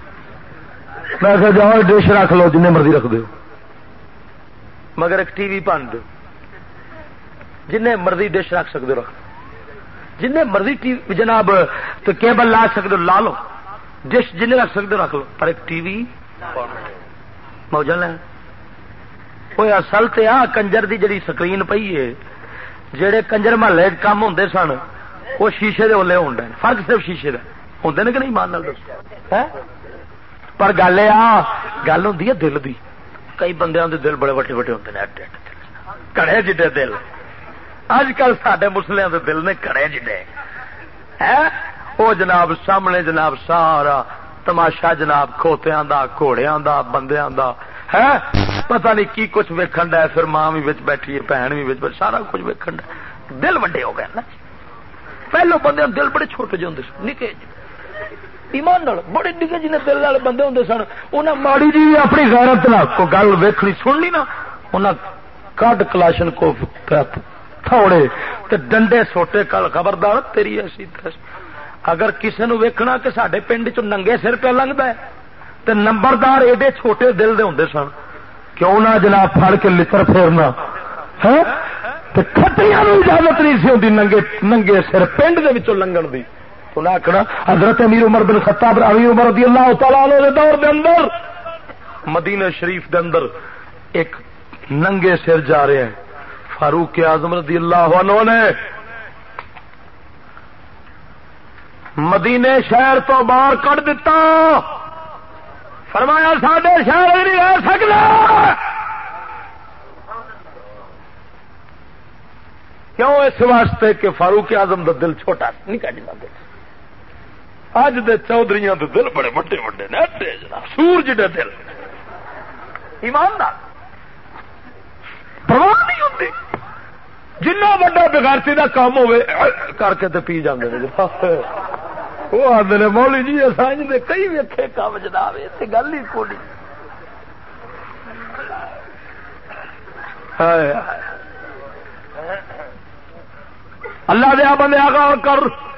میں کہ جاؤ، ڈش رکھ لو جن مرضی رکھ دو مگر ایک ٹی وی پن دو جن مرضی ڈش رکھ سکتے رکھ جن مرضی ٹی وی جناب، تو کیبل لا سکتے لا لو۔ ڈش جن رکھ سکتے رکھ لو۔ پر ایک ٹی وی؟ موجہ لین کوئی اصل تے آ کنجر دی جڑی سکرین پئی ہے، جڑے کنجر محلے کام ہوں سن، وہ شیشے دے اولے ہوں فرق صرف شیشے کا ہوں کہ نہیں؟ مان پر گل آ، گل ہوں دل دی۔ کئی بندے دل بڑے وٹے وٹے ہوتے ہیں کڑے جڈے دل۔ اج کل سڈے مسلے کے دل نے کڑے جڈے۔ وہ جناب سامنے جناب سارا تماشا جناب کھوتیا گھوڑیا بندیا ہے پتہ نہیں کی کچھ ویکن ڈا پھر ماں بھی وچ بیٹھی ہے بہن بھی وچ سارا کچھ ویکن ڈا دل وڈے ہو گئے نا۔ پہلو بندے دل بڑے چھوٹے جی ہوں نکے ایمان بڑے نکے جی دل والے بندے ہوں سن انہیں ماڑی جی اپنی غیرت نہ کو گل ویکھنی سن لی نا انہیں کڈ کلاشن کو تھوڑے تے ڈنڈے سوٹے کل خبردار، تیری ایسی دس۔ اگر کسی نو ویکھنا کہ سڈے پنڈ چ ننگے سر پہ لنگتا ہے، تے نمبردار ایڈے چھوٹے دل دے ہوں سن۔ کیوں نہ جناب پھڑ کے لکر پھیرنا؟ ہاں؟ کٹریاں اجازت نہیں سی ہوتی ننگے ننگے سر پنڈ کے لنگن دی۔ انہیں آخنا حضرت امیر عمر بن خطاب امیر عمر رضی اللہ تعالی دے دور دے اندر، مدینہ شریف دے اندر ایک ننگے سر جا رہے ہیں۔ فاروق اعظم رضی اللہ عنہ نے مدینے شہر تو باہر کٹ دیتا فرمایا، ساڈے شہر نہیں رہ سکتا کیوں؟ اس واسطے کہ فاروق اعظم دا دل چھوٹا نہیں کٹ دل اج دے چودھری دے دل بڑے وڈے وڈے نے جناب سورج دے دل۔ ایماندار۔ پرواہ نہیں ہوتی جنا وا بغیرتی کا کام ہوے کر کے پی جانے وہ آدھے نے مولی جی سانج نے کئی ویکے کام جناب اتنے گل ہی کوئی اللہ دیا بندے آگاہ کر۔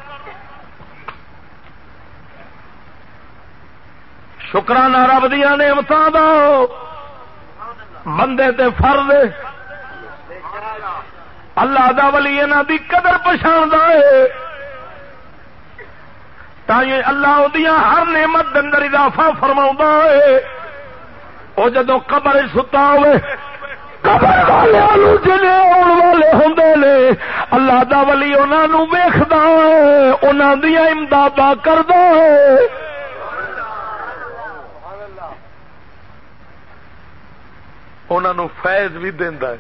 شکرانہ رب دیا نعمت دو بندے تے فرد اللہ دا ولی انہاں دی قدر پچھاڑدا ہے۔ تائیں اللہ اودیاں ہر نعمت اندر اضافہ فرماوندا ہے۔ او جدوں قبر ستا ہوئے، قبر والے جلے آن والے ہوں نے۔ اللہ دا ولی انہوں ویخد انہوں دیا امداد کرد انہوں فیض بھی دینا ہے۔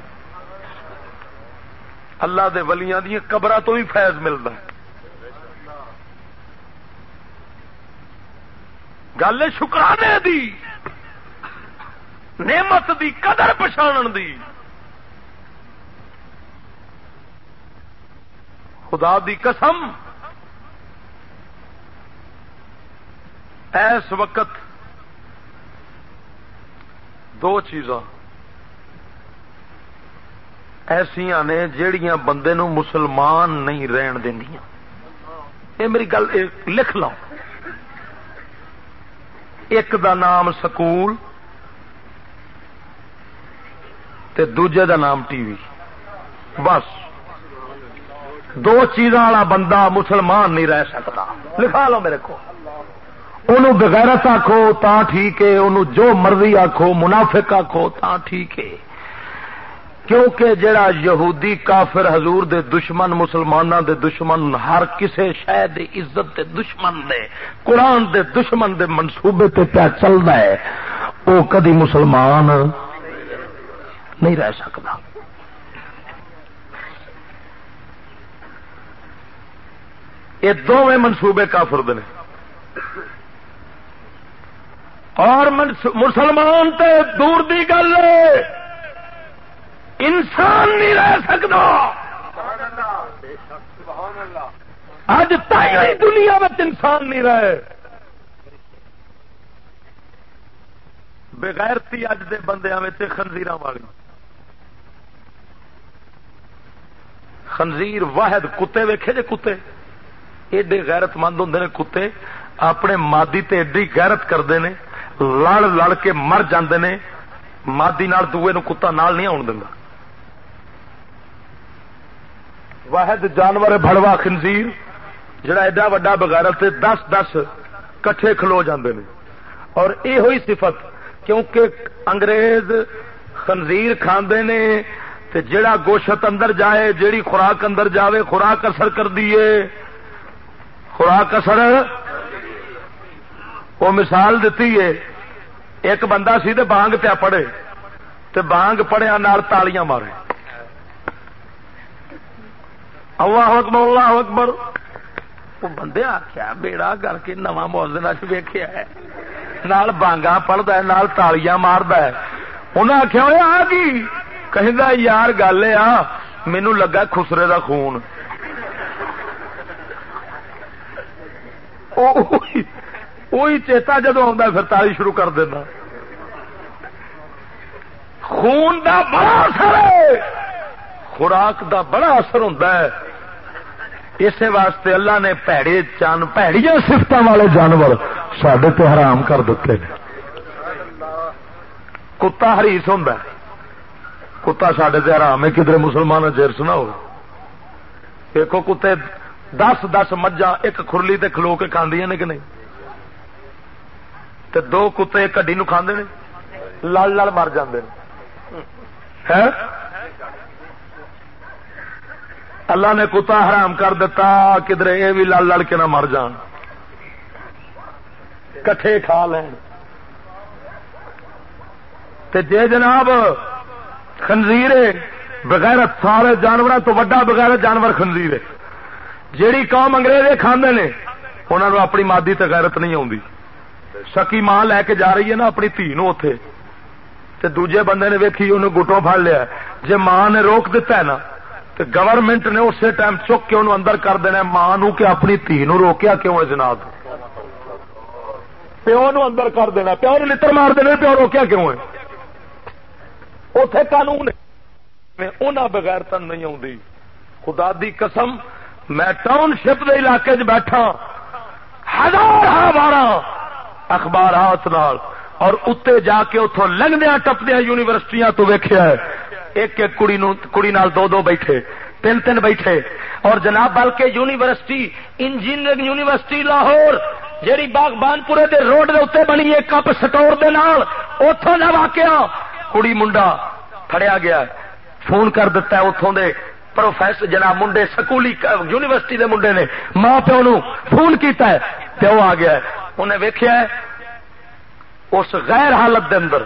اللہ دے ولیاں دیا قبر تو بھی فیض ملتا ہے۔ گل شکرانے دی، نعمت دی، قدر پچھان دی۔ خدا دی قسم، ایس وقت دو چیزاں۔ ایسا نے جیڑیاں بندے نو مسلمان نہیں رہن دیا یہ میری گل لکھ لو۔ ایک دا نام سکول تے دوجے دا نام ٹی وی۔ بس۔ دو چیزاں والا بندہ مسلمان نہیں رہ سکتا۔ لکھا لو میرے کو۔ انہوں بغیرت آخو تا ٹھیک ہے انہوں جو مرضی آخو منافق آخو تا ٹھیک ہے۔ کیونکہ جڑا یہودی کافر حضور دے دشمن مسلمانوں دے دشمن، ہر کسے شہ دے عزت دے دشمن دے، قرآن دے دشمن دے منصوبے تے پیا چلتا ہے وہ کدی مسلمان نہیں رہ سکتا یہ دونوں منصوبے کافر نے۔ اور مسلمان تے دور دی گل انسان نہیں رہ سکتا۔ اج تھی دنیا میں انسان نہیں رہے۔ بغیرتی اج دے بندیاں خنزیر والی۔ خنزیر واحد کتے ویکھے جے کتے؟ ایڈے غیرت مند ہوں نے کتے، اپنے مادی تے ایڈی غیرت کرتے ہیں لڑ لڑ کے مر جاندے نے، مادی نال دوے نو کتا نال نہیں آن دینا واحد جانور بڑوا خنزیر، جڑا ایڈا وڈا بغیرت دس دس کٹھے کھلو جاندے نے۔ اور یہ ہوئی صفت، کیونکہ انگریز خنزیر کھاندے نے، تے جڑا گوشت اندر جائے، جیڑی خوراک اندر جاوے، خوراک اثر کر دیے خوراک اثر، وہ مثال دیتی ہے، ایک بندہ سی بانگ پیا پڑے، تے بانگ پڑیا نال تالیاں مارے۔ اللہ اکبر اللہ اکبر۔ وہ بندے آخیا بیڑا کر کے نواں موزن ویخیا ہے۔ نال بانگا پڑھتا ہے، نال تالیاں مارد انہیں آخیا آ گئی کہ یار گل آ مینو لگا خسرے دا خون۔ وہی چیتا جدو پھر تالی شروع کر دینا۔ خون دا بڑا اثر ہے۔ خوراک دا بڑا اثر ہوتا ہے۔ اسی واسطے اللہ نے پیڑے چان پیڑیا سفت والے جانور سڈے تو حرام کر دیتے ہیں کتا ہریس ہوں کتا سڈے تو حرام ہے کدھر مسلمان جرس نہ ہو دیکھو کتے دس دس مجھا ایک خرلی تے کھلو کے کھاندیاں نے کہ نہیں تے دو کتے کڈی نو کھاندے نے لڑ لڑ مر جاندے نے اللہ نے کتا حرام کر دیتا، کدھر یہ بھی لڑ لڑ کے نہ مر جان۔ کٹھے کھا لین۔ تے جے جناب خنزیر بغیر سارے جانوروں تو وڈا بغیر جانور خنزیر ہے جیڑی قوم انگریز کھانے نے انہوں نے اپنی مادی تغیرت نہیں آتی سکی ماں لے کے جا رہی ہے نا اپنی تھی نو اتے تے دوجے بندے نے ویکھی انہوں گٹوں پڑ لیا۔ جی ماں نے روک دیتا ہے نا تو گورنمنٹ نے اسی ٹائم چک کے انہوں اندر کر دینا ماں نو کہ اپنی تھی نو روکیا کیوں ہے جناب؟ پیو نو اندر کر دینا پیو نو لتر مار دینا پیو روکیا کیوں ہے؟ اتے قانون انہیں بغیر تن نہیں آتی خدا دی قسم، میں ٹاؤن شپ کے علاقے چ بیٹھا ہاں، ہزار ہاں بارہ اخبارات نال۔ اور اتنے جا کے اتوں لنگدیا ٹپدیا یونیورسٹیاں تو ویخیا ایک ایک کڑی نو کڑی نال دو دو بیٹھے۔ تین تین بیٹھے۔ اور جناب، بلکہ یونیورسٹی، انجینئرنگ یونیورسٹی لاہور، جیڑی باغبان پورے دے روڈ دے اتنے بنی ہے کپ سٹور دے نال اتوں کا واقعہ۔ کڑی منڈا فڑیا گیا۔ فون کر دیتا ہے اتوں دے پروفیسر جناب منڈے، سکولی یونیورسٹی دے منڈے نے۔ ماں پیو نو فون کیتا ہے، پیو آ گیا انہیں ویخیا اس غیر حالت دے اندر۔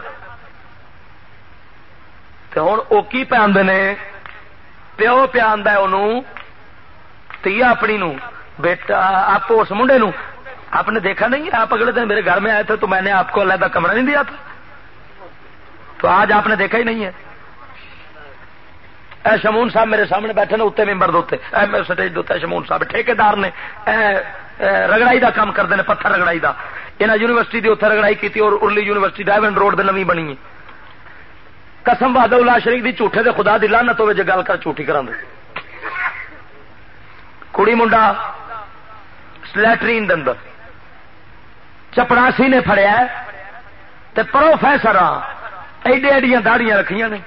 ہوں وہ کی پہ آدھے نے؟ پیو پہ آدھا تیا اپنی نو بیٹا، آپ اس منڈے نو آپ نے دیکھا نہیں؟ آپ اگلے دن میرے گھر میں آئے تھے تو میں نے آپ کو علیحدہ کمرہ نہیں دیا تھا۔ تو آج آپ نے دیکھا ہی نہیں ہے۔ اے شمون صاحب میرے سامنے بیٹھے نے اتنے ممبر دے سٹیج دے شمون صاحب ٹھیکار نے۔ رگڑائی دا کام کرتے ہیں پتھر رگڑائی دا۔ یہاں یونیورسٹی کی اتنے رگڑائی کی اور ارلی یونیورسٹی ڈائمنڈ روڈ دے نوی بنی قسم بہاد اللہ شریف دی جھوٹے دے خدا دلا نہ تو گل کر جھوٹی کرا دے کڑی منڈا سلیٹرین اندر چپڑاسی نے فڑیا پروفیسر ایڈے ایڈیاں داڑیاں رکھیاں نے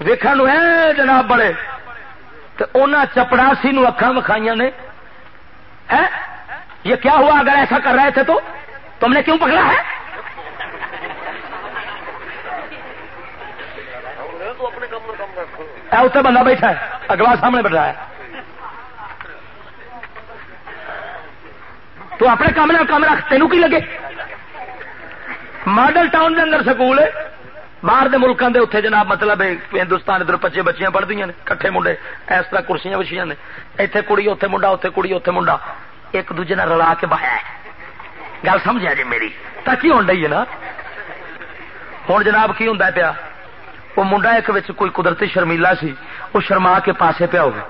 ویکن جناب بڑے تو انہیں چپڑاسی نو اکھان وکھائی نے یہ کیا ہوا اگر ایسا کر رہے تھے تو؟ تم نے کیوں پکڑا ہے؟ اتنے بندہ بیٹھا ہے اگلا سامنے بیٹھا ہے۔ تو اپنے کام نے کام رکھ تینوں کی لگے؟ ماڈل ٹاؤن کے اندر سکول باہر دے ملکوں دے اتنے جناب مطلب ہندوستان ادھر پچے بچیاں پڑھتی ہیں کٹھے منڈے، اس طرح کرسیاں بچیاں نے۔ اتنے کڑی اتنے منڈا اتنے کڑی اتنے منڈا۔ ایک دوجے نے رلا کے بہایا گل سمجھا جی میری؟ تاکہ ہو رہی ہے نا؟ ہوں جناب کی ہوں پیا؟ وہ منڈا ایک کوئی قدرتی شرمیلا سی، وہ شرما کے پاسے پیا ہوگا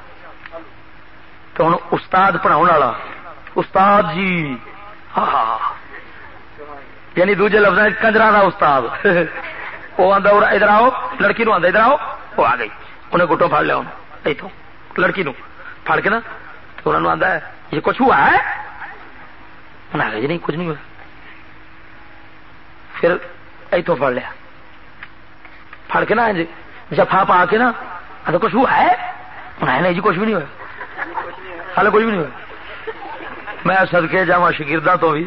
تو ہوں استاد پڑھاؤ والا، استاد جی۔ ہاں, ہاں،, ہاں۔ یعنی دوجے لفظ کنجرا کا استاد۔ وہ آدھا ادھر آؤ لڑکی نو آدھا ادھر آؤ وہ آ گئی انہیں گٹوں پڑ لیا اتوں لڑکی نو پڑ کے نا تو انہوں نے آدھا یہ کچھ ہوا ہے انہیں آ جی نہیں کچھ نہیں ہوا پھر اتوں پڑ لیا پڑ کے نا جی جفا پا کے نا کچھ ہوا ہے انہیں نہیں جی کچھ بھی نہیں ہوا ہال کچھ بھی نہیں ہوا میں سدکے جا شگرداں تو بھی۔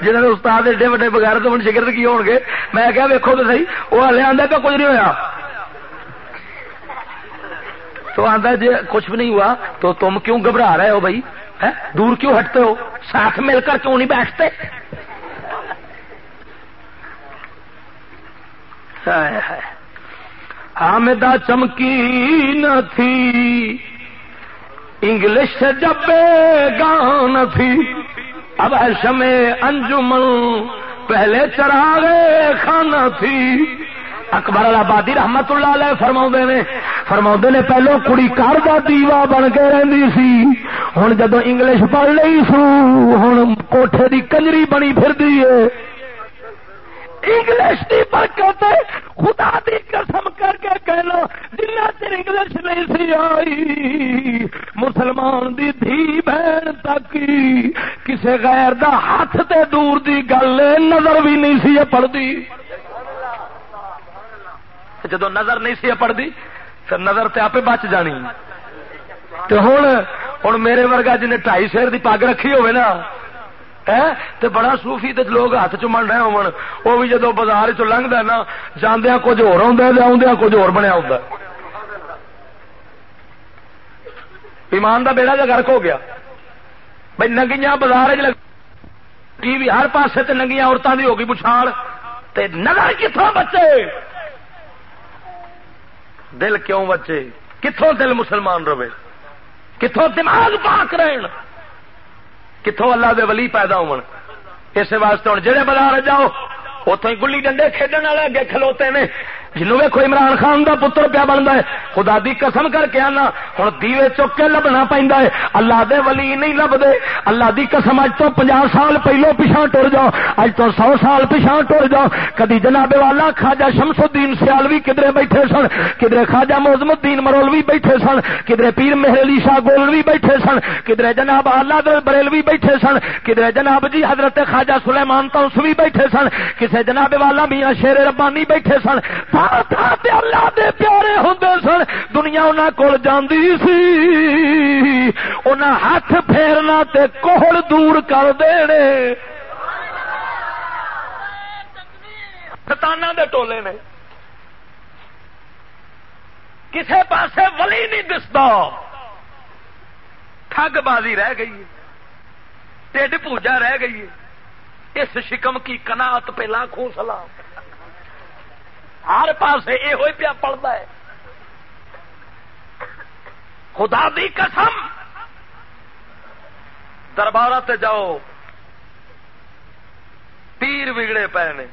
جنہوں نے استاد ایڈے وڈے بغیر تو شگرد کی ہو گے میں کیا ویکو تو صحیح وہ ہلے آدھا کہ کچھ نہیں ہوا تو آتا جی کچھ بھی نہیں ہوا، تو تم کیوں گھبرا رہے ہو بھائی؟ دور کیوں ہٹتے ہو؟ ساتھ مل کر کیوں نہیں بیٹھتے؟ حامدہ چمکی نہ تھی۔ انگلش جب گان تھی، اب شم انجمن پہلے چراغے خانہ تھی۔ اکبر آبادی رحمت اللہ علیہ فرما نے فرما نے پہلو کڑی کار کا دیوا بن کے رہی سی۔ ہوں جدو انگلش پڑھ لی سو ہوں کوٹھے دی کنجری بنی پھر دی ہے۔ انگلش کی برکت خدا دی قسم کر کے کہہ لو جنا چر انگلش نہیں سی آئی مسلمان دی دھی بہن تک کسے غیر دا ہاتھ تے دور دی گل نظر بھی نہیں سی پڑتی جدو نظر نہیں سی پڑتی پھر نظر تے آپ بچ جانی تو ہوں ہوں میرے ورگا جن ٹائی سیر دی پگ رکھی ہوئے نا تے بڑا سوفی تے لوگ ہاتھ چمن رہے ہو وہ بھی جدو بازار چ لنگتا نا جاندیا کچھ ہو آدھا کچھ ہو بنیا ایمان دا بیڑا جا گرک ہو گیا۔ بھائی ننگیاں بازار ٹی وی ہر پاسے تے ننگیاں عورتوں کی ہوگی پچھاڑ۔ تے نظر کتوں بچے؟ دل کیوں بچے؟ کتوں دل مسلمان رہے؟ کتوں دماغ پاک رہن؟ کتوں اللہ دے ولی پیدا ہو اس واسطے ہوں جہے بازار جاؤ اتوں ہی گلی ڈنڈے کھیڈن والے اگے کھلوتے نے۔ جنوب ویکو عمران خان دا پتر پیا بنتا ہے، خدا دی قسم کر کے آنا ہوں دیوے چک کے لبنا پہنتا ہے۔ اللہ دے ولی نہیں لبدے۔ اللہ دی قسم اج تو پنجا سال پہلو پیچھا ٹر جاؤ، اج تو سو سال پیچھا ٹر جاؤ۔ کدی جناب والا خاجا شمس الدین سیال بھی کدرے بیٹھے سن، کدرے خاجا موزم الدین مرول بھی بیٹھے سن، کدرے پیر مہر علی شاہ گول بھی بیٹھے سن، کدرے جناب اللہ دل بریل بھی بیٹھے سن، کدرے جناب جی حضرت خاجا سلیمان تونس بھی بیٹھے سن، کسے جناب والا میاں شیر ربانی بیٹھے سن۔ اللہ دے پیارے ہوں سن، دنیا انہوں کو جاندی سی۔ انہاں ہاتھ پھیرنا تے کوہل دور کر دینے۔ ستانا دے ٹولے نے۔ کسے پاسے ولی نہیں دستا۔ ٹھگ بازی رہ گئی ٹھڈ پوجا رہ گئی ہے۔ اس شکم کی کنات پہ لاکھوں سلام۔ ہر پاسے یہ پیا پڑتا ہے۔ خدا دی قسم۔ دربار تے جاؤ۔ پیر بگڑے پے نے۔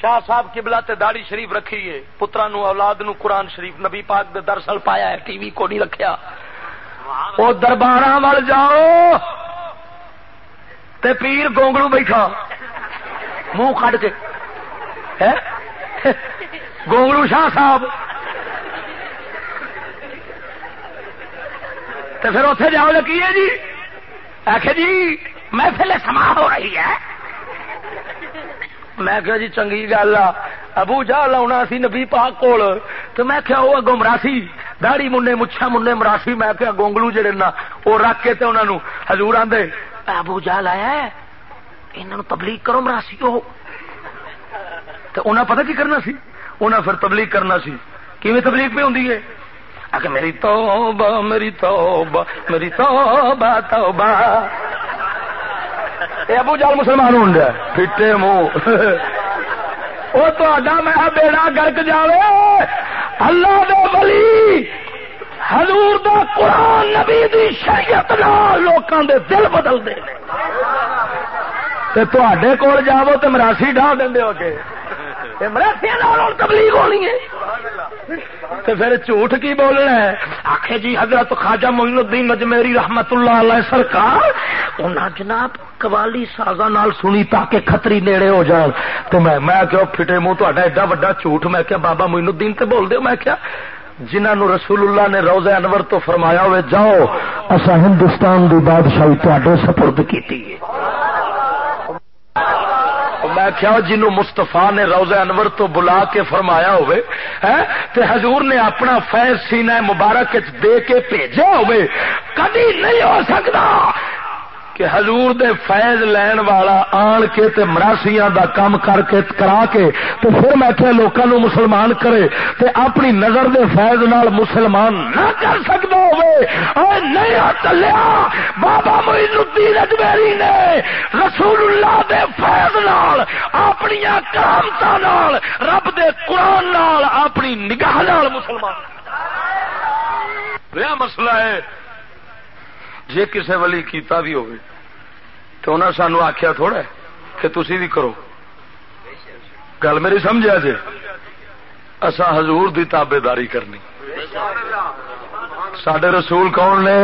شاہ صاحب کبلا تے داڑی شریف رکھیے پترا نو اولاد نو قرآن شریف نبی پاک دے درسل پایا ہے ٹی وی کو نہیں رکھیا۔ وہ دربار وال جاؤ۔ تے پیر گونگلو بیٹھا۔ منہ کٹ کے۔ گونگلو شاہ صاحب۔ تو پھر اتے جاؤ لکیے جی۔ آخ جی محفل سما ہو رہی ہے۔ میں کہ جی چنگی گل آ۔ ابو جا لاؤنا سی نبی پاک کول۔ تو میں کیا وہ اگو مراسی داڑی منڈے مچھا منڈے مراسی۔ میں کیا گونگلو جڑے نا وہ رکھ کے انہوں ہزور آدھے ابو جا لایا انہوں تبلیغ کرو مراسی ہو۔ تو انہیں پتہ کی کرنا سی؟ انہیں پھر تبلیغ کرنا سی۔ کیویں تبلیغ پہ ہوں کہ میری توبہ میری توبہ میری توبہ توبہ۔ یہ ابو جال مسلمان ہوں گیا پھٹے منہ۔ وہ تو میں بیڑا گرک جاوے۔ اللہ دے ولی، حضور دا قرآن، نبی دی شریعت نال لوکاں دے دل بدل دے تے تواڈے کول جاؤ تے مراسی ڈھا دیندے ہو کے تبلیغ ہونی ہے۔ تو پھر جھوٹ کی بولنا ہے؟ آخ جی حضرت خواجہ معین الدین مجمیری رحمت اللہ علیہ سرکار انہیں جناب قوالی سازا نال سنی تاکہ خطری نیڑے ہو جان۔ تو میں میں کیا پھٹے منہ تا ایڈا وڈا جھوٹ، میں کیا بابا معین الدین تے بول دے میں کیا جنہوں رسول اللہ نے روزہ انور تو فرمایا ہوئے، جاؤ اصا ہندوستان کی بادشاہی تے سپرد کی میں آخیا جنوں مستفا نے روزہ انور تو بلا کے فرمایا ہوئے تے حضور نے اپنا فیض سینہ مبارک دے کے بھیجا ہوئے کدی نہیں ہو سکتا۔ کہ حضور دے فیض لین والا آن کے تے مراسیاں دا کام کر کے کرا کے تو پھر میں کہ لوکاں نو مسلمان کرے تے اپنی نظر دے فیض نال مسلمان نہ کر سکتا ہوئے۔ اے نہیں چلیا بابا معین الدین اجمیری نے رسول اللہ دے فیض نال اپنی کرامتا نال، رب دے قرآن نال، اپنی نگاہ نال مسلمان۔ مسئلہ ہے۔ جی کسی ولی کیتا بھی ہوگی تو انہیں سانو آخیا تھوڑا کہ تھی بھی کرو گل میری سمجھا جی اصا حضور دی تابے داری کرنی سڈے رسول کون نے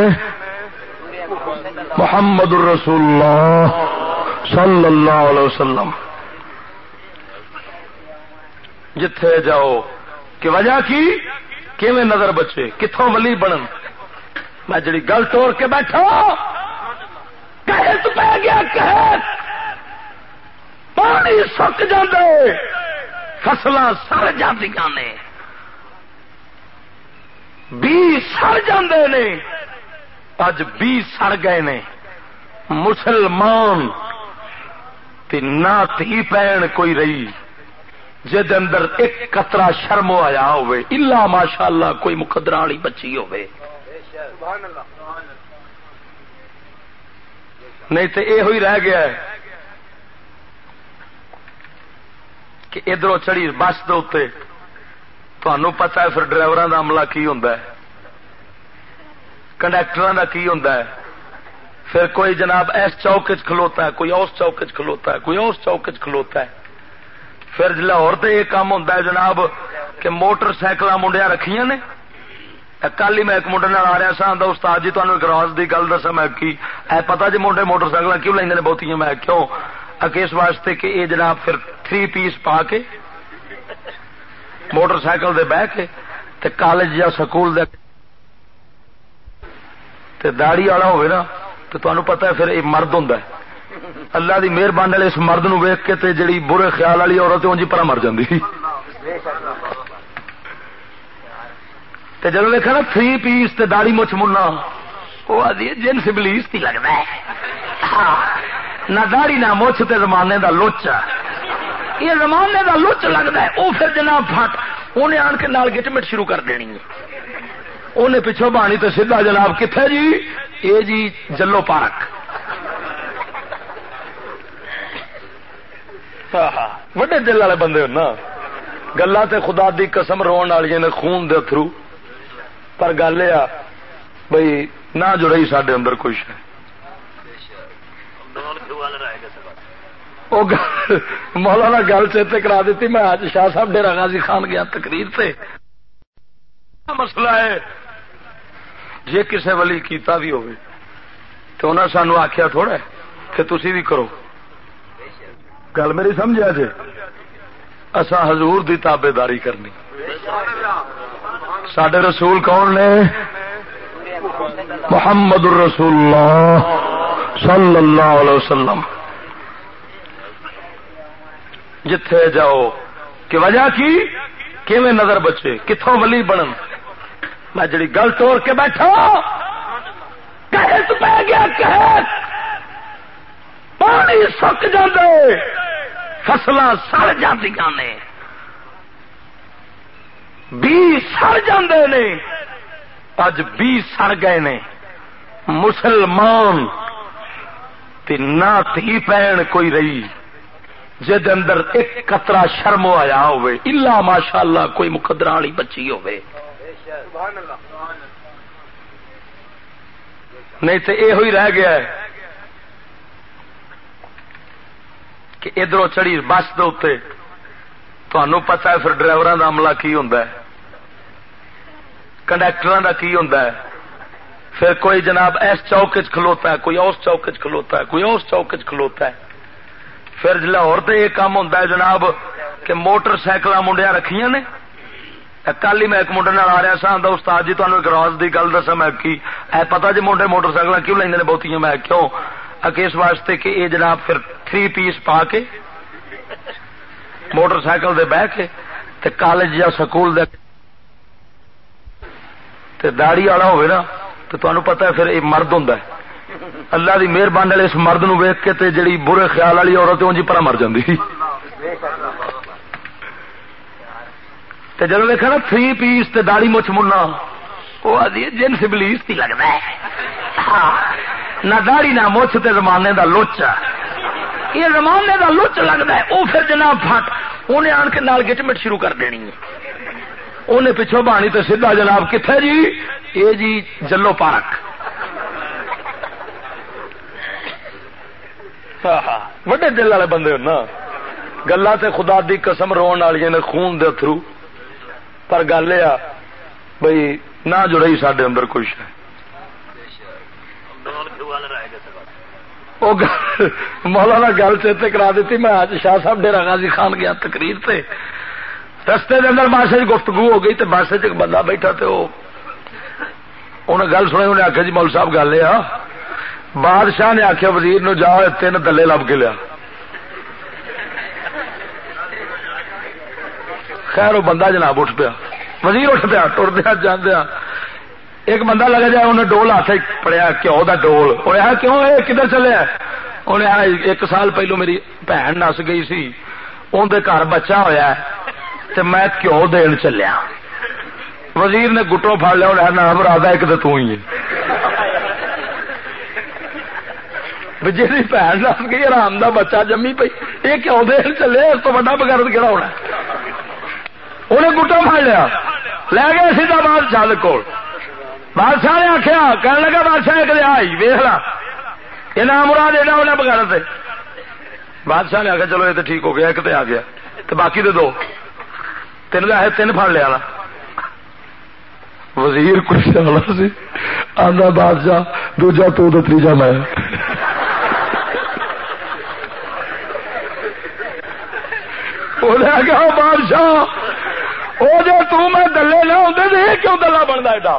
محمد الرسول اللہ صلی اللہ علیہ وسلم جتھے جاؤ کہ وجہ کی کیویں نظر بچے کتوں ولی بنن میں جڑی گل توڑ کے بیٹھا پہ گیا کہ پانی سک جاندے فصل سر جاندیاں نے۔ بی سڑ جاندے نے، اج بی سڑ گئے نے۔ مسلمان نہ تھی پین کوئی رہی جد اندر ایک قطرہ شرم آیا ہوئے، الا ماشاء اللہ کوئی مقدرہ والی بچی ہوئے۔ نہیں تو یہ رہ گیا ہے کہ ادھر چڑی بس دے تمہوں پتا ہے پھر ڈرائیور کا عملہ کی ہوں کنڈکٹر کا کی ہوں پھر کوئی جناب اس چوک چ کھلوتا ہے، کوئی اس چوک چ کھلوتا ہے، کوئی اس چوک چ کھلوتا ہے۔ پھر لاہور تو یہ کام ہوں جناب، کہ موٹر سائیکل منڈیا رکھیاں نے۔ کل ہی میں ایک منڈے آ رہا سا استاد جی تمہیں ایک راز کی گل دسا میں کی۔ اے پتا جی منڈے موٹر سائیکل کیوں لینا بہت میں کیوں اس واسطے کہ یہ جناب پھر تھری پیس پا کے موٹر سائیکل دے بہ کے تے کالج یا سکول دے تے داڑی والا ہوئے نا تو تمہیں پتا ہے پھر یہ مرد ہوں اللہ دی مہربانی والے اس مرد نو ویک کے تے جڑی برے خیال والی عورت انجی پر مر جاتی جب دیکھا نا تھری پیس تے داڑی مچھ منا. وہ آدھی جنس بلیس کی لگتا ہے۔ ہاں، نہ داڑی نہ مچھ تے زمانے دا لوچ یہ زمانے دا لوچ لگتا ہے۔ وہ پھر جناب پھٹ انہیں آن کے نال گٹمٹ شروع کر دینی ہے۔ انہیں پچھو بانی تو سیدھا جناب کتنے جی؟ یہ جی جلو پارک. ہاں، ہاں۔ وڈے دل والے بندے ہو نا۔ گلا تے خدا دی قسم رو والی نے خون دے تھرو پر گل یہ بھائی نہ جڑی سڈے اندر کچھ ہے مولانا گل چیتے کرا دیتی، میں آج شاہ صاحب ڈیرا غازی خان گیا تقریر سے مسئلہ ہے جی کسی ولی کیتا بھی ہوئے تو انہیں سانو آخیا تھوڑا کہ تھی بھی کرو۔ گل میری سمجھا جی اصا حضور دی تابے داری کرنی۔ سڈے رسول کون نے؟ محمد الرسول اللہ صلی اللہ علیہ وسلم۔ جتھے جاؤ۔ کہ وجہ کی؟ کیویں نظر بچے؟ کتوں ولی بنن؟ میں جڑی گل توڑ کے بیٹھا ہاں، پہ گیا پانی سک جاندے فصل سڑ جاندیاں نے۔ بی سڑ جاندے نے۔ اج بی سڑ گئے نے۔ مسلمان نہ تھی پین کوئی رہی۔ جد اندر ایک قطرہ شرم آیا ہوئے، الا ماشاء اللہ کوئی مقدرہ والی بچی ہوئے۔ نہیں تو یہ ہوئی رہ گیا ہے کہ ادھر چڑی بس دے تمہوں پتا ہے پھر ڈرائیور کا عملہ کی ہوں کنڈکٹر کا کی ہوں پھر کوئی جناب اس چوک چ کھلوتا ہے، کوئی اس چوک چ کھلوتا ہے، کوئی اس چوک چ کھلوتا ہے۔ پھر لاہور تو یہ کام ہوں جناب کہ موٹر سائیکل منڈیا رکھیاں نے۔ کل ہی میں ایک منڈے آ رہا سا استاد جی تمہیں ایک راز کی گل دسا میں کی اے پتا جی منڈے موٹر سائیکل کیوں لینا بہت میں کیوں؟ اس واسطے کہ یہ جناب پھر تھری پیس پا کے موٹر سائیکل دے بہ کے تے کالج یا سکول دے تے داڑی والا ہوئے نا تو تمہیں پتا ہے پھر یہ مرد ہوں اللہ کی مہربانی اس مرد نو ویک کے تے جڑی برے خیال والی عورت انجی پر مر جاتی جب دیکھا نا تھری پیس تے داڑی مچھ منا وہ آدھی جنس بلیس کی لگتا ہے۔ ہاں، نہ داڑی نہ مچھ تے زمانے دا لوچ یہ زمانے دا لوچ لگتا ہے وہ پھر جناب پھٹ انہیں آن کے نال گٹمٹ شروع کر دینی ہے۔ انہیں پچھو بانی تو سیدھا جناب کتنے جی؟ یہ جی جلو پارک۔ ہاں، ہاں، وڈے دل والے بندے نا۔ گلا خدا دی قسم رو والی نے خون دے تھرو۔ پر گل یہ بھائی نہ جڑی سڈے اندر کچھ ہے مولانا گل چیتے کرا دیتی، میں آج شاہ صاحب ڈیرا غازی خان گیا تقریر سے رستے کے اندر بس گفتگو ہو گئی تو بس چ بندہ بیٹھا تو انہیں گل سنی انہیں آخیا جی مول صاحب گل یہ بادشاہ نے آخیا وزیر نو جاؤ تین دلے لب کے لیا۔ خیر وہ بندہ جناب اٹھ پیا۔ وزیر اٹھ پیا ٹر دیا جاندیا ایک بندہ لگا جائے انہیں ڈول ہاتھ پڑیا کیوں دا ڈول۔ انہیں کیوں یہ کدھر چلے انہیں ایک سال پہلو میری بھن نس گئی سی اندر گھر بچہ ہوا تو میں کیوں دین چلیا؟ وزیر نے گٹوں پڑ لیا انہیں نام رادا ایک تو تو ہی جی بھن نس گئی آرام کا بچہ جمی پی یہ کیوں دین چلے؟ اس کو بڑا بغیر کہڑا ہونا انہیں گٹا پڑ لیا۔ لے گئے سیدھا بادشاہ کو بادشاہ نے آخیا کہنے لگا، بادشاہ ایک دیا آئی ویخ لا۔ یہ نام مراد ایڈا انہیں بغیر بادشاہ نے آخیا چلو، یہ تو ٹھیک ہو گیا، ایک تو آ گیا۔ تو باقی تو دو۔ تین آئے تین پڑ لیا وزیر کچھ سی۔ آدھا بادشاہ، دوجا تو تیجا میں۔ بادشاہ۔ وہ جو تم دلے نہ ہوتے تو یہ کیوں دلہ بنتا ایڈا؟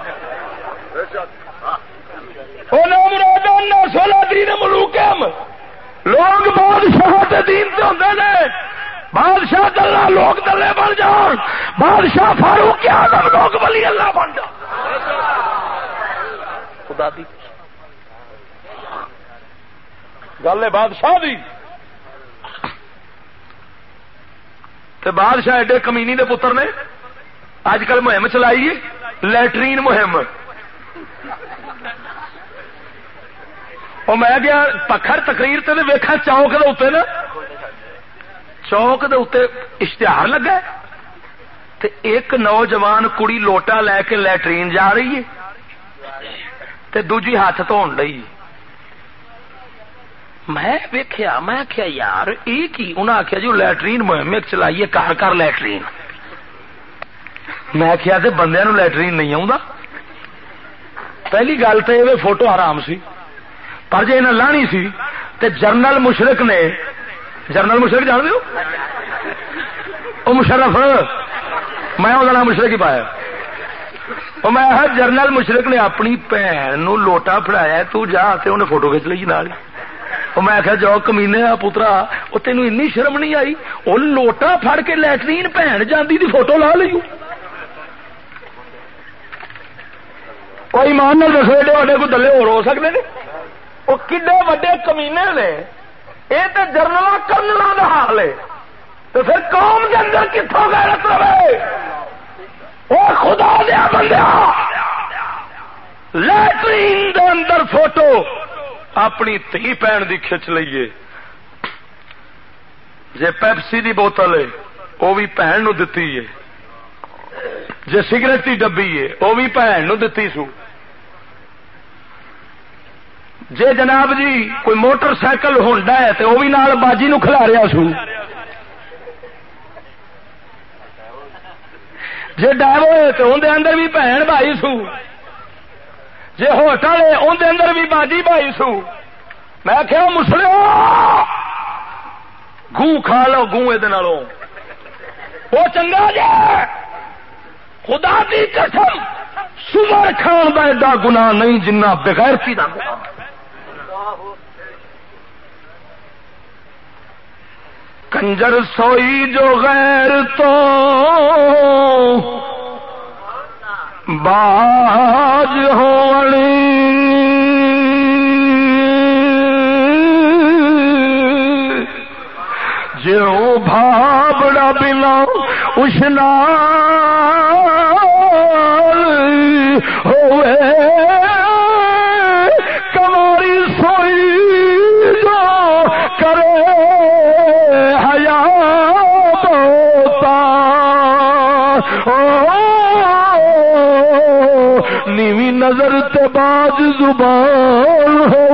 سولہ دین ملوکم لوگ بادشاہ دین سے ہوتے ہیں بادشاہ دلہ لوگ دلے بن جان۔ بادشاہ فاروق کے آدم لوگ بلی اللہ بن جان۔ خدا دی گل ہے بادشاہ دی۔ تے بادشاہ ایڈے کمینی دے پتر نے اج کل مہم چلائی لٹرین مہم۔ میں گیا پکھر تقریر تے ویخا چوک دے اتنے نا۔ چوک دے اتنے اشتہار لگا تے ایک نوجوان کڑی لوٹا لے کے لٹرین جا رہی ہے تے دوجی ہاتھ دھو رہی میں ویکیا میں آخیا یار یہ کی؟ انہیں آخیا جی لٹرین مہم چلائیے، کر کر لٹرین میں آخیا بندے لٹرین نہیں آ پہلی گل تو یہ فوٹو آرام سی، پر جی انہیں لانی سی تے جرنل مشرق نے جرنل مشرق جان دو وہ مشرف، میں وہ مشرق ہی پایا۔ میں جرنل مشرق نے اپنی بھن نو لوٹا فڑایا تو جا انہیں فوٹو کھچ لی نال۔ میں آخیا، جاؤ کمینے پوترا وہ تین این شرم نہیں آئی؟ وہ لوٹا فڑ کے لٹرین بھن جاندی دی فوٹو لا لیو۔ کوئی مان نہ دسو، ایڈے وڈے کو دلے ہو سکتے ہیں وہ کڈے وڈے کمینے نے؟ یہ تو جرنل کرنل کا حال ہے تو پھر قوم کے اندر کتوں غیرت رہے۔ وہ خدا دیا بندہ لٹرین دے اندر فوٹو اپنی تھی پہن دی کھچ لیے جے پیپسی دی بوتل ہے وہ بھی بھن نو دتی ہے۔ جے سگریٹ کی ڈبی ہے وہ بھی بھن نو دتی سو۔ جے جناب جی کوئی موٹر سائیکل ہونڈا ہے تو وہ بھی نال باجی نو کھلا رہا سو جے ڈائیو ہے تو اندر اندر بھی بھن بھائی سو جی ہوٹل ہے اندر اندر بھی باجی بھائی سو میں کیا مسلم گوں کھا لو، گوں یہ وہ چنگا جی خدا کی قسم، سمر کھان کا ایڈا گنا نہیں جنہ بغیر سی کا کنجر سوئی جو غیر تو باج ہونی جو بھابڑا بنا اشنا ہوئے نظر تے باز زبان ہو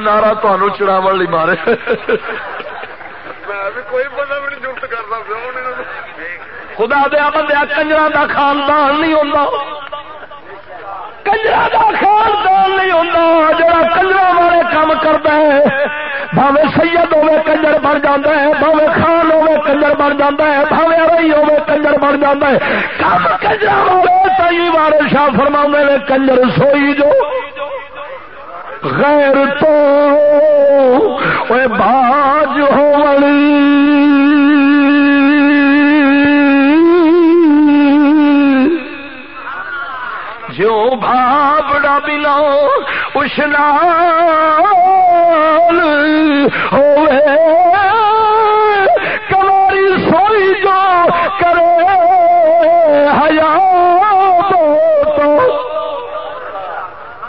نارا تمہوں چڑاو لی مارے۔ خدا دیا بندہ کنجر کا خاندان نہیں ہوتا کنجر کا خاندان نہیں ہوتا جڑا کنجر والے کام کرتا ہے، بھاوے سید ہوے کنجر بن جاتا ہے، بھاوے خان ہوے کنجر بن جاتا ہے، بھاوے ارئی ہوے کنجر بن جاتا ہے۔ کم کنجر والے تئی والے شاہ فرما نے، کنجر سوئی جو۔ غیر تو باج ہو جو بھابڑا بلا اشنا کماری سوئی جو کرے حیا تو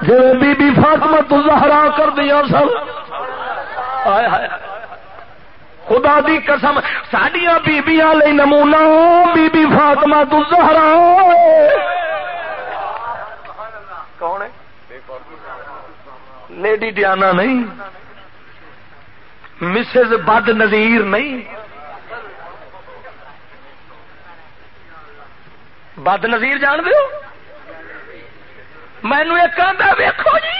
جی بی بی فاطمہ تو زہرا کر دیا سب خدا دی قسم سڈیا بیبیاں لئی نمونہ بی بی فاطمہ تو زہرا۔ کون ہے؟ لیڈی ڈیانا نہیں۔ مسز بد نظیر نہیں۔ بد نظیر جان دو مینو ایک ویکو جی۔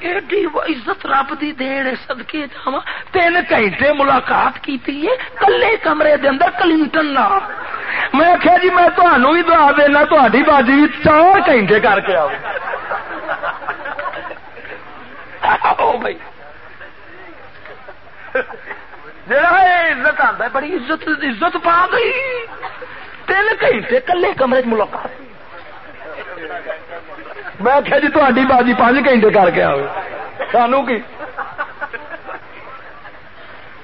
ایڈی عزت رب دی دین سدکے جا تین گھنٹے ملاقات کی کلے کمرے دے اندر کلنٹن میں آخیا جی میں تمہوں بھی دعا دینا تاری باجی چار گھنٹے کر کے آؤ بھائی۔ جڑا عزت آتا ہے، بڑی عزت عزت پا گئی۔ تین گھنٹے کلے کمرے ملاقات۔ میں آخیا جی تاری بازی پانچ گھنٹے کر کے آؤ۔ سانو کی؟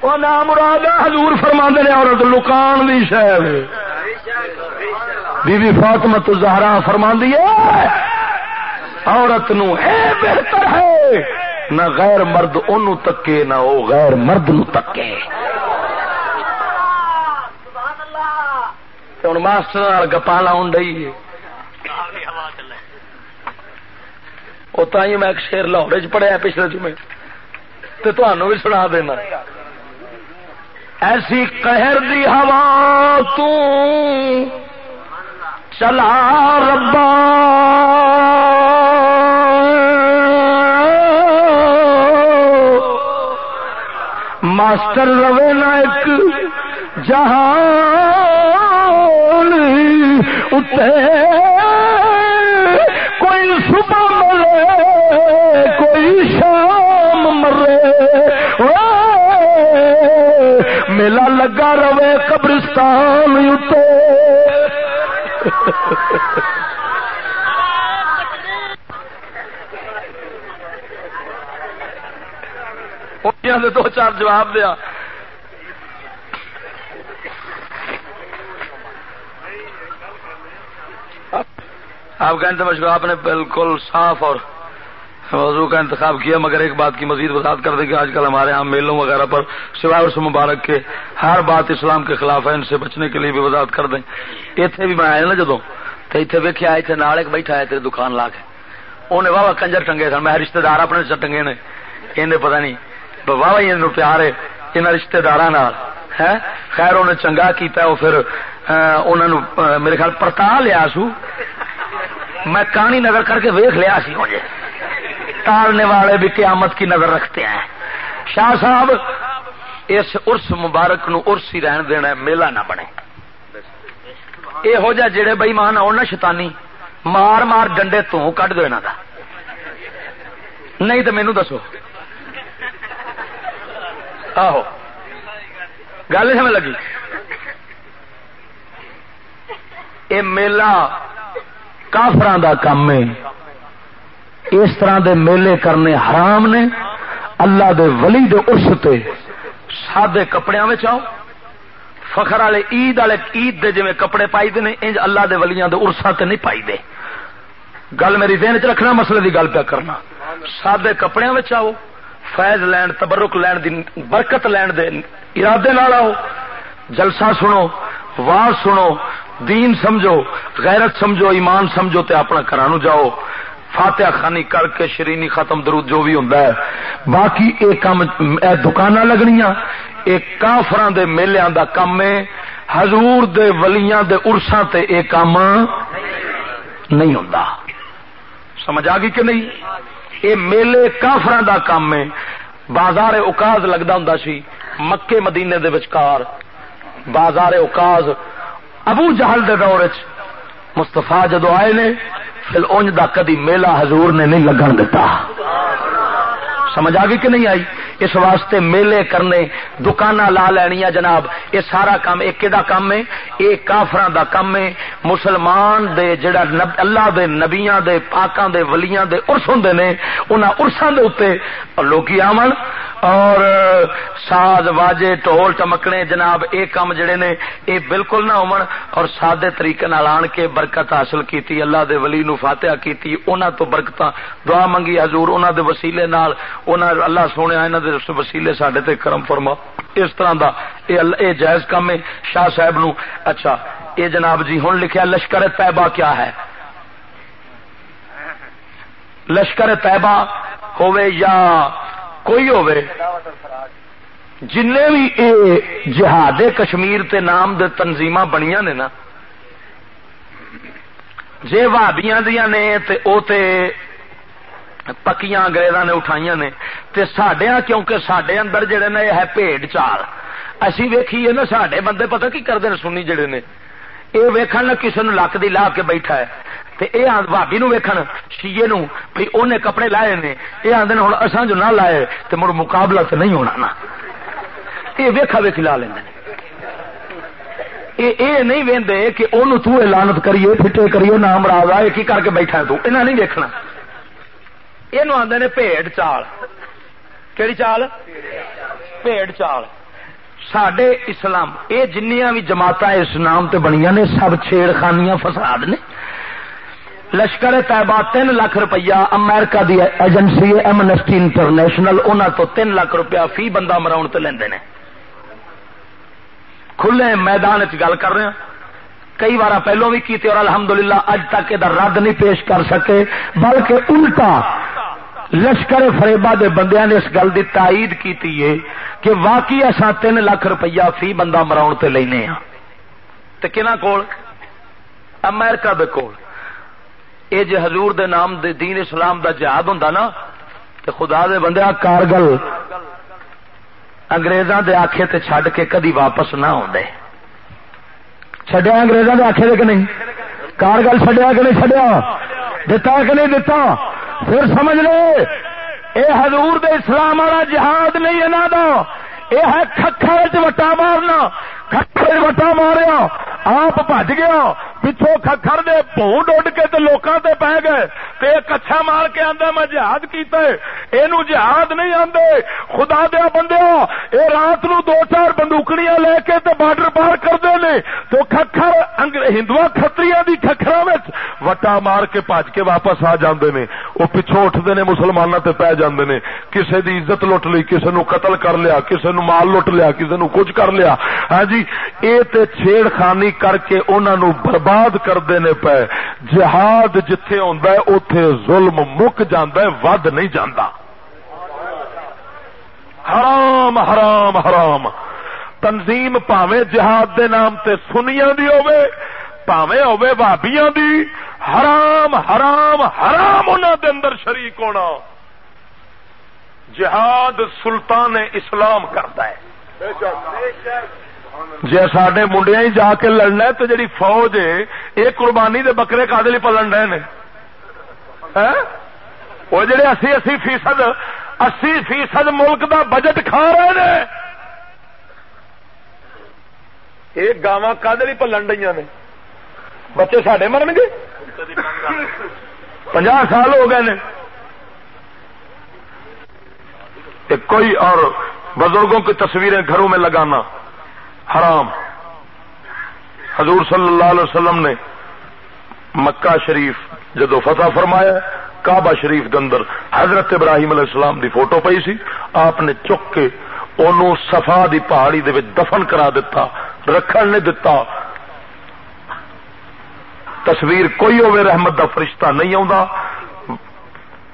وہ نام مراد حضور فرما نے عورت لکان بھی شہر۔ بی بی فاطمت زہرا فرما ہے، عورت نو ہے بہتر ہے۔ نہ غیر مرد ان تکے نہ وہ غیر مرد نو تکے۔ ہوں ماسٹر گپا لاؤن ڈی میں ایک شیر لاہور چ پڑھیا پچھلے جمعے تو تمہوں بھی سنا دینا۔ ایسی قہر دی ہوا تو چلا ربا۔ ماسٹر روے ایک جہان اتے کوئی صبح مرے کوئی شام مرے۔ میلا لگا رہے قبرستان اتنے دو چار جواب دیا؟ آپ کا انتظام آپ نے بالکل صاف اور موضوع کا انتخاب کیا، مگر ایک بات کی مزید وضاحت کر دیں کہ آج کل ہمارے یہاں میلوں وغیرہ پر سوائے اور مبارک کے ہر بات اسلام کے خلاف ہے، ان سے بچنے کے لیے بھی وضاحت کر دیں۔ اتنے بھی میں آیا نا جدو تو اتنے ویکیا اتنے نال ایک بیٹھا ہے تیرے دکان لا کے انہیں واہ کنجر ٹنگے سن، میں رشتے دار اپنے ٹنگے نے انہیں پتا نہیں۔ واہ ان پیار ہے ان رشتے دار خیر انہیں چنگا کیتا وہ پھر انہوں میرے خیال پرتا لیا سو۔ میں کہانی نظر کر کے ویخ لیا سی۔ مجھے ٹالنے والے بھی قیامت کی نظر رکھتے ہیں۔ شاہ صاحب، اس ارس مبارک نو ارس ہی رہن دینا ہے، میلہ نہ بنے۔ یہ ہو جا جڑے بئی مان آؤ نا شیطانی، مار مار ڈنڈے تو کٹ دو یہاں کا نہیں تو مینو دسو۔ آہو گل سمجھ لگی یہ میلہ کافران دا کام ہے اس طرح دے میلے کرنے حرام نے اللہ دے ولی دے ارس تے سادے کپڑے آؤ فخر والے عید والے عید دے جی کپڑے پائی دے انج اللہ دے ولیاں دے ارسا تے نہیں پائی دے گل میری دین چ رکھنا مسئلے دی گل پہ کرنا سادے کپڑے آؤ فیض لین، تبرک لین دی برکت لین دے ارادے نال آؤ۔ جلسہ سنو، واز سنو، دین سمجھو، غیرت سمجھو، ایمان سمجھو تے اپنا گھر جاؤ۔ فاتحہ خانی کر کے شرینی ختم درود جو بھی ہوں باقی یہ کام دکان لگنیا یہ کافران دے میلیاں دا کام ہے۔ حضور دے ولیاں دے ارساں تے اے کام نہیں ہوں سمجھ آ گئی کہ نہیں؟ یہ میلے کافران دا کام ہے۔ بازار اوکاز لگتا ہوں سی۔ مکے مدینے دے وچکار۔ بازار اوکاز۔ ابو جہل دے دور چ مستفا جدو آئے نے، پھر انج دا کدی میلہ حضور نے نہیں لگن دتا۔ سمجھ آ گئی کہ نہیں آئی؟ اس واسطے میلے کرنے دکان لا لینیا جناب، یہ سارا کام ایک دا کام ہے؟ یہ کافران دا کام ہے۔ مسلمان دے جڑا نب، اللہ دے نبیاں دے، پاکاں دے ولیاں دے ارس ہوں نے، انہاں ارساں دے اتنے لوکی آمن اور ساز واجے ٹول ٹمکنے جناب اے کام جڑے نے، اے بالکل نہ ہومن اور سادے طریقے نال آن کے برکت حاصل کیتی، اللہ دے ولی نو فاتحہ کیتی، انہاں تو برکتاں دعا منگی حضور، انہاں دے وسیلے نال، انہاں اللہ سونے انہاں دے وسیلے ساڈے تے کرم فرما۔ اس طرح دا اے اے جائز کام ہے شاہ صاحب نو۔ اچھا اے جناب جی ہن لکھیا لشکر طیبہ کیا ہے؟ لشکر طیبہ ہوے یا کوئی ہوے جن بھی اے جہاد کشمیر تے نام دے تنظیم بنیا نے نا، جے وابیاں دیا نے تے او تے پکیاں انگریزاں نے اٹھائیاں نے، تے سڈیا کیونکہ سڈے اندر جڑے نے ہے پیڑ چال۔ اسی ویکھیے نا سڈے بندے پتہ کی کرتے ہیں سنی جڑے نے؟ یہ ویکھن کسی نو لک دی لا کے بیٹھا ہے۔ تے اے بھابی نو ویکھن، شیے نو بھی اونے کپڑے لائے نے۔ یہ آدھے ہوں اصا جو نہ لائے، تے مڑ مقابلہ تے نہیں ہونا نا۔ یہ ویکھا ویکھی لا لینا اے نہیں وہدے کہ انہوں تو لانت کریے، پھٹے کریے، نام راجا یہ کی کر کے بیٹھا تو؟ انہیں نہیں ویکھنا۔ یہ آدھے نے پیڑ چال۔ کہڑی چال؟ پیڑ چال۔ سڈے اسلام یہ جنیا بھی جماعت اس نام تے بنیا نے، سب چھیڑ خانیاں فساد نے۔ لشکر طیبہ تین لاکھ روپیہ امریکہ دی ایجنسی ایمنسٹی انٹرنیشنل انہوں تو تین لاکھ روپیہ فی بندہ مراؤن تے لیندے نے۔ کھلے میدان چ گل کر رہے ہیں۔ کئی بار پہلو بھی کیتے اور الحمدللہ اج تک یہ رد نہیں پیش کر سکے، بلکہ الٹا لشکر فریبا دے بندیاں نے اس گل کی تائید کی کہ واقعی اصا تین لاکھ روپیہ فی بندہ مراؤ تے لینے ہاں۔ تے کنا کول؟ امریکہ دے کول۔ اے جے حضور دے نام دے دین اسلام دا جہاد ہوندا نا، تے خدا دے بندے کارگل انگریزاں دے تے چھڈ کے کدی واپس نہ آدھے چڈیا انگریزاں دے دے کہ نہیں؟ کارگل چڈیا کہ نہیں چڈیا دتا کہ نہیں دتا؟ پھر سمجھ لو اے حضور دے اسلام والا جہاد نہیں انہوں دا یہ ہے کھکھر وٹا مارنا۔ کھکھر وٹا ماریا آپ بج گیا پچھو کھکھر دے پون ڈوڈ کے تے لوکاں تے پہ گئے تے کچھا مار کے آندا میں جہاد کیتا ہے اینو جہاد نہیں آندے خدا دیا بندیا اے رات نو دو چار بندوقڑیاں لے کے تے بارڈر پار کردے نے تو کھکھر ہندو کھتریاں دی کھکھراں وچ وٹا مار کے بج کے واپس آ جاندے نے او پچھو اٹھدے نے مسلماناں تے پہ جاندے نے کسے دی عزت لٹ لی کسے نو قتل کر لیا کسے نو مال لٹ لیا کسے نو کچھ کر لیا ہاں جی اے تے چھیڑ خانی کر کے انہاں نو برباد کرتے نے پے۔ جہاد جتھے ہوندا ہے، اوتھے ظلم مک جاندا ہے، ود نہیں جاندا۔ حرام حرام حرام۔ تنظیم پاوے جہاد دے نام تے سنیاں دی ہوے پاوے ہوے بھابیاں دی۔ حرام حرام حرام انہاں دے اندر شریک ہونا۔ جہاد سلطان اسلام کرتا ہے۔ بے شک۔ جی سڈے منڈیا ہی جا کے لڑنا تو جی فوج ہے، یہ قربانی دے بکرے کا پلن رہے ہیں وہ جڑے اسی اسی فیصد اسی فیصد ملک دا بجٹ کھا رہے ہیں یہ گاوا کدے پلن رہی نے؟ بچے سڈے مرن گے؟ پناہ سال ہو گئے نے۔ کوئی اور بزرگوں کی تصویریں گھروں میں لگانا۔ حرام۔ حضور صلی اللہ علیہ وسلم نے مکہ شریف جدو فتح فرمایا، کعبہ شریف کے اندر حضرت ابراہیم علیہ السلام دی فوٹو پئی سی، آپ نے چک کے انہوں سفا دی پہاڑی دے دفن کرا دیتا رکھن نے دتا۔ تصویر کوئی ہوئے رحمت دا فرشتہ نہیں آ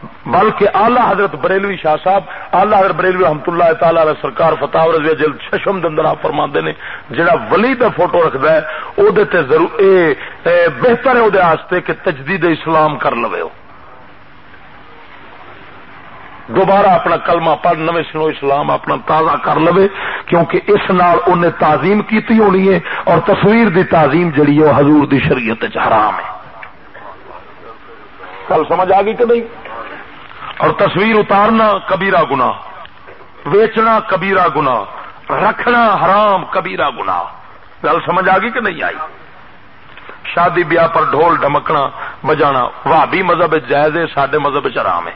بلکہ آلہ حضرت بریلوی شاہ صاحب آلہ حضرت بریلوی رحمت اللہ تعالی علیہ سرکار فتح رضوی جل ششم دندر آپ فرما نے جڑا ولی دا فوٹو رکھدا ہے او دے تے ضرور اے, اے بہتر ہے او دے واسطے کہ تجدید اسلام کر لوے دوبارہ اپنا کلمہ پڑھ نویں سنو اسلام اپنا تازہ کر لو کیونکہ اس نال انہیں تعظیم کیتی ہونی ہے اور تصویر دی تعظیم جڑی ہے حضور دی شریعت حرام ہے۔ کل سمجھ آ گئی کہ نہیں؟ اور تصویر اتارنا کبیرا گنا ویچنا کبیرا گنا رکھنا حرام کبیرا گنا گل سمجھ آ گئی کہ نہیں آئی؟ شادی بیاہ پر ڈھول ڈمکنا بجانا وابی مذہب جائز ہے سڈے مذہب چرام ہے۔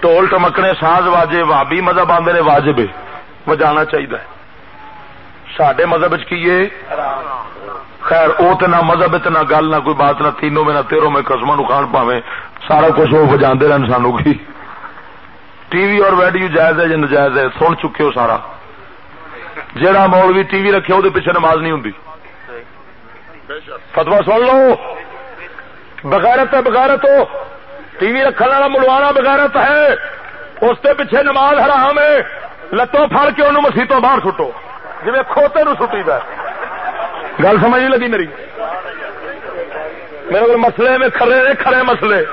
ٹول ٹمکنے ساز واجے وابی مذہب آدھے واجب بجانا چاہیے سڈے مذہب چیے خیر وہ تو نہ مذہب نہ گل، نہ کوئی بات، نہ تینوں میں، نہ تیروں میں قسم نو کھان پاوے سارا کچھ وہ بجا رہن سانو کی۔ ٹی وی اور ویڈیو جائز ہے یا نجائز ہے؟ سن چکے ہو سارا۔ جہاں مولوی ٹی وی رکھے وہ پیچھے نماز نہیں ہوں فتوا سن لو۔ بغیرت ہے، بغیرت ہو۔ ٹی وی رکھنے والا ملوانا بغیرت ہے۔ اس کے پیچھے نماز حرام ہے۔ لتوں پھڑ کے انہوں مسیتوں باہر سٹو۔ جی کھوتے نو سٹی دا گل سمجھ نہیں لگی میری؟ میرے کو مسلے میں کھڑے نے کھڑے مسلے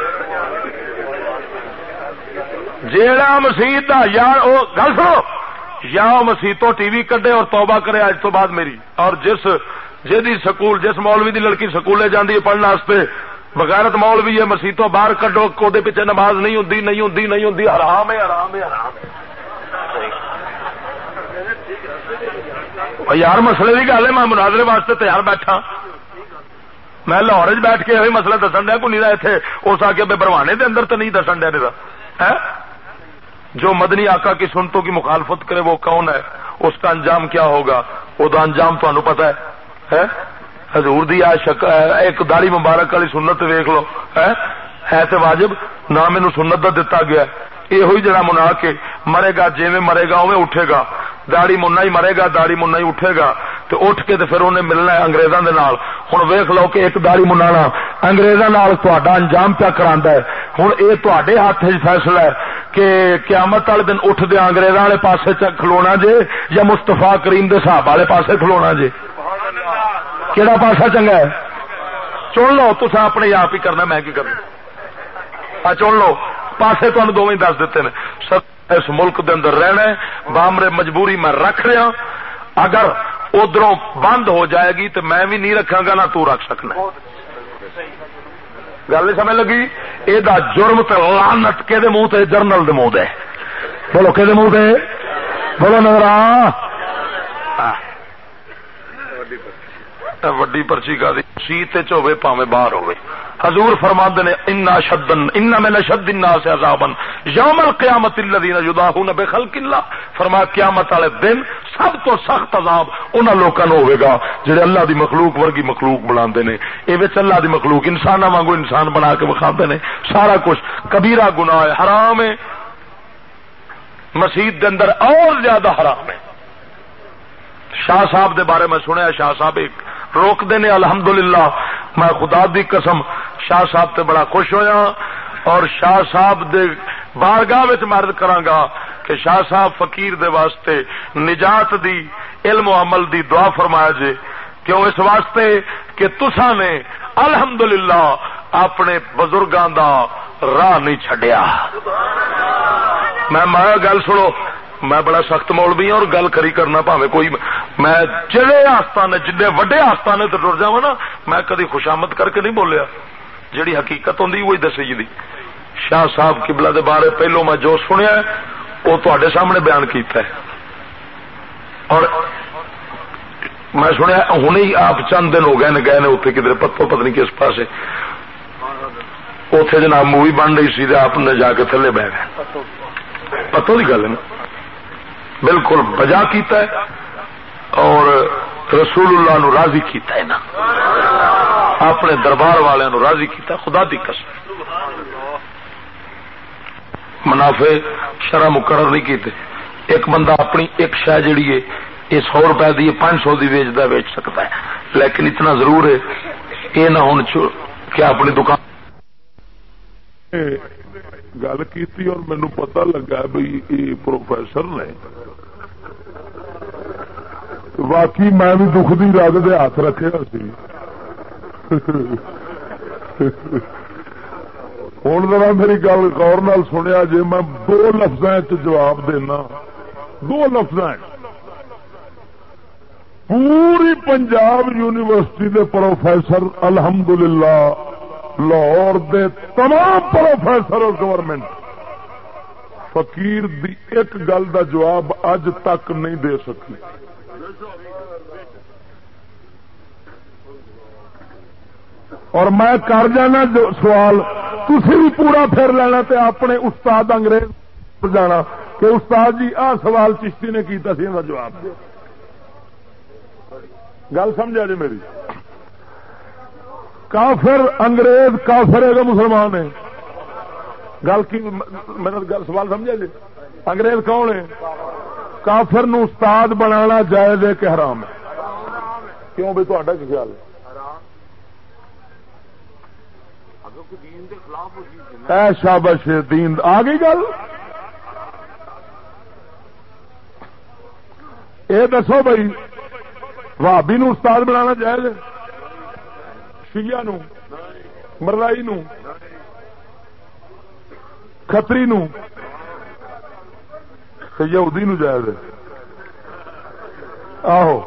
جیڑا مسیت یا گل سنو۔ یا مسیتوں ٹی وی کڈے اور توبہ کرے اج تو بعد میری۔ اور جس جی سکول، جس مولوی دی لڑکی سکولے جاندی ہے پڑھنے واسطے، بغیرت مولوی ہے مسیتوں باہر کڈو کو پیچھے نماز نہیں ہوں نہیں ہوں نہیں ہوں حرام ہے حرام ہے حرام ہے۔ یار مسئلے کی گل ہے میں مناظرے واسطے تیار بیٹھا میں لاہور چ بیٹھ کے یہ مسئلہ دسن دیا کوئی نہیں اتنے اس آ کے بروانے دے اندر تو نہیں دسن دیا نہیں جو مدنی آقا کی سنتوں کی مخالفت کرے وہ کون ہے اس کا انجام کیا ہوگا وہ تو انجام تمہیں پتا ہے حضور دی شک ایک داڑی مبارک والی سنت ویک لو ہے تو واجب نہ مینو سنت کا دتا گیا یہ جڑا منا کے مرے گا جی مرے گا اوے اٹھے گا داڑی منا ہی مرے گا داڑی منا ہی اٹھے گا۔ تو اٹھ کے تو پھر انہیں ملنا ہے اگریزوں کے نال۔ ہوں ویخ لو کہ ایک داڑی منا اگریزوں تا انجام پیا کرا ہے۔ ہوں یہ تے ہاتھ فیصلہ ہے کہ قیامت والے دن اٹھ دیا اگریزوں والے پاسے کھلونا جے یا مستفا کریم دے صاحب والے پاسے کھلونا جے۔ کہڑا پاسا چنگا ہے؟ چن لو تو اپنے آپ ہی کرنا، میں کی کرنا؟ چن لو۔ پاسے تمہیں دونوں دس دیتے ہیں اس ملک دے اندر رہنا ہے، بامرے مجبوری میں رکھ رہا اگر ادھر بند ہو جائے گی تو میں بھی نہیں رکھا گا، نہ تو رکھ سکنا گل نہیں سمجھ لگی؟ یہ جرم تو لانت کہ منہ تے جرنل دے منہ دے؟ بولو کہ منہ دے؟ بولو نظر وڈی پرچی کا دی سیت چوے پاوے باہر ہوئے حضور فرماند نے، انا شدن ان میں نشد الناس عذابا۔ یوم القیامت الذين يداهون بخلق الله فرمایا، قیامت والے دن سب تو سخت عذاب انہاں لوکاں نو ہوے گا، جڑے اللہ دی مخلوق ورگی مخلوق بناندے نے۔ اے وچ اللہ دی مخلوق انساناں وانگو انسان بنا کے وکھاندے نے۔ سارا کچھ کبیرہ گناہ ہے، حرام ہے۔ مسجد دے اندر اور زیادہ حرام ہے۔ شاہ صاحب دے بارے میں سنیا، شاہ صاحب ایک روک دینے، الحمدللہ، میں خدا دی قسم شاہ صاحب تے بڑا خوش ہویا اور شاہ صاحب دے بارگاہ مرد کرانگا کہ شاہ صاحب فقیر دے واسطے نجات دی، علم و عمل دی دعا فرمایا جے۔ کیوں اس واسطے کہ تسا نے الحمدللہ اپنے بزرگاں دا راہ نہیں چڈیا میں مایا گل سنو میں بڑا سخت مولوی ہوں اور گل کری کرنا پاوے کوئی میں جڑے آستان جن وڈے آستانے تو ٹر جا نا، میں کدی خوشامد کر کے نہیں بولیا۔ جیڑی حقیقت ہوں وہی دسی جی شاہ صاحب کبلا دے بارے پہلو میں جو سنیا وہ تے سامنے بیان کیتا ہے۔ اور میں سنیا ہوں ہی آپ چند دن ہو گئے نے گئے نے اتنے کدھر پتو پتنی کس پاس اتے جناب مووی بن رہی سی آپ نے جا کے تھلے بہ گئے پتوں کی گل ہے نا۔ بالکل بجا کیتا ہے اور رسول اللہ نو راضی کیتا ہے نا۔ اپنے دربار والوں نو راضی کیتا خدا دی قسم۔ منافع شرح مقرر نہیں کیتے۔ ایک بندہ اپنی ایک شہ جیڑی ہے، یہ سو روپئے دی پانچ سو کی ویچتا ویچ سکتا ہے۔ لیکن اتنا ضرور ہے، یہ نہ ہوں کیا اپنی دکان۔ گل کی اور مینو پتا لگا بھائی یہ پروفیسر نے باقی میں بھی دکھ دی رد دے ہاتھ رکھے سی۔ ہوں ذرا میری گل غور نال سنیا جی میں دو لفظ جواب دینا، دو لفظ پوری پنجاب یونیورسٹی دے پروفیسر، الحمدللہ، لاہور دے تمام پروفیسر اور گورنمنٹ۔ فقیر دی ایک گل دا جواب اج تک نہیں دے سکی۔ اور میں کر جانا سوال تھی بھی پورا پھر لینا تے اپنے استاد انگریز جانا کہ استاد جی آ سوال چشتی نے کیتا سی جواب دے گل سمجھا جی میری؟ کافر انگریز، کافر ہے مسلمان ہے گل کی میرا مطلب گل سوال سمجھا جی؟ انگریز کون ہے کافر نو استاد بنانا جائز ہے کہ حرام ہے؟ کیوں بھی تا خیال ہے؟ شابش دین آ گئی گل؟ یہ دسو بھائی بھابی نو استاد بنانا جائز شیا نو مرلائی نو کتری نو یہودی نو جائز آہو۔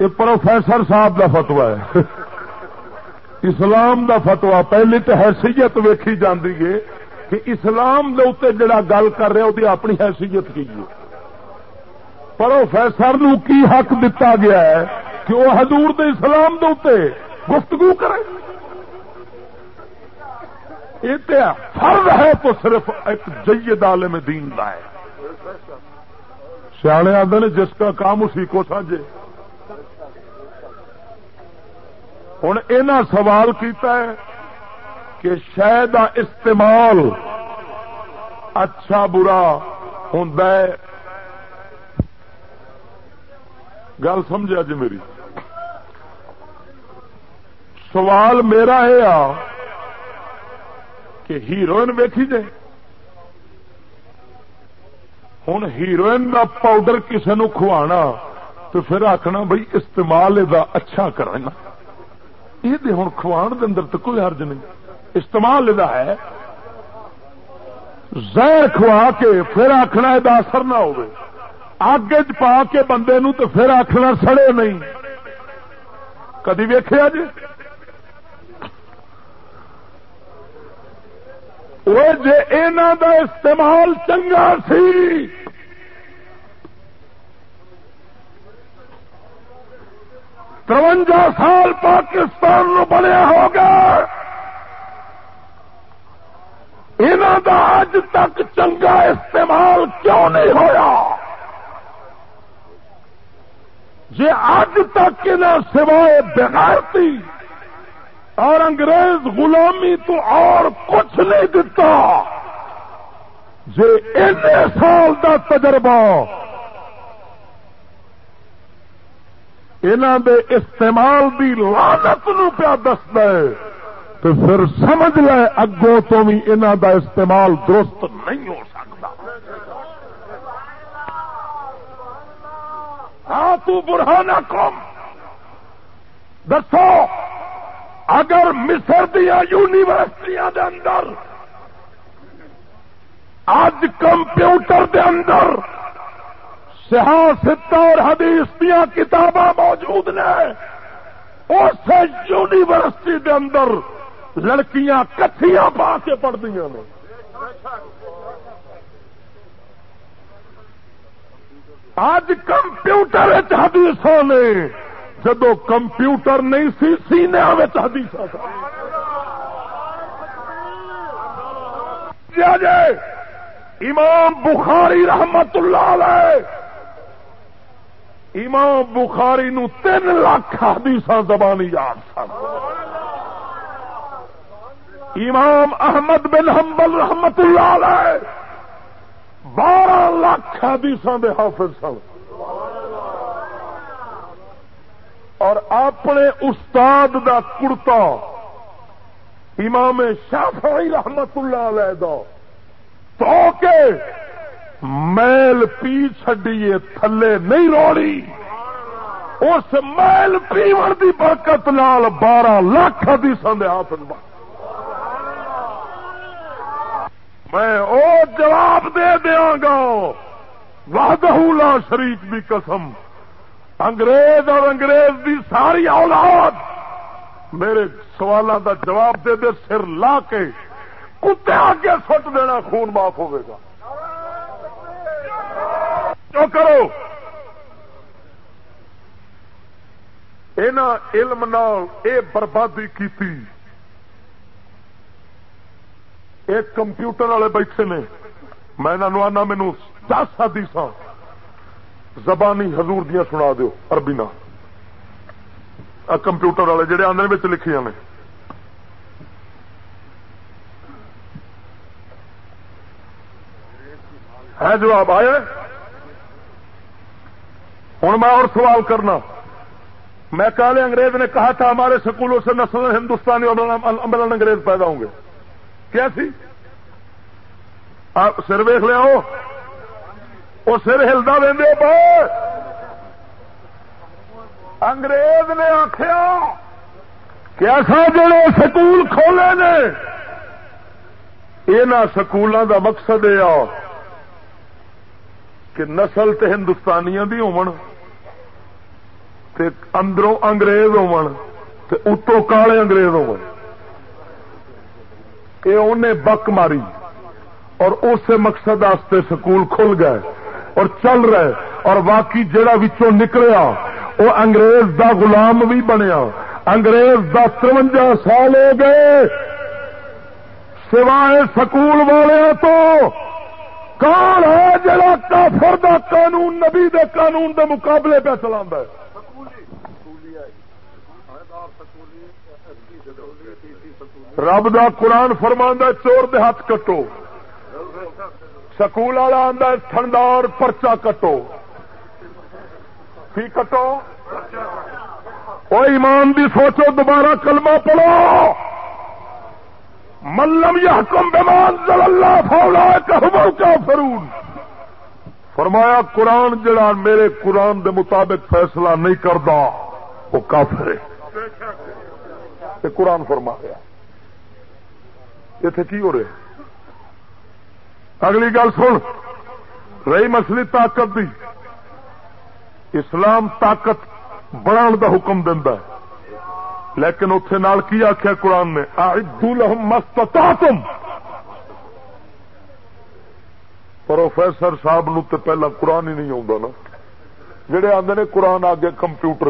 یہ پروفیسر صاحب کا فتوا ہے۔ اسلام دا فتوا پہلی تو حیثیت ویکھی جاتی ہے کہ اسلام دے اتنے جڑا گل کر رہا وہ اپنی حیثیت کی پروفیسر نو کی حق دتا گیا ہے کہ وہ حضور دے اسلام دے اتنے گفتگو کرے؟ یہ فرض ہے تو صرف ایک جید عالم دین کا ہے۔ سیانے آدھے نے جس کا کام اسی کو ساجے ہوں یہ سوال کیتا ہے کہ شاید استعمال اچھا برا ہوں گل سمجھا جی میری۔ سوال میرا یہ آ کہ ہیروئن ویکھی جائے۔ ہوں ہیروئن کا پاؤڈر کسی نو کھوانا تو پھر آخنا بھائی استعمال یہ اچھا کرنا۔ یہ ہوں کھوان دے اندر تو کوئی حرج نہیں۔ استعمال یہ ہے۔ زہر کھوا کے پھر آخنا یہ اثر نہ ہو اگ پا کے بندے نو تو پھر آخنا سڑے نہیں۔ کدی ویخیا جی؟ وہ جی دا استعمال چنگا سی۔ ترونجا سال پاکستان نو بنیا ہوگا انہوں دا اج تک چنگا استعمال کیوں نہیں ہویا؟ جی اج تک انہیں سوائے بغیرتی اور انگریز غلامی تو اور کچھ نہیں دتا جی این سال دا تجربہ دے استعمال دی لانت نو پیا دستا ہے تو پھر سمجھ لے اگوں تو بھی انہوں دا استعمال درست نہیں ہو سکتا۔ ہاں تو برہانا کم دسو۔ اگر مصر دیا یونیورسٹیاں دے اندر اج کمپیوٹر دے اندر سیاست اور حدیث دیا کتاباں موجود نے اس یونیورسٹی دے اندر لڑکیاں کتیاں پا کے پڑھتی نے۔ آج کمپیوٹر حدیثوں نے جدو کمپیوٹر نہیں سی، سینے حدیث جی ہاں جی، امام بخاری رحمت اللہ علیہ۔ امام بخاری نو تین لاکھ حدیث زبانی یاد سن۔ امام احمد بن حنبل رحمت اللہ علیہ۔ بارہ لاکھ حدیث دے حافظ سن۔ اور اپنے استاد دا کڑتا امام شافعی رحمت اللہ علیہ دا، تو کے میل پی چڈیے تھلے نہیں روڑی۔ اس میل پیمن کی برکت لال بارہ لاکھ سندے حافظ میں او جواب دے دیا گا، وحدہ لا شریف بھی قسم۔ انگریز اور انگریز دی ساری اولاد میرے سوالوں کا جواب دے دے سر لا کے کتے آگے سٹ دینا، خون معاف ہوئے گا۔ جو کرو؟ علم نال اے بربادی کی ایک کمپیوٹر والے بیٹھے نے۔ میں آنا مینو دس حدیث زبانی حضور دیا سنا دو اربی نہ۔ کمپیوٹر والے جڑے آدھے لکھیا نے ہے جواب آئے ہوں میں اور سوال کرنا۔ میں کالے انگریز نے کہا تھا ہمارے سکولوں سے نسل ہندوستانی امبلن انگریز پیدا ہوں گے۔ کیا سی؟ آپ سر ویخ لیا وہ سر ہلدا دے انگریز نے آخیا کہ ایسا جڑے سکول کھولے نے یہ سکولوں کا مقصد یہ کہ نسل تے ہندوستانیاں دی ہون، تے اندروں انگریز ہون، تے اتوں کالے انگریز ہون۔ یہ انہیں بک ماری اور اس مقصد آستے سکول کھل گئے۔ اور چل رہے اور باقی جڑا وچوں نکلیا وہ انگریز دا غلام بھی بنیا۔ انگریز دا ترونجا سال ہو گئے۔ سوائے سکول والے تو کون ہے جڑا کافر دا قانون، نبی دے قانون دے مقابلے پہ چلا رب دا قرآن فرما چور دے ہاتھ کٹو۔ سکول والا آدھا تھندار پرچا کٹو۔ کی کٹو؟ وہ ایمان بھی سوچو، دوبارہ کلمہ پڑھو۔ ملم یا حکم بمان ضل اللہ فولا کیا فرون فرمایا، قرآن جڑا میرے قرآن دے مطابق فیصلہ نہیں کرتا وہ کافر ہے۔ قرآن فرما گیا اتنے کی ہو رہے اگلی گل سن۔ رہی مسلی طاقت دی۔ اسلام طاقت بڑھا دا حکم دینا لیکن اتے نال کی آخیا قرآن نے؟ لہم مست تم پروفیسر صاحب نو تے پہلا قرآن ہی نہیں آتا نا۔ جڑے آدھے نے قرآن آگے کمپیوٹر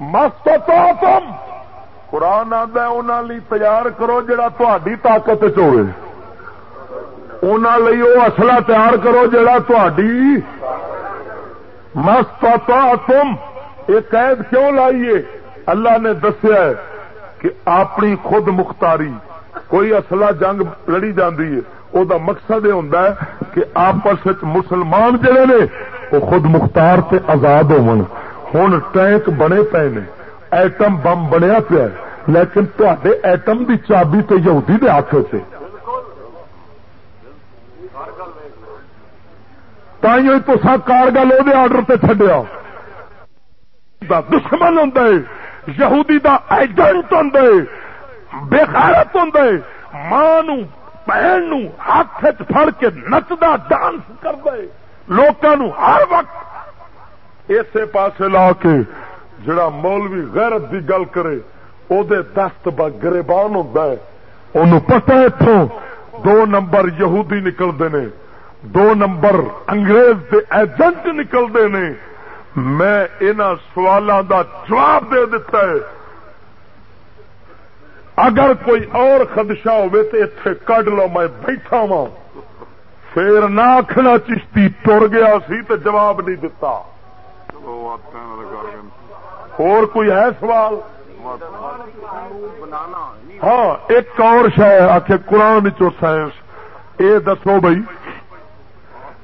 مست تم قرآن آدھا انہوں تیار کرو جڑا تھی طاقت چوے ان اصلا تیار کرو جڑا تھی مست تم یہ قید کیوں لائیے؟ اللہ نے دسیا کہ اپنی خود مختاری، کوئی اصلا جنگ لڑی جاتی ہے وہ مقصد یہ ہوں کہ آپس مسلمان جڑے نے وہ خود مختار سے آزاد ہون ہوں ٹینک بنے پے نے، ایٹم بم بنیا پیا لیکن تے ایٹم کی چابی تو یہودی دے ہاتھ سے تھی تو کارگل وہ آرڈر سے چڈیا دشمن ہوں یہودی دا ایجنٹ ہوں بےخارت ہوں ماں بہن ہاتھ فڑ کے نچدا ڈانس کر دے لوگوں ہر وقت اسی پاسے لا کے جڑا مولوی غیرت دی گل کرے۔ وہ دست با گریبان ہوں ان پتا اتوں دو نمبر یہودی نکلتے ہیں دو نمبر انگریز کے ایجنٹ نکلتے ہیں میں ان سوالوں کا جواب دے دیتا ہے اگر کوئی اور خدشہ ہوے تو اتے کڈ لو میں بیٹھا وا پھر نہ آخنا چشتی تر گیا سی تو جواب نہیں دتا اور کوئی ہے سوال ہاں ایک اور شہ آخ قرآن چو سائنس۔ اے دسو بھائی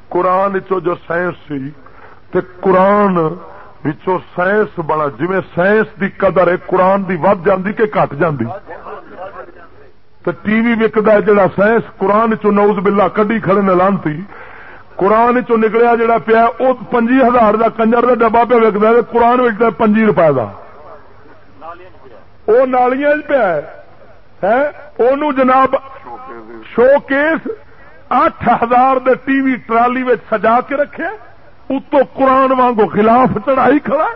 قرآن چو جو سائنس سی، تے قرآن وچو سائنس بنا جی سائنس دی قدر ہے، قرآن دی ود جاندی کہ کٹ جاندی؟ تو ٹی وی وکد جڑا سائنس قرآن چو نوز بلا کڈی کھڑے نلان تھی قرآن چو نکلیا جڑا پیا وہ پنجی ہزار کا کنجر کا ڈبا پہ وکد قرآن وکد پنجی روپئے کا وہ نالیاں پیا ہے۔ جناب شو کیس اٹھ ہزار ٹی وی ٹرالی سجا کے رکھے اتو قرآن وانگو خلاف چڑھائی کھڑا۔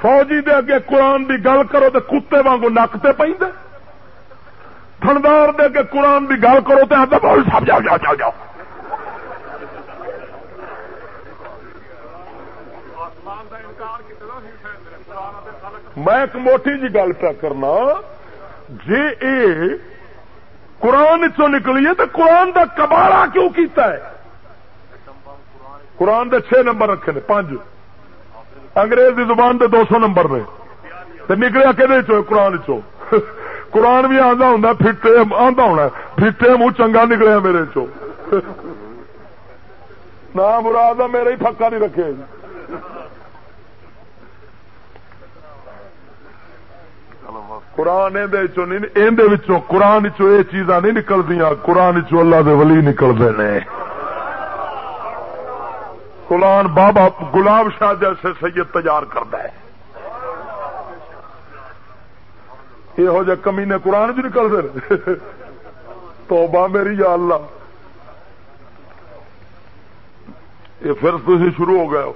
فوجی دے اگے قرآن دی گل کرو تو کتے وانگو نکتے پہ تھندار دے اگے قرآن دی گل کرو تو آتا جاؤ جاؤ جاؤ جاؤ میں ایک موٹی جی گل پہ کرنا۔ جی اے قرآن چو نکلی ہے تو قرآن دا کباڑا کیوں کیتا ہے؟ قرآن دے چھ نمبر رکھے نے، پانچ۔ انگریز دی زبان دے دو سو نمبر نے۔ تو نکلیا کہ قرآن چو قرآن بھی آدھا ہوں فٹے آدھا ہونا فٹے منہ چنگا نکلیا میرے چو نہ مراد میرے ہی پکا نہیں رکھے۔ قرآن قرآن یہ چیزاں نہیں نکلدیا قرآن چو اللہ دے ولی نکلتے ہیں قرآن بابا گلاب شاہ جیسے سید تیار کرتا ہے۔ یہو جہ کمی نے قرآن چ نکلتے توبہ میری یا اللہ۔ یہ پھر تھی شروع ہو گئے ہو۔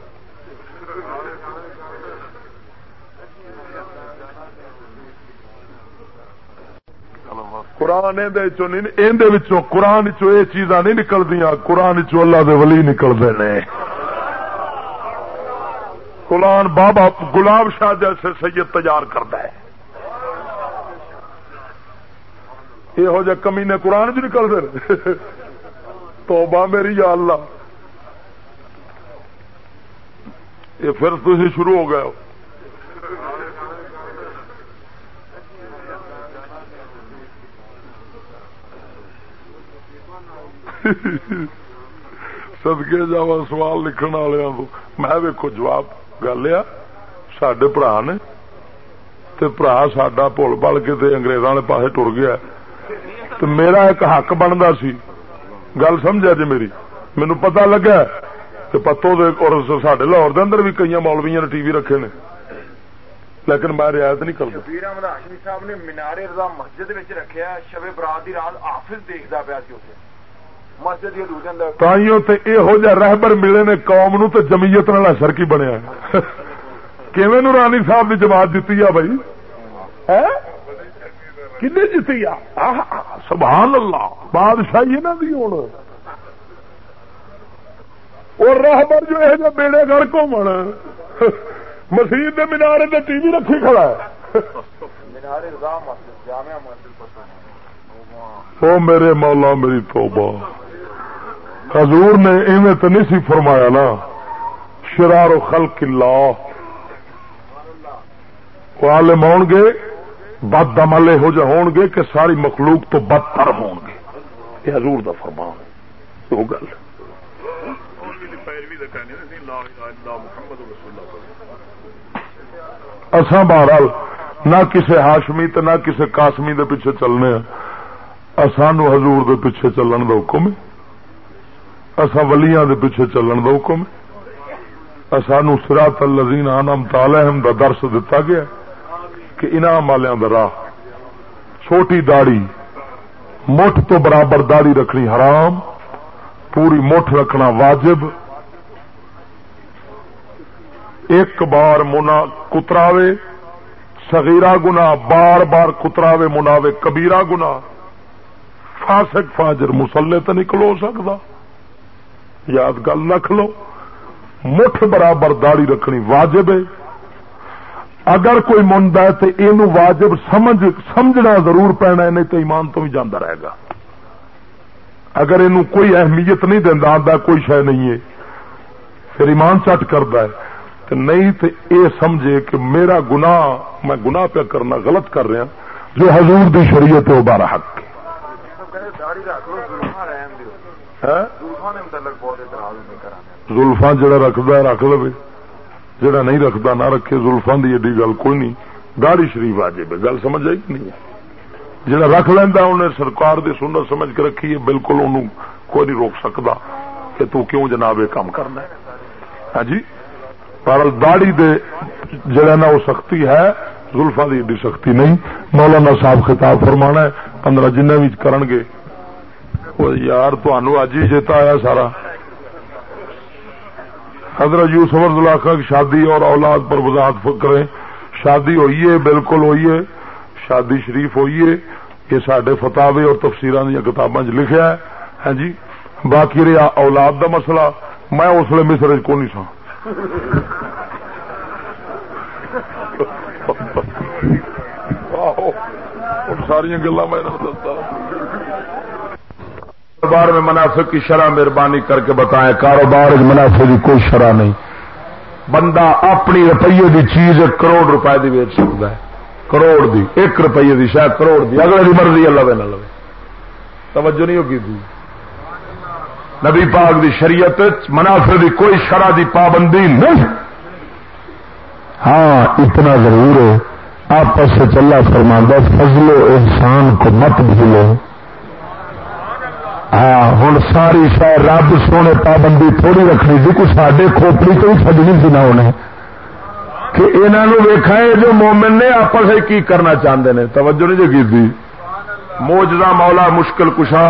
قرآن قرآن یہ چیزاں نہیں نکلدیا قرآن چو اللہ دے ولی نکلتے ہیں قرآن بابا گلاب شاہ جیسے سید تیار کرتا ہے۔ یہو جہ کمی نے قرآن چ نکلتے توبہ میری یا اللہ۔ یہ پھر تھی شروع ہو گئے ہو۔ سدکے جا سوال لکھن والوں میں ویکو جواب گل آ سڈے برا نے برا ساڈا پل بل کے اگریزوں والے پاس ٹر گیا تو میرا ایک حق بنتا سی گل سمجھا جی میری مینو پتا لگا کہ پتو اور سڈے لاہور دے اندر بھی کئی مولویا نے ٹی وی رکھے نے لیکن میں رعایت نہیں کرتا پیر احمد ہاشمی صاحب نے مینارے رضا مسجد رکھا شب برات کی رات آفس دیکھتا پیا سی اسے تائیوں تے اے ہو جا رہبر ملے نے قوم نو تے جمعیت نال اثر کی بنیا کیویں نورانی صاحب نے جماعت دیتی ہے بھائی؟ کنے جیتی سبحان اللہ بادشاہی نہ دی ہوں اور رہبر جو ہے جو بیڑے گھر کو من مسیح کے مینارے تے ٹی وی رکھی کھڑا ہے۔ او میرے مولا میری توبہ۔ حضور نے ایویں تو نہیں سی فرمایا نا، شرار و خلق اللہ۔ عالم ہون گے، بد عمل ہو جا ہون گے کہ ساری مخلوق تو بدتر ہون گے۔ یہ حضور دا فرمان ہے وہ گل۔ اساں بہرحال نہ کسی ہاشمی تو نہ کسی کاسمی دے پیچھے چلنے ہیں۔ سانو حضور دے پیچھے چلن کا حکم ہے۔ اصا ولیاں دے پیچھے چلن کا حکم سانو سراط الزین آنم تالحم دا درس دتا گیا کہ انعام والوں دا راہ، چھوٹی داڑی مٹھ تو برابر داڑی رکھنی حرام، پوری مٹھ رکھنا واجب۔ ایک بار منا کتراوے سگیرا گنا بار بار کتراوے، مناوے کبیرا گنا فاسق فاجر مسلے تو نکلو سکتا۔ یاد گل رکھ لو، مٹھ برابر داڑی رکھنی واجب ہے۔ اگر کوئی منڈ ہے تو یہ واجب سمجھ، سمجھنا ضرور پینا نہیں تو ایمان تو بھی جانا رہے گا۔ اگر یہ کوئی اہمیت نہیں دینا آتا کوئی شہ نہیں ہے۔ پھر ایمان چٹ کرتا ہے۔ تو نہیں تو یہ سمجھے کہ میرا گنا میں گنا پہ کرنا غلط کر رہا جو حضور دی شریعت ہے، وہ بارہ حق ہے زلفا جڑا رکھد رکھ لو جڑا نہیں رکھتا نہ رکھے زلفا کی ایڈی گل کوئی نہیں۔ داڑی شریف آ جائے۔ گل سمجھ آئی نہیں جڑا رکھ لینا انہیں سرکار دی سنت سمجھ کے رکھی ہے بالکل انہوں کوئی نہیں روک سکتا کہ تو کیوں جناب یہ کام کرنا ہے؟ ہاں جی؟ پر داڑی دے جڑا نا وہ سختی ہے زلفا کی ایڈی سختی نہیں۔ مولانا صاحب خطاب فرمانا ہے پندرہ جن بھی کرن گے یار اج ہی چیتا آیا سارا۔ حضرت یوسف ارزلاخا کی شادی اور اولاد پر وضاحت کریں۔ شادی ہوئی ہے، بالکل ہوئی ہے۔ شادی شریف ہوئی ہے۔ یہ سڈے فتح اور تفصیل دیا کتاباں لکھا ہے۔ ہاں جی باقی رہا اولاد دا مسئلہ۔ میں اس لیے مصر کو نہیں سا ساری گلا میں دستا۔ کاروبار میں منافع کی شرح مہربانی کر کے بتائیں، کاروبار منافع کی کوئی شرح نہیں۔ بندہ اپنی روپیے کی چیز ایک کروڑ روپئے کی ویچ سکتا ہے۔ کروڑ دی، ایک روپیے دی، شاید کروڑ دی، اگلے دی مرضی اللہ نہ لو توجہ نہیں ہوگی دی۔ نبی پاک دی شریعت منافع دی کوئی شرح دی پابندی نہیں۔ ہاں اتنا ضرور ہے۔ آپس سے چلا فرماندہ، فضل و انسان کو مت بھولو۔ ہاں ہوں ساری شاید رب سونے پابندی تھوڑی رکھنی تھی کچھ سڈے کھوپڑی تو بھی سجنی سی نہ ہونا کہ انہوں ویخا جو مومن نے، آپس کی کرنا چاہتے ہیں توجہ نہیں جو کی موجدہ مولا مشکل کشا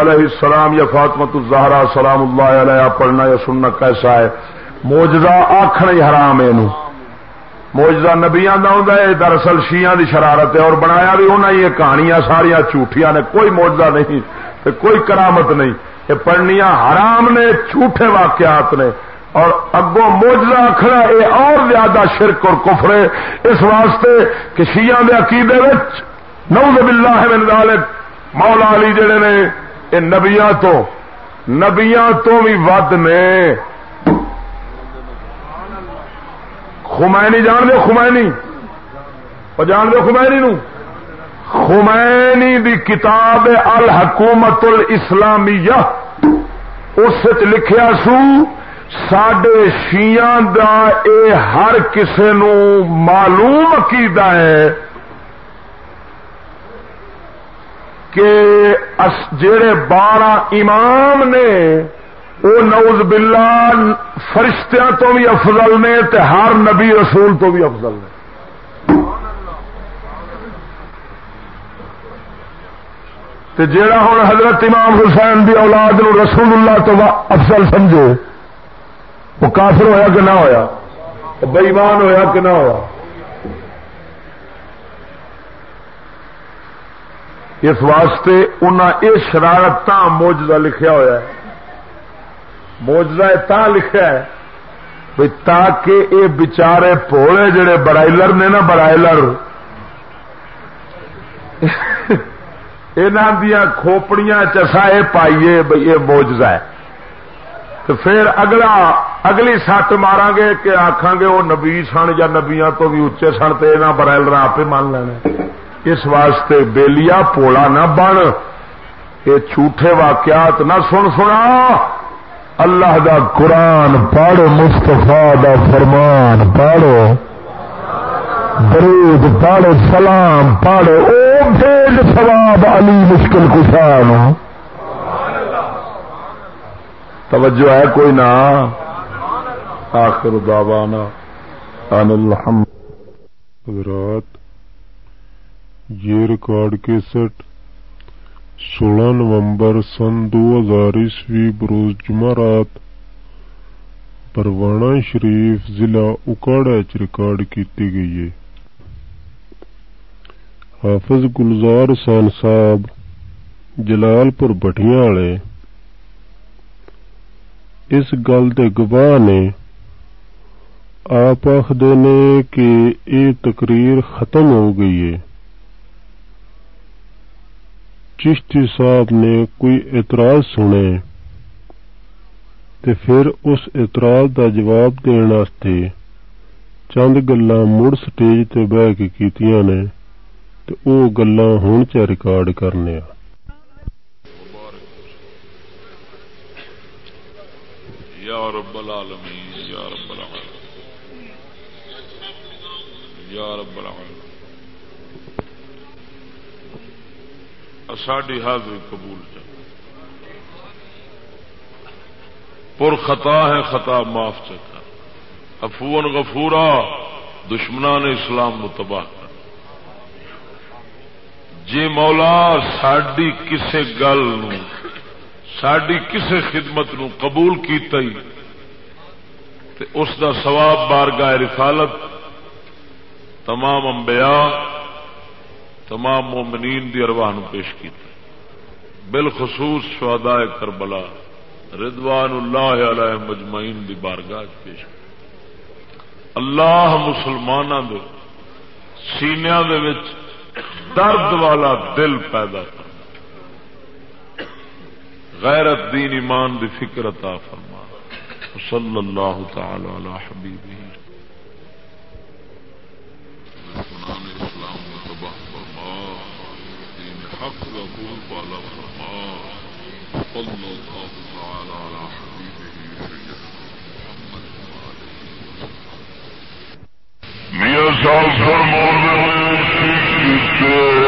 علیہ السلام یا فاطمت الزہرا سلام اللہ علیہ پڑھنا یا سننا کیسا ہے؟ موجدہ آخر ہی حرام ہے موجدہ نبیا کا ہوں دراصل شیاں دی شرارت ہے، اور بنایا بھی انہیں یہ کہانیاں ساریا جھوٹیاں نے، کوئی موجدہ نہیں۔ کوئی کرامت نہیں یہ پڑھنیاں حرام نے، جھوٹے واقعات نے۔ اور اگوں موجزہ آخر یہ اور زیادہ شرک اور کفرے اس واسطے کہ شیعہ دے عقیدے نعوذ باللہ من ذالک، مولا علی جڑے نے یہ نبیاں تو نبیاں تو بھی ود نے۔ خمینی جان دو خمینی۔ اور جان دو خمینی نو۔ خمینی دی کتاب الحکومت الاسلامیہ، اس لکھیا سو سڈے شیاں دا اے ہر کسے نو معلوم عقیدہ ہے کہ جڑے بارہ امام نے وہ نوز باللہ فرشتیاں تو بھی افضل نے تے ہر نبی رسول تو بھی افضل نے۔ تے جیڑا ہوں حضرت امام حسین دی اولاد نو رسول اللہ تو افضل سمجھے، وہ کافر ہویا کہ نہ ہویا؟ بئیمان ہویا کہ نہ ہوا اس واسطے انہیں یہ شرارت موجودہ لکھیا ہوا ہے۔ موجودہ تا لکھا ہے بھائی تاکہ یہ بچارے پوڑے جڑے برائلر نے نا، برائلر۔ دیا کھوپڑیاں چسا یہ پائیے بھائی یہ موجزہ ہے۔ تو پھر اگلا، اگلی سٹ مارا گے کہ آخان گے وہ نبی سن یا نبیا تو بھی اچے سن تو یہاں برائلر آپ مان لینا اس واسطے بیلیا پولا نہ بن۔ یہ جھوٹے واقعات نہ سن سنا۔ اللہ دا قرآن پاڑو مستفا دا فرمان پاڑو درود، پاڑو سلام، پاڑو او بھیج سواب علی مشکل کشان توجہ ہے کوئی نہ آخر دعوانا ان الحمد حضرات یہ جی ریکارڈ کے سٹ سولہ نومبر سن دو ہزار عیسوی بروز جمعرات پروانہ شریف ضلع اکاڑا چ ریکارڈ کیتی گئی ہے۔ حافظ گلزار حسین صاحب جلال پور بٹیاں والے۔ اس گل دے گواہ نے آپ آخر نے کہ یہ تقریر ختم ہو گئی ہے۔ چشتی صاحب نے کوئی اعتراض سنے تے پھر اس اعتراض دا جواب دین واسطے چند گلاں مڑ سٹیج تے بہ کے کیتیاں نے۔ تے او گلاں ہن چ ریکارڈ کرنے آ یا رب العالمین یا رب العالمین یا رب العالمین ساڈی حاضری قبول چ پر خطا ہے خطا معاف چکا افون غفورا دشمنان اسلام متباہ جی مولا، ساڈی کسے گل ساڈی کسے خدمت نو قبول کیتا ہی، تے اس دا ثواب بارگاہ رسالت تمام انبیاء، تمام مومنین دی ارواح نو پیش کیتا بالخصوص شہداء کربلا، رضوان اللہ علیہ مجمعین دی بارگاہ پیش اللہ مسلمانوں دے سینیا دے وچ درد والا دل پیدا کر۔ غیرت دین ایمان دی فکر عطا فرما۔ صلی اللہ تعالی علی حبیبہ۔ اسلام حق کا بول فرما صلی اللہ تعالی علی محمد میاں صاحب فرمانے سے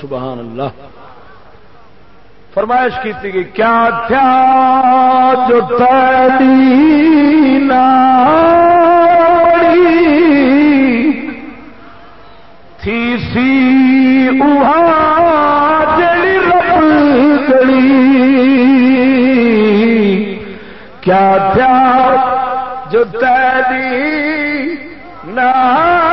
سبحان اللہ۔ فرمائش کی تھی کہ کیا تھا جو تیری تھی سی جڑی رب گلی کیا تھا جو تیری نا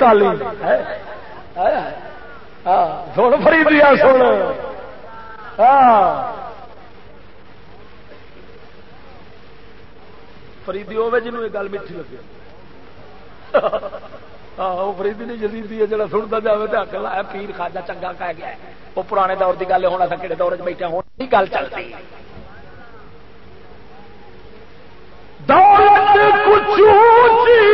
تعلیم۔ ہاں، سن فریدیا جی، ہاں، سن۔ ہاں۔ فریدی ہوے جنوں یہ گل میٹھی لگے ہاں فریدی جی، نہیں جدید جی، ہے جڑا سنتا جائے تو آخر لایا پیر خاجا چنگا کہہ گیا وہ پرانے دور کی گل ہونا تھا کہڑے دور بیٹھا ہونا گل چلتی۔ دولت کچھ اونچی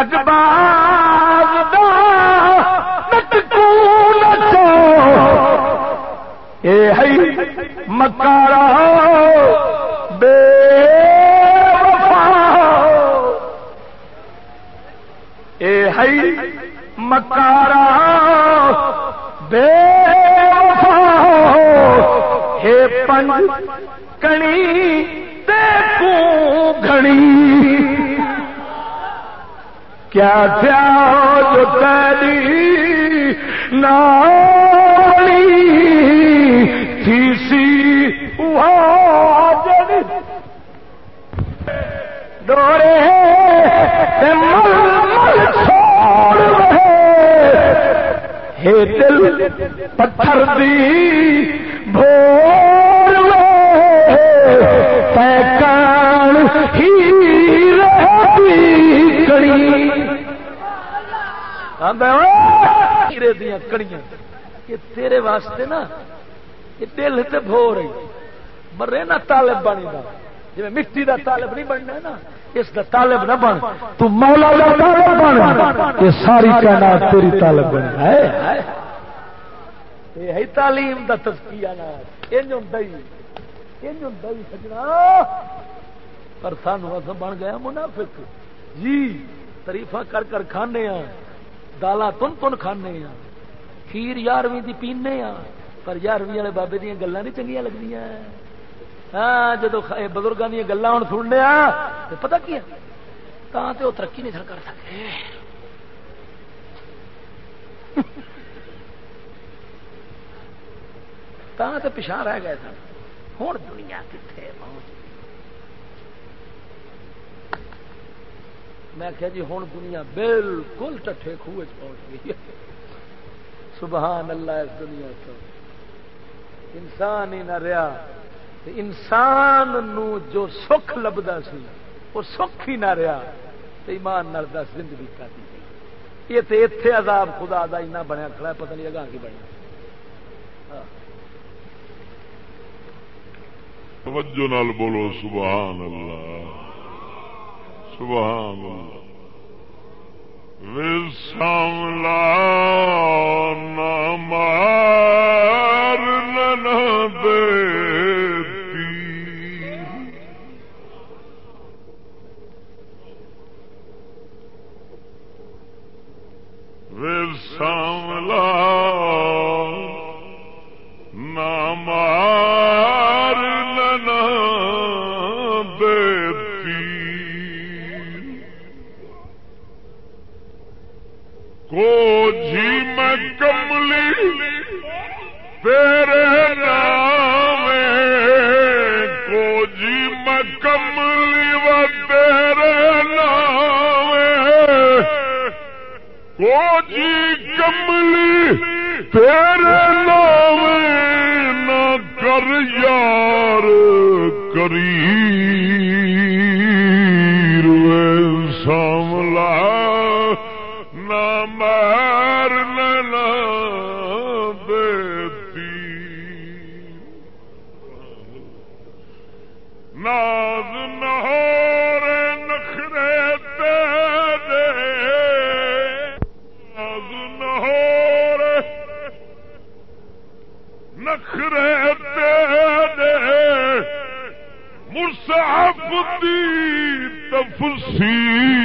ٹھگ باز اے مکارا بے وفا۔ اے ہے مکارا بے وفا۔ ہے پنج کنی دیکھوں گھڑی کیا تھیا جو تیری نالی تھی سی ڈورے مل مل چھوڑ ہے دل پتھر دی بھور پیکان ہی کڑی ہیرے دیا کڑیاں یہ تیرے واسطے نا یہ دل تے بھو رہی مرے نا طالب بنی دا جی مٹی دا طالب نہیں بننا نا اس دا طالب نہ بن تو مولا دا طالب بن یہ ساری کائنات تیری طالب بن ہے یہ تعلیم دا تزکیہ نا انج ہوندا ہی انج ہوندا ہی سجنا۔ پر سانو اصل بن گیا منافق۔ جی تریفا کر کر کھانے ہاں۔ دالا تن تن کھانے ہاں۔ کھیر یارویں دی پینے ہاں۔ پر یارویں والے بابے دیا گلا نہیں چنگیا لگتی ہاں جدو بزرگوں دیا گلا ہوں سننے تو پتا کی تو وہ ترقی نہیں کر سکتے تو پچھا رہ گئے سن۔ ہوں دنیا کتنے پہنچ میں کہا جی ہوں دنیا بالکل ٹھے خوہ پہنچ گئی سبحان اللہ، اس دنیا تو۔ انسان ہی نہ رہا۔ انسان نو جو سکھ لبدا سی، وہ سکھ ہی نہ رہا۔ تو ایمان نال دس زندگی کر دی یہ تو اتے عذاب خدا دا اینا بنیا، کھڑا پتہ نہیں اگاں کی بنیا۔ توجہ نال بولو سبحان اللہ سبحان اللہ وساملا نمار وساملا نمار کو جی میں کملی تیرے نام کو جی میں کملی و تیرے نام کو جی کملی تیرے نام نہ کر یار کری تفسیر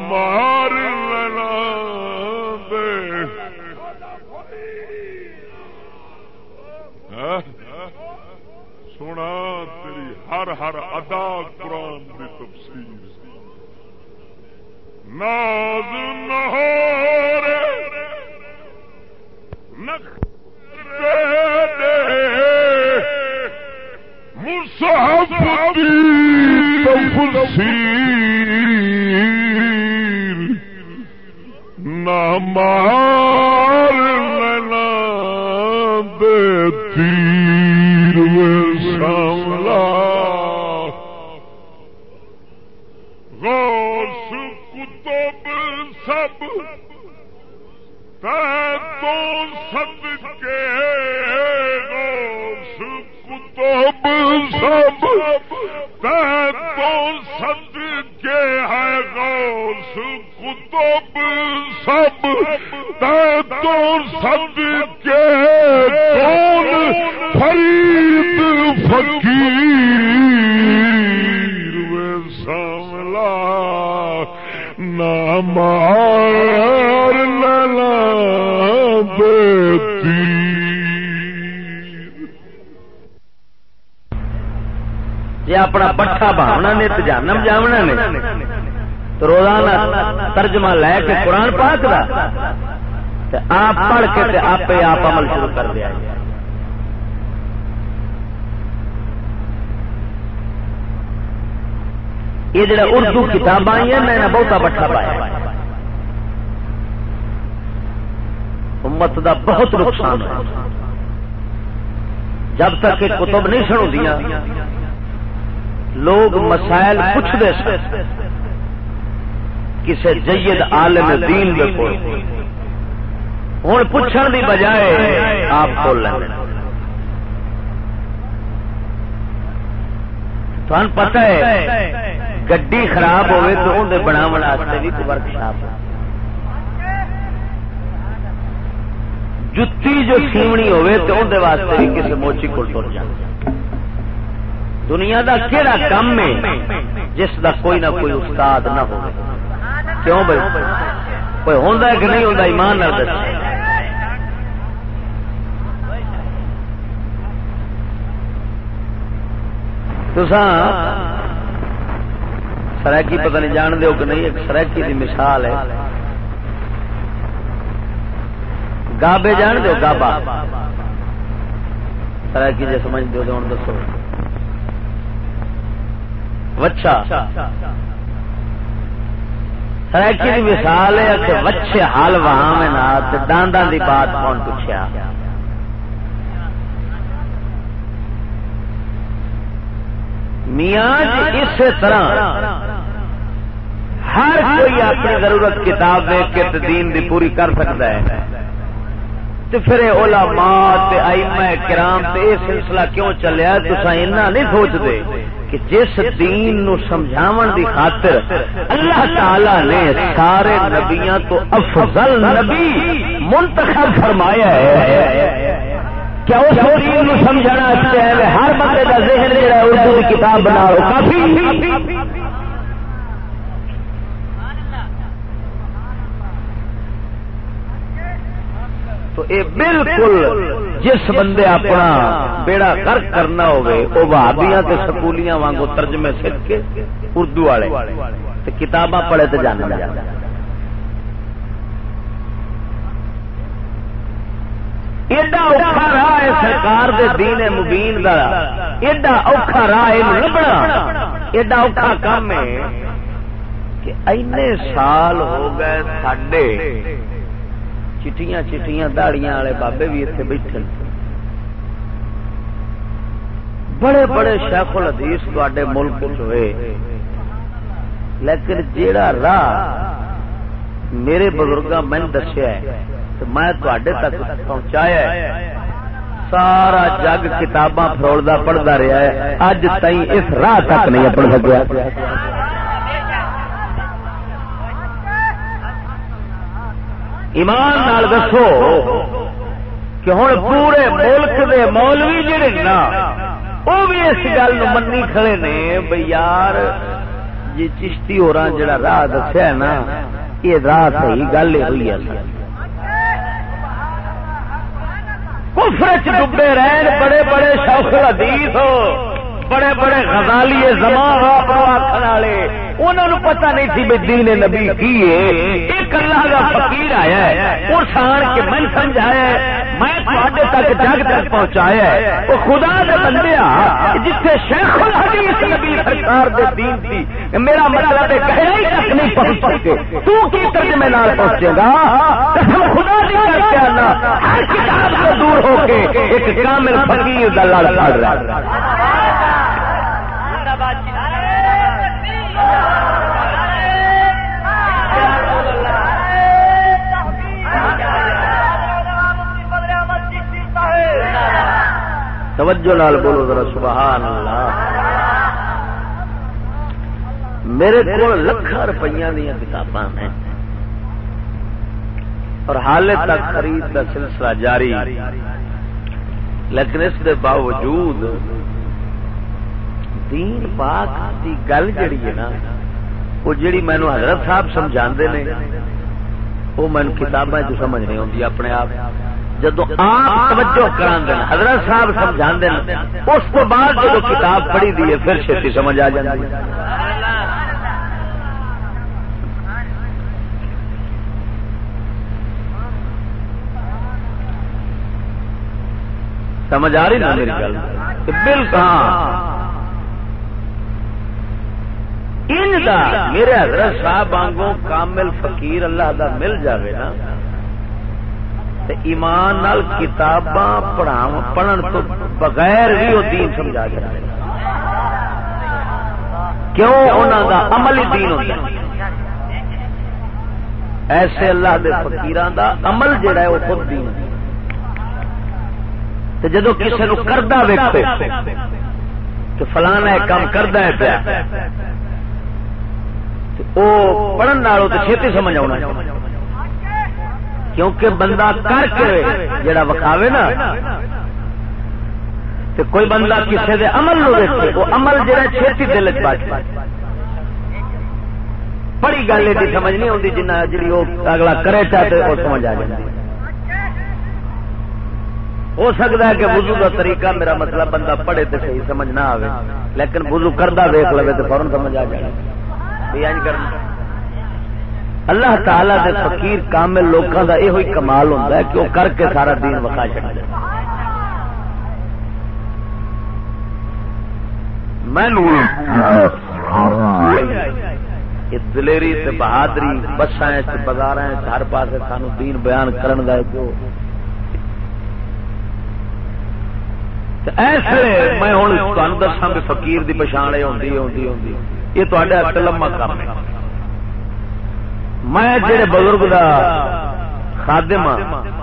مار لنا دے سونا تیری ہر ہر ادا قرآن کی تفصیل ناز تفسیر نہ بہاونا نے تو جانم جامنا نے تو روزانہ ترجمہ لے کے قرآن پاک دا آپ پڑھ کے آپ ہی آپ عمل شروع کر دیا یہ جڑا اردو کتاب آئی ہیں میں نے بہتا بٹھا پایا امت دا بہت نقصان ہے جب تک یہ کتب نہیں سنو دیا لوگ مسائل پوچھتے سن۔ کسی جید عالم دین دے کول۔ ہوں پوچھنے دی بجائے آپ کھول لیں تمہیں پتا ہے، گڈی خراب ہوئے تو اندر بناو واسطے بھی کوئی ورک شاپ جتی جو سیونی ہوئے تو اندر واسطے بھی کسی موچی کو تر جائے دنیا دا کہڑا کام ہے؟ جس دا کوئی نہ کوئی استاد نہ ہو کیوں بھائی؟ کوئی ہوں کہ نہیں ہوں ایمان نہ دس سرائکی پتہ نہیں جان دو کہ نہیں، ایک سرائکی دی مثال ہے۔ گابے جان دو گابا۔ سرائکی جی سمجھ دو تو ہوں دسو۔ وچھا۔ سرائکی دی مثال ہے کہ وچھے حال وہاں میں نہ ڈانڈا دی بات کون پوچھا میاں جی اس طرح ہر کوئی اپنی ضرورت کتاب دیکھ کے دین دی پوری کر سکتا ہے۔ تو پھر علماء تے ائمہ کرام تے یہ سلسلہ کیوں چلیا تسا اینا نہیں سوچتے کہ جس دین نو سمجھاون دی خاطر اللہ تعالی نے سارے نبیاں تو افضل نبی منتخب فرمایا ہے۔ کیا اس دین نو سمجھنا اچھا ہے؟ ہر بندے کا ذہن جڑا اردو کی کتاب بناؤ کافی تو اے بالکل جس بندے اپنا بیڑا غرق کرنا ہوگے وہ بھابیاں تے سکولیاں وانگو ترجمے سیکھ کے اردو والے تے کتاباں پڑھے تے جانے جانے ایڈا اوکھا راہ ہے سرکار دے دین مبین دا۔ ایڈا اوکھا راہ ہے لبنا۔ ایڈا اوکھا کام ہے کہ اینے سال ہو گئے ساڈے چٹیاں چٹیاں داڑیاں والے بابے بھی اتنے بیٹھے بڑے بڑے شیخ الحدیث تے ملک ہوئے لیکن جیڑا راہ میرے بزرگ میں دسیا تو میں تے تک پہنچایا ہے سارا جگ کتاباں فروڑتا پڑھتا رہا ہے اج تھی اس راہ تک نہیں پڑھ سکیا ایمان نال دسو کہ ہوں پورے ملک دے مولوی جڑے نا وہ بھی اس گل منی کھڑے نے بھائی یار جی چشتی ہو رہا جڑا راہ دسیا نا، یہ راہ صحیح گل ہوئی ہے۔ کفر چ ڈبے رہن، بڑے بڑے شوق حدیث ہو۔ بڑے بڑے غزالی زمان آخر والے انہوں پتا نہیں سی بھائی دین نبی کی ایک اللہ کا فقیر آیا ہے، اس آن کے من سمجھایا میں تک جگ تک پہنچایا ہے۔ وہ خدا نے بندے جتنے شیخ الحدیث نبی سرکار دے دین تھی میرا مطلب ہے تک نہیں پہنچ سکتے۔ تو کی ترجمے نال پہنچے گا؟ قسم خدا نہیں کر کے آنا۔ ہر کتاب سے دور ہو کے ایک کامل فقیر کا لڑ پڑ رہا توجہ لال بولو ذرا، سبحان اللہ۔ میرے کو لکھا روپیہ دیا کتاباں ہیں۔ اور حال تک خرید کا سلسلہ جاری۔ لیکن اس کے باوجود دین پاک کی گل جڑی ہے نا، وہ جڑی مینو حضرت صاحب سمجھا نے، وہ مینو کتابیں سمجھ نہیں آتی اپنے آپ۔ جدو آپ توجہ کرا دین، حضرت صاحب سمجھا اس کو بعد جب کتاب پڑھی دی ہے، پھر چھتی سمجھ آ جاتی سمجھ آ رہی نا میری گل؟ بالکل ہاں۔ میرے حضرت صاحب آنگوں کامل فقیر اللہ دا مل جاوے نا ایمان نال کتاباں پڑھاو پڑھن تو بغیر بھی وہ دین سمجھا جائے کیوں انہوں دا عملی دین ہوتا ہے؟ ایسے اللہ دے فقیران دا عمل جڑا ہے وہ خود دین تو جدو کسی نو کردہ ویکھے تو فلانا کام کردہ ہے پیا وہ پڑھن نالو تو چھتی سمجھ آنا کیونکہ بندہ کر کے جڑا وکھاوے نا تو کوئی بندہ کسی دے عمل نو دیکھے وہ عمل جڑا چھتی دل چ بڑی گل یہ سمجھ نہیں آتی جنہ جی وہ اگلا کرے چاہتے وہ سمجھ آ جائے ہو سکتا ہے کہ وضو کا طریقہ میرا مطلب بندہ پڑھے تو صحیح سمجھ نہ آئے لیکن وضو کردہ دیکھ لو تو فورن سمجھ آ جائے کرنا۔ اللہ تعالی دے فقیر کامل لوگوں کا یہ کمال ہوتا ہے کہ وہ کر کے سارا دین وکا وقا چڑھ دلیری تے بہادری بسان بازار ہر پاس سانو دین بیان کرن دا جو ایسے میں ہوں تمہیں دسا بھی فقیر دی پچھاڑ ہوندی ہوندی ہوندی یہ تے لما کام ہے۔ میں جڑے بزرگ دا خادم ہاں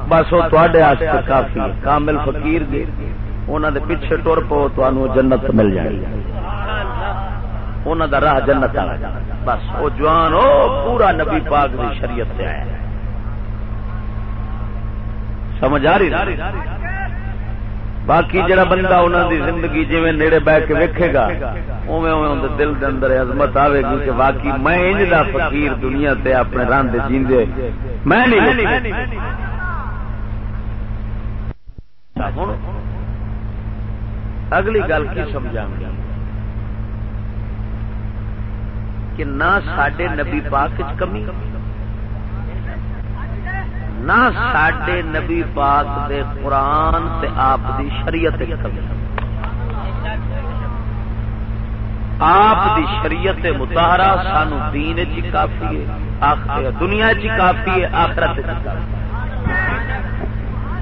بس وہ تے کافی کامل فقیر دے انہوں دے پیچھے ٹر پو تو جنت مل جائے انہوں دا راہ جنت آ۔ بس وہ جوان ہو پورا نبی پاک دی شریعت سے آیا۔ سمجھ آ رہی باقی جڑا بندہ انہوں دی زندگی جی نیڑے بہ کے ویکھے گا اوے اوے اندر دل دے اندر عظمت آوے گی کہ واقعی میں انج دا فقیر دنیا تے اپنے ران دے جیندے۔ میں نہیں اگلی گل کی سمجھا کہ نہ سڈے نبی پاک کمی نہ سڈے نبی پاک دے قرآن تے آپ دی شریعت آپ دی شریعت متحرا سانو دین چی کافی ہے دنیا چی کافی ہے، آخرت چی کافی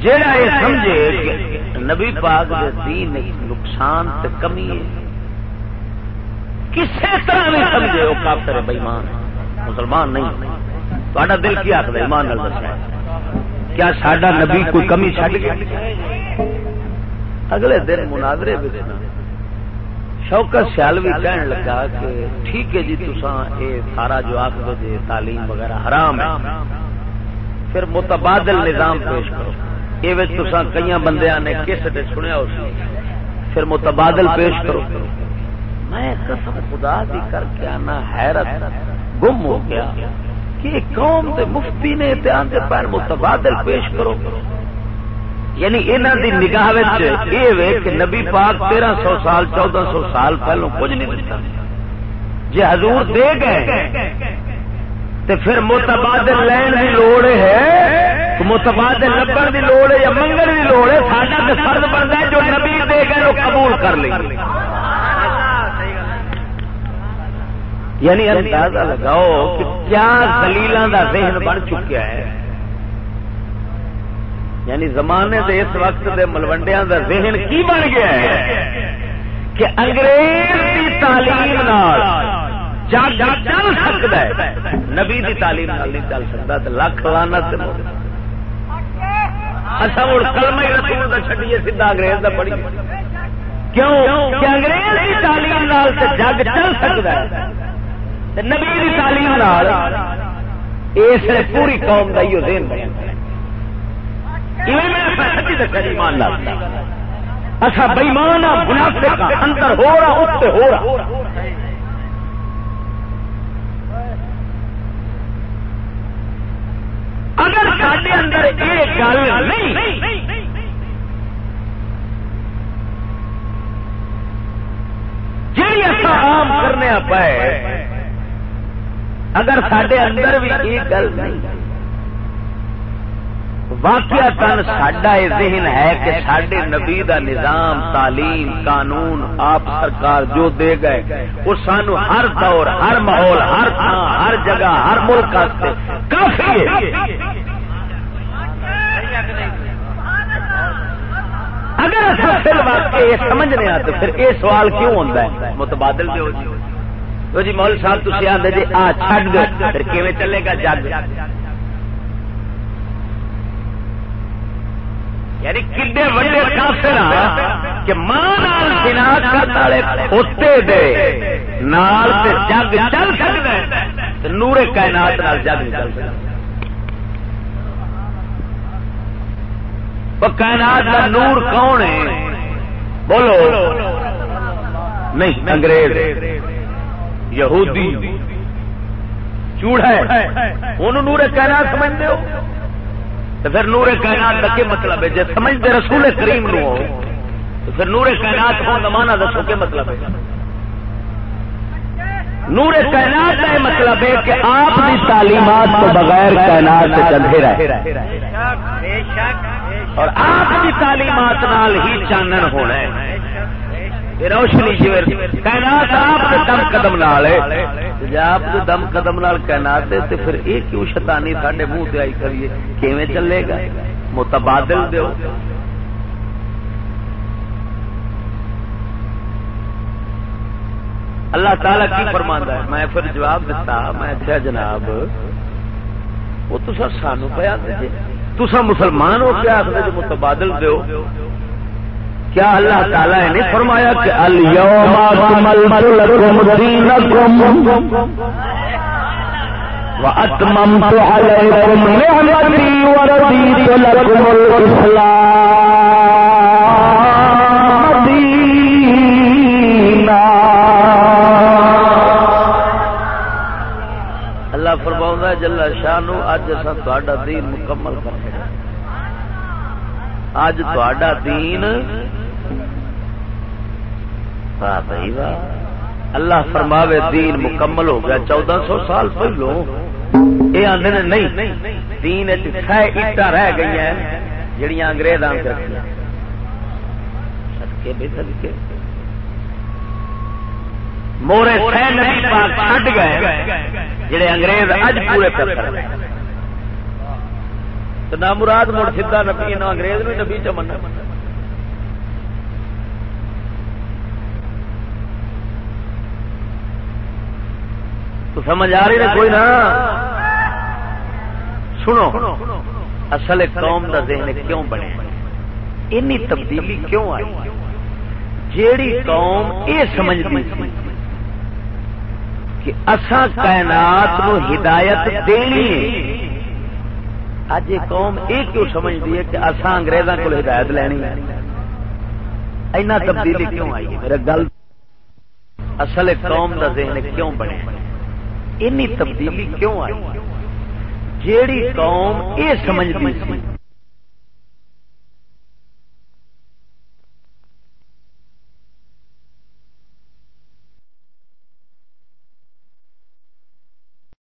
جیڑا یہ سمجھے کہ نبی پاک دے دین نقصان تے کمی ہے کسی طرح نہیں سمجھے وہ کافر بےمان مسلمان نہیں۔ تو دل کی آخر ایمان نال دسا کیا سڈا نبی کوئی کمی چڈ گیا؟ اگلے دن مناظرے شوکت سیال بھی کہنے لگا کہ ٹھیک ہے جی تسان یہ سارا جو آخر جی تعلیم وغیرہ حرام ہے۔ پھر متبادل نظام پیش کرو۔ یہ تسان کئی بندے نے کس سنیا اس پھر متبادل پیش کرو۔ میں قسم خدا دی کر کے آنا حیرت گم ہو گیا۔ کہ قوم دے مفتی نے اتحان دے پیر متبادل پیش کرو۔ یعنی انہوں دی نگاہ یہ کہ نبی پاک تیرہ سو سال، چودہ سو سال پہلو کچھ نہیں دتا۔ جی حضور دے گئے تو پھر متبادل لین کی لوڑ ہے متباد لبن کی لوڑ ہے یا منگل کی لوڑ ہے، ساڈا تو فرد بنتا ہے جو نبی دے گئے، وہ قبول کر لیں یعنی اندازہ لگاؤ کہ کیا دلیلوں کا ذہن بن چکیا ہے۔ یعنی زمانے دے اس وقت دے ملوڈیا دا ذہن کی بن گیا ہے کہ انگریز کی تعلیم چل سکتا ہے۔ نبی دی تعلیم نہیں چل سکتا لکھ لانا اچھا مڑ کلم رسول چڈیے سیدا انگریز کا پڑھی کیوں؟ کہ انگریز کی تعلیم جگ چل سکتا ہے۔ نبی کی تعلیم اس پوری قوم کا ہی ذہن بنتا اچھا بےمان منافق ہاں، اندر ہو رہا اس سے ہو رہا۔ اگر سارے اندر یہ گل نہیں جی ایسا عام کرنے پائے اگر سڈے اندر بھی یہ گل نہیں، واقعہ تن ساڈا یہ ذہن ہے کہ سڈے نبی دا نظام، تعلیم، قانون آپ سرکار جو دے گئے، وہ سانو ہر دور، ہر ماحول، ہر تھان ہر جگہ، ہر ملک کافی اگر پھر واقع یہ سمجھنے ہاں تو پھر یہ سوال کیوں ہوتا ہے؟ متبادل دو جی تو جی مول صاحب تھی آدھے جی آ چڈ پھر کیون چلے گا جگ یعنی کڈے وڈے کافر کہ ماں بنا سنا کرتے دے نال جگ چل سکتا نورے کائنات نال جگ چل سکتا کائنات کا نور کون ہے بولو نہیں انگریز یہودی چوڑا ہے۔ انہوں نور کائنات سمجھتے ہو؟ تو پھر نور کائنات کا کیا مطلب ہے؟ جی سمجھتے رسول کریم نو ہو، تو پھر نور کائنات ہو زمانہ دسو کیا مطلب ہے؟ نور کائنات کا یہ مطلب ہے کہ آپ کی تعلیمات کو بغیر کائنات سے رہے۔ اور آپ کی تعلیمات نال ہی چانن ہونا ہے۔ روشنی جی کائنات آپ کے دم قدم نال جی آپ کے دم قدم نال کائنات ہے، تو پھر یہ کیوں شیطانی ساڈے منہ سے آئی کریے کیویں چلے گا؟ متبادل دیو اللہ تعالی کی فرماندا ہے؟ میں پھر جواب دیتا میں کیا جناب، وہ تو سر سانو پیا تو مسلمان ہو کیا آخر متبادل دیو کیا اللہ تعالیٰ نے فرمایا کہ اللہ فرماؤں ہے جل شانو اج اسا تہاڈا دین مکمل کر اج تہاڈا دین واہ بھائی واہ۔ اللہ فرماوے دین مکمل ہو گیا چودہ سو سال پہلو۔ یہ آدھے نہیں، دین اٹا رہ گئی ہیں جڑیاں انگریز آن کے رکھیں سدکے بھی مورے سہ نبی پاک چھڈ گئے، جڑے انگریز اج پورے کر تو نہ مراد مڑ سیدھا نبی نہ انگریز بھی نبی چمن تو سمجھ آ رہی نا، کوئی نہ۔ سنو، اصل قوم دا ذہن کیوں بنے اینی تبدیلی کیوں آئی؟ جیڑی قوم یہ سمجھتی تھی کہ اسا کائنات نو ہدایت دینی اج یہ قوم یہ کیوں سمجھتی ہے کہ اسا انگریزوں کو ہدایت لینی ہے؟ اینا تبدیلی کیوں آئی ہے؟ میرا گل اصل قوم دا ذہن کیوں بنے تبدیلی کیوں آئی؟ جیڑی قوم یہ سمجھتی تھی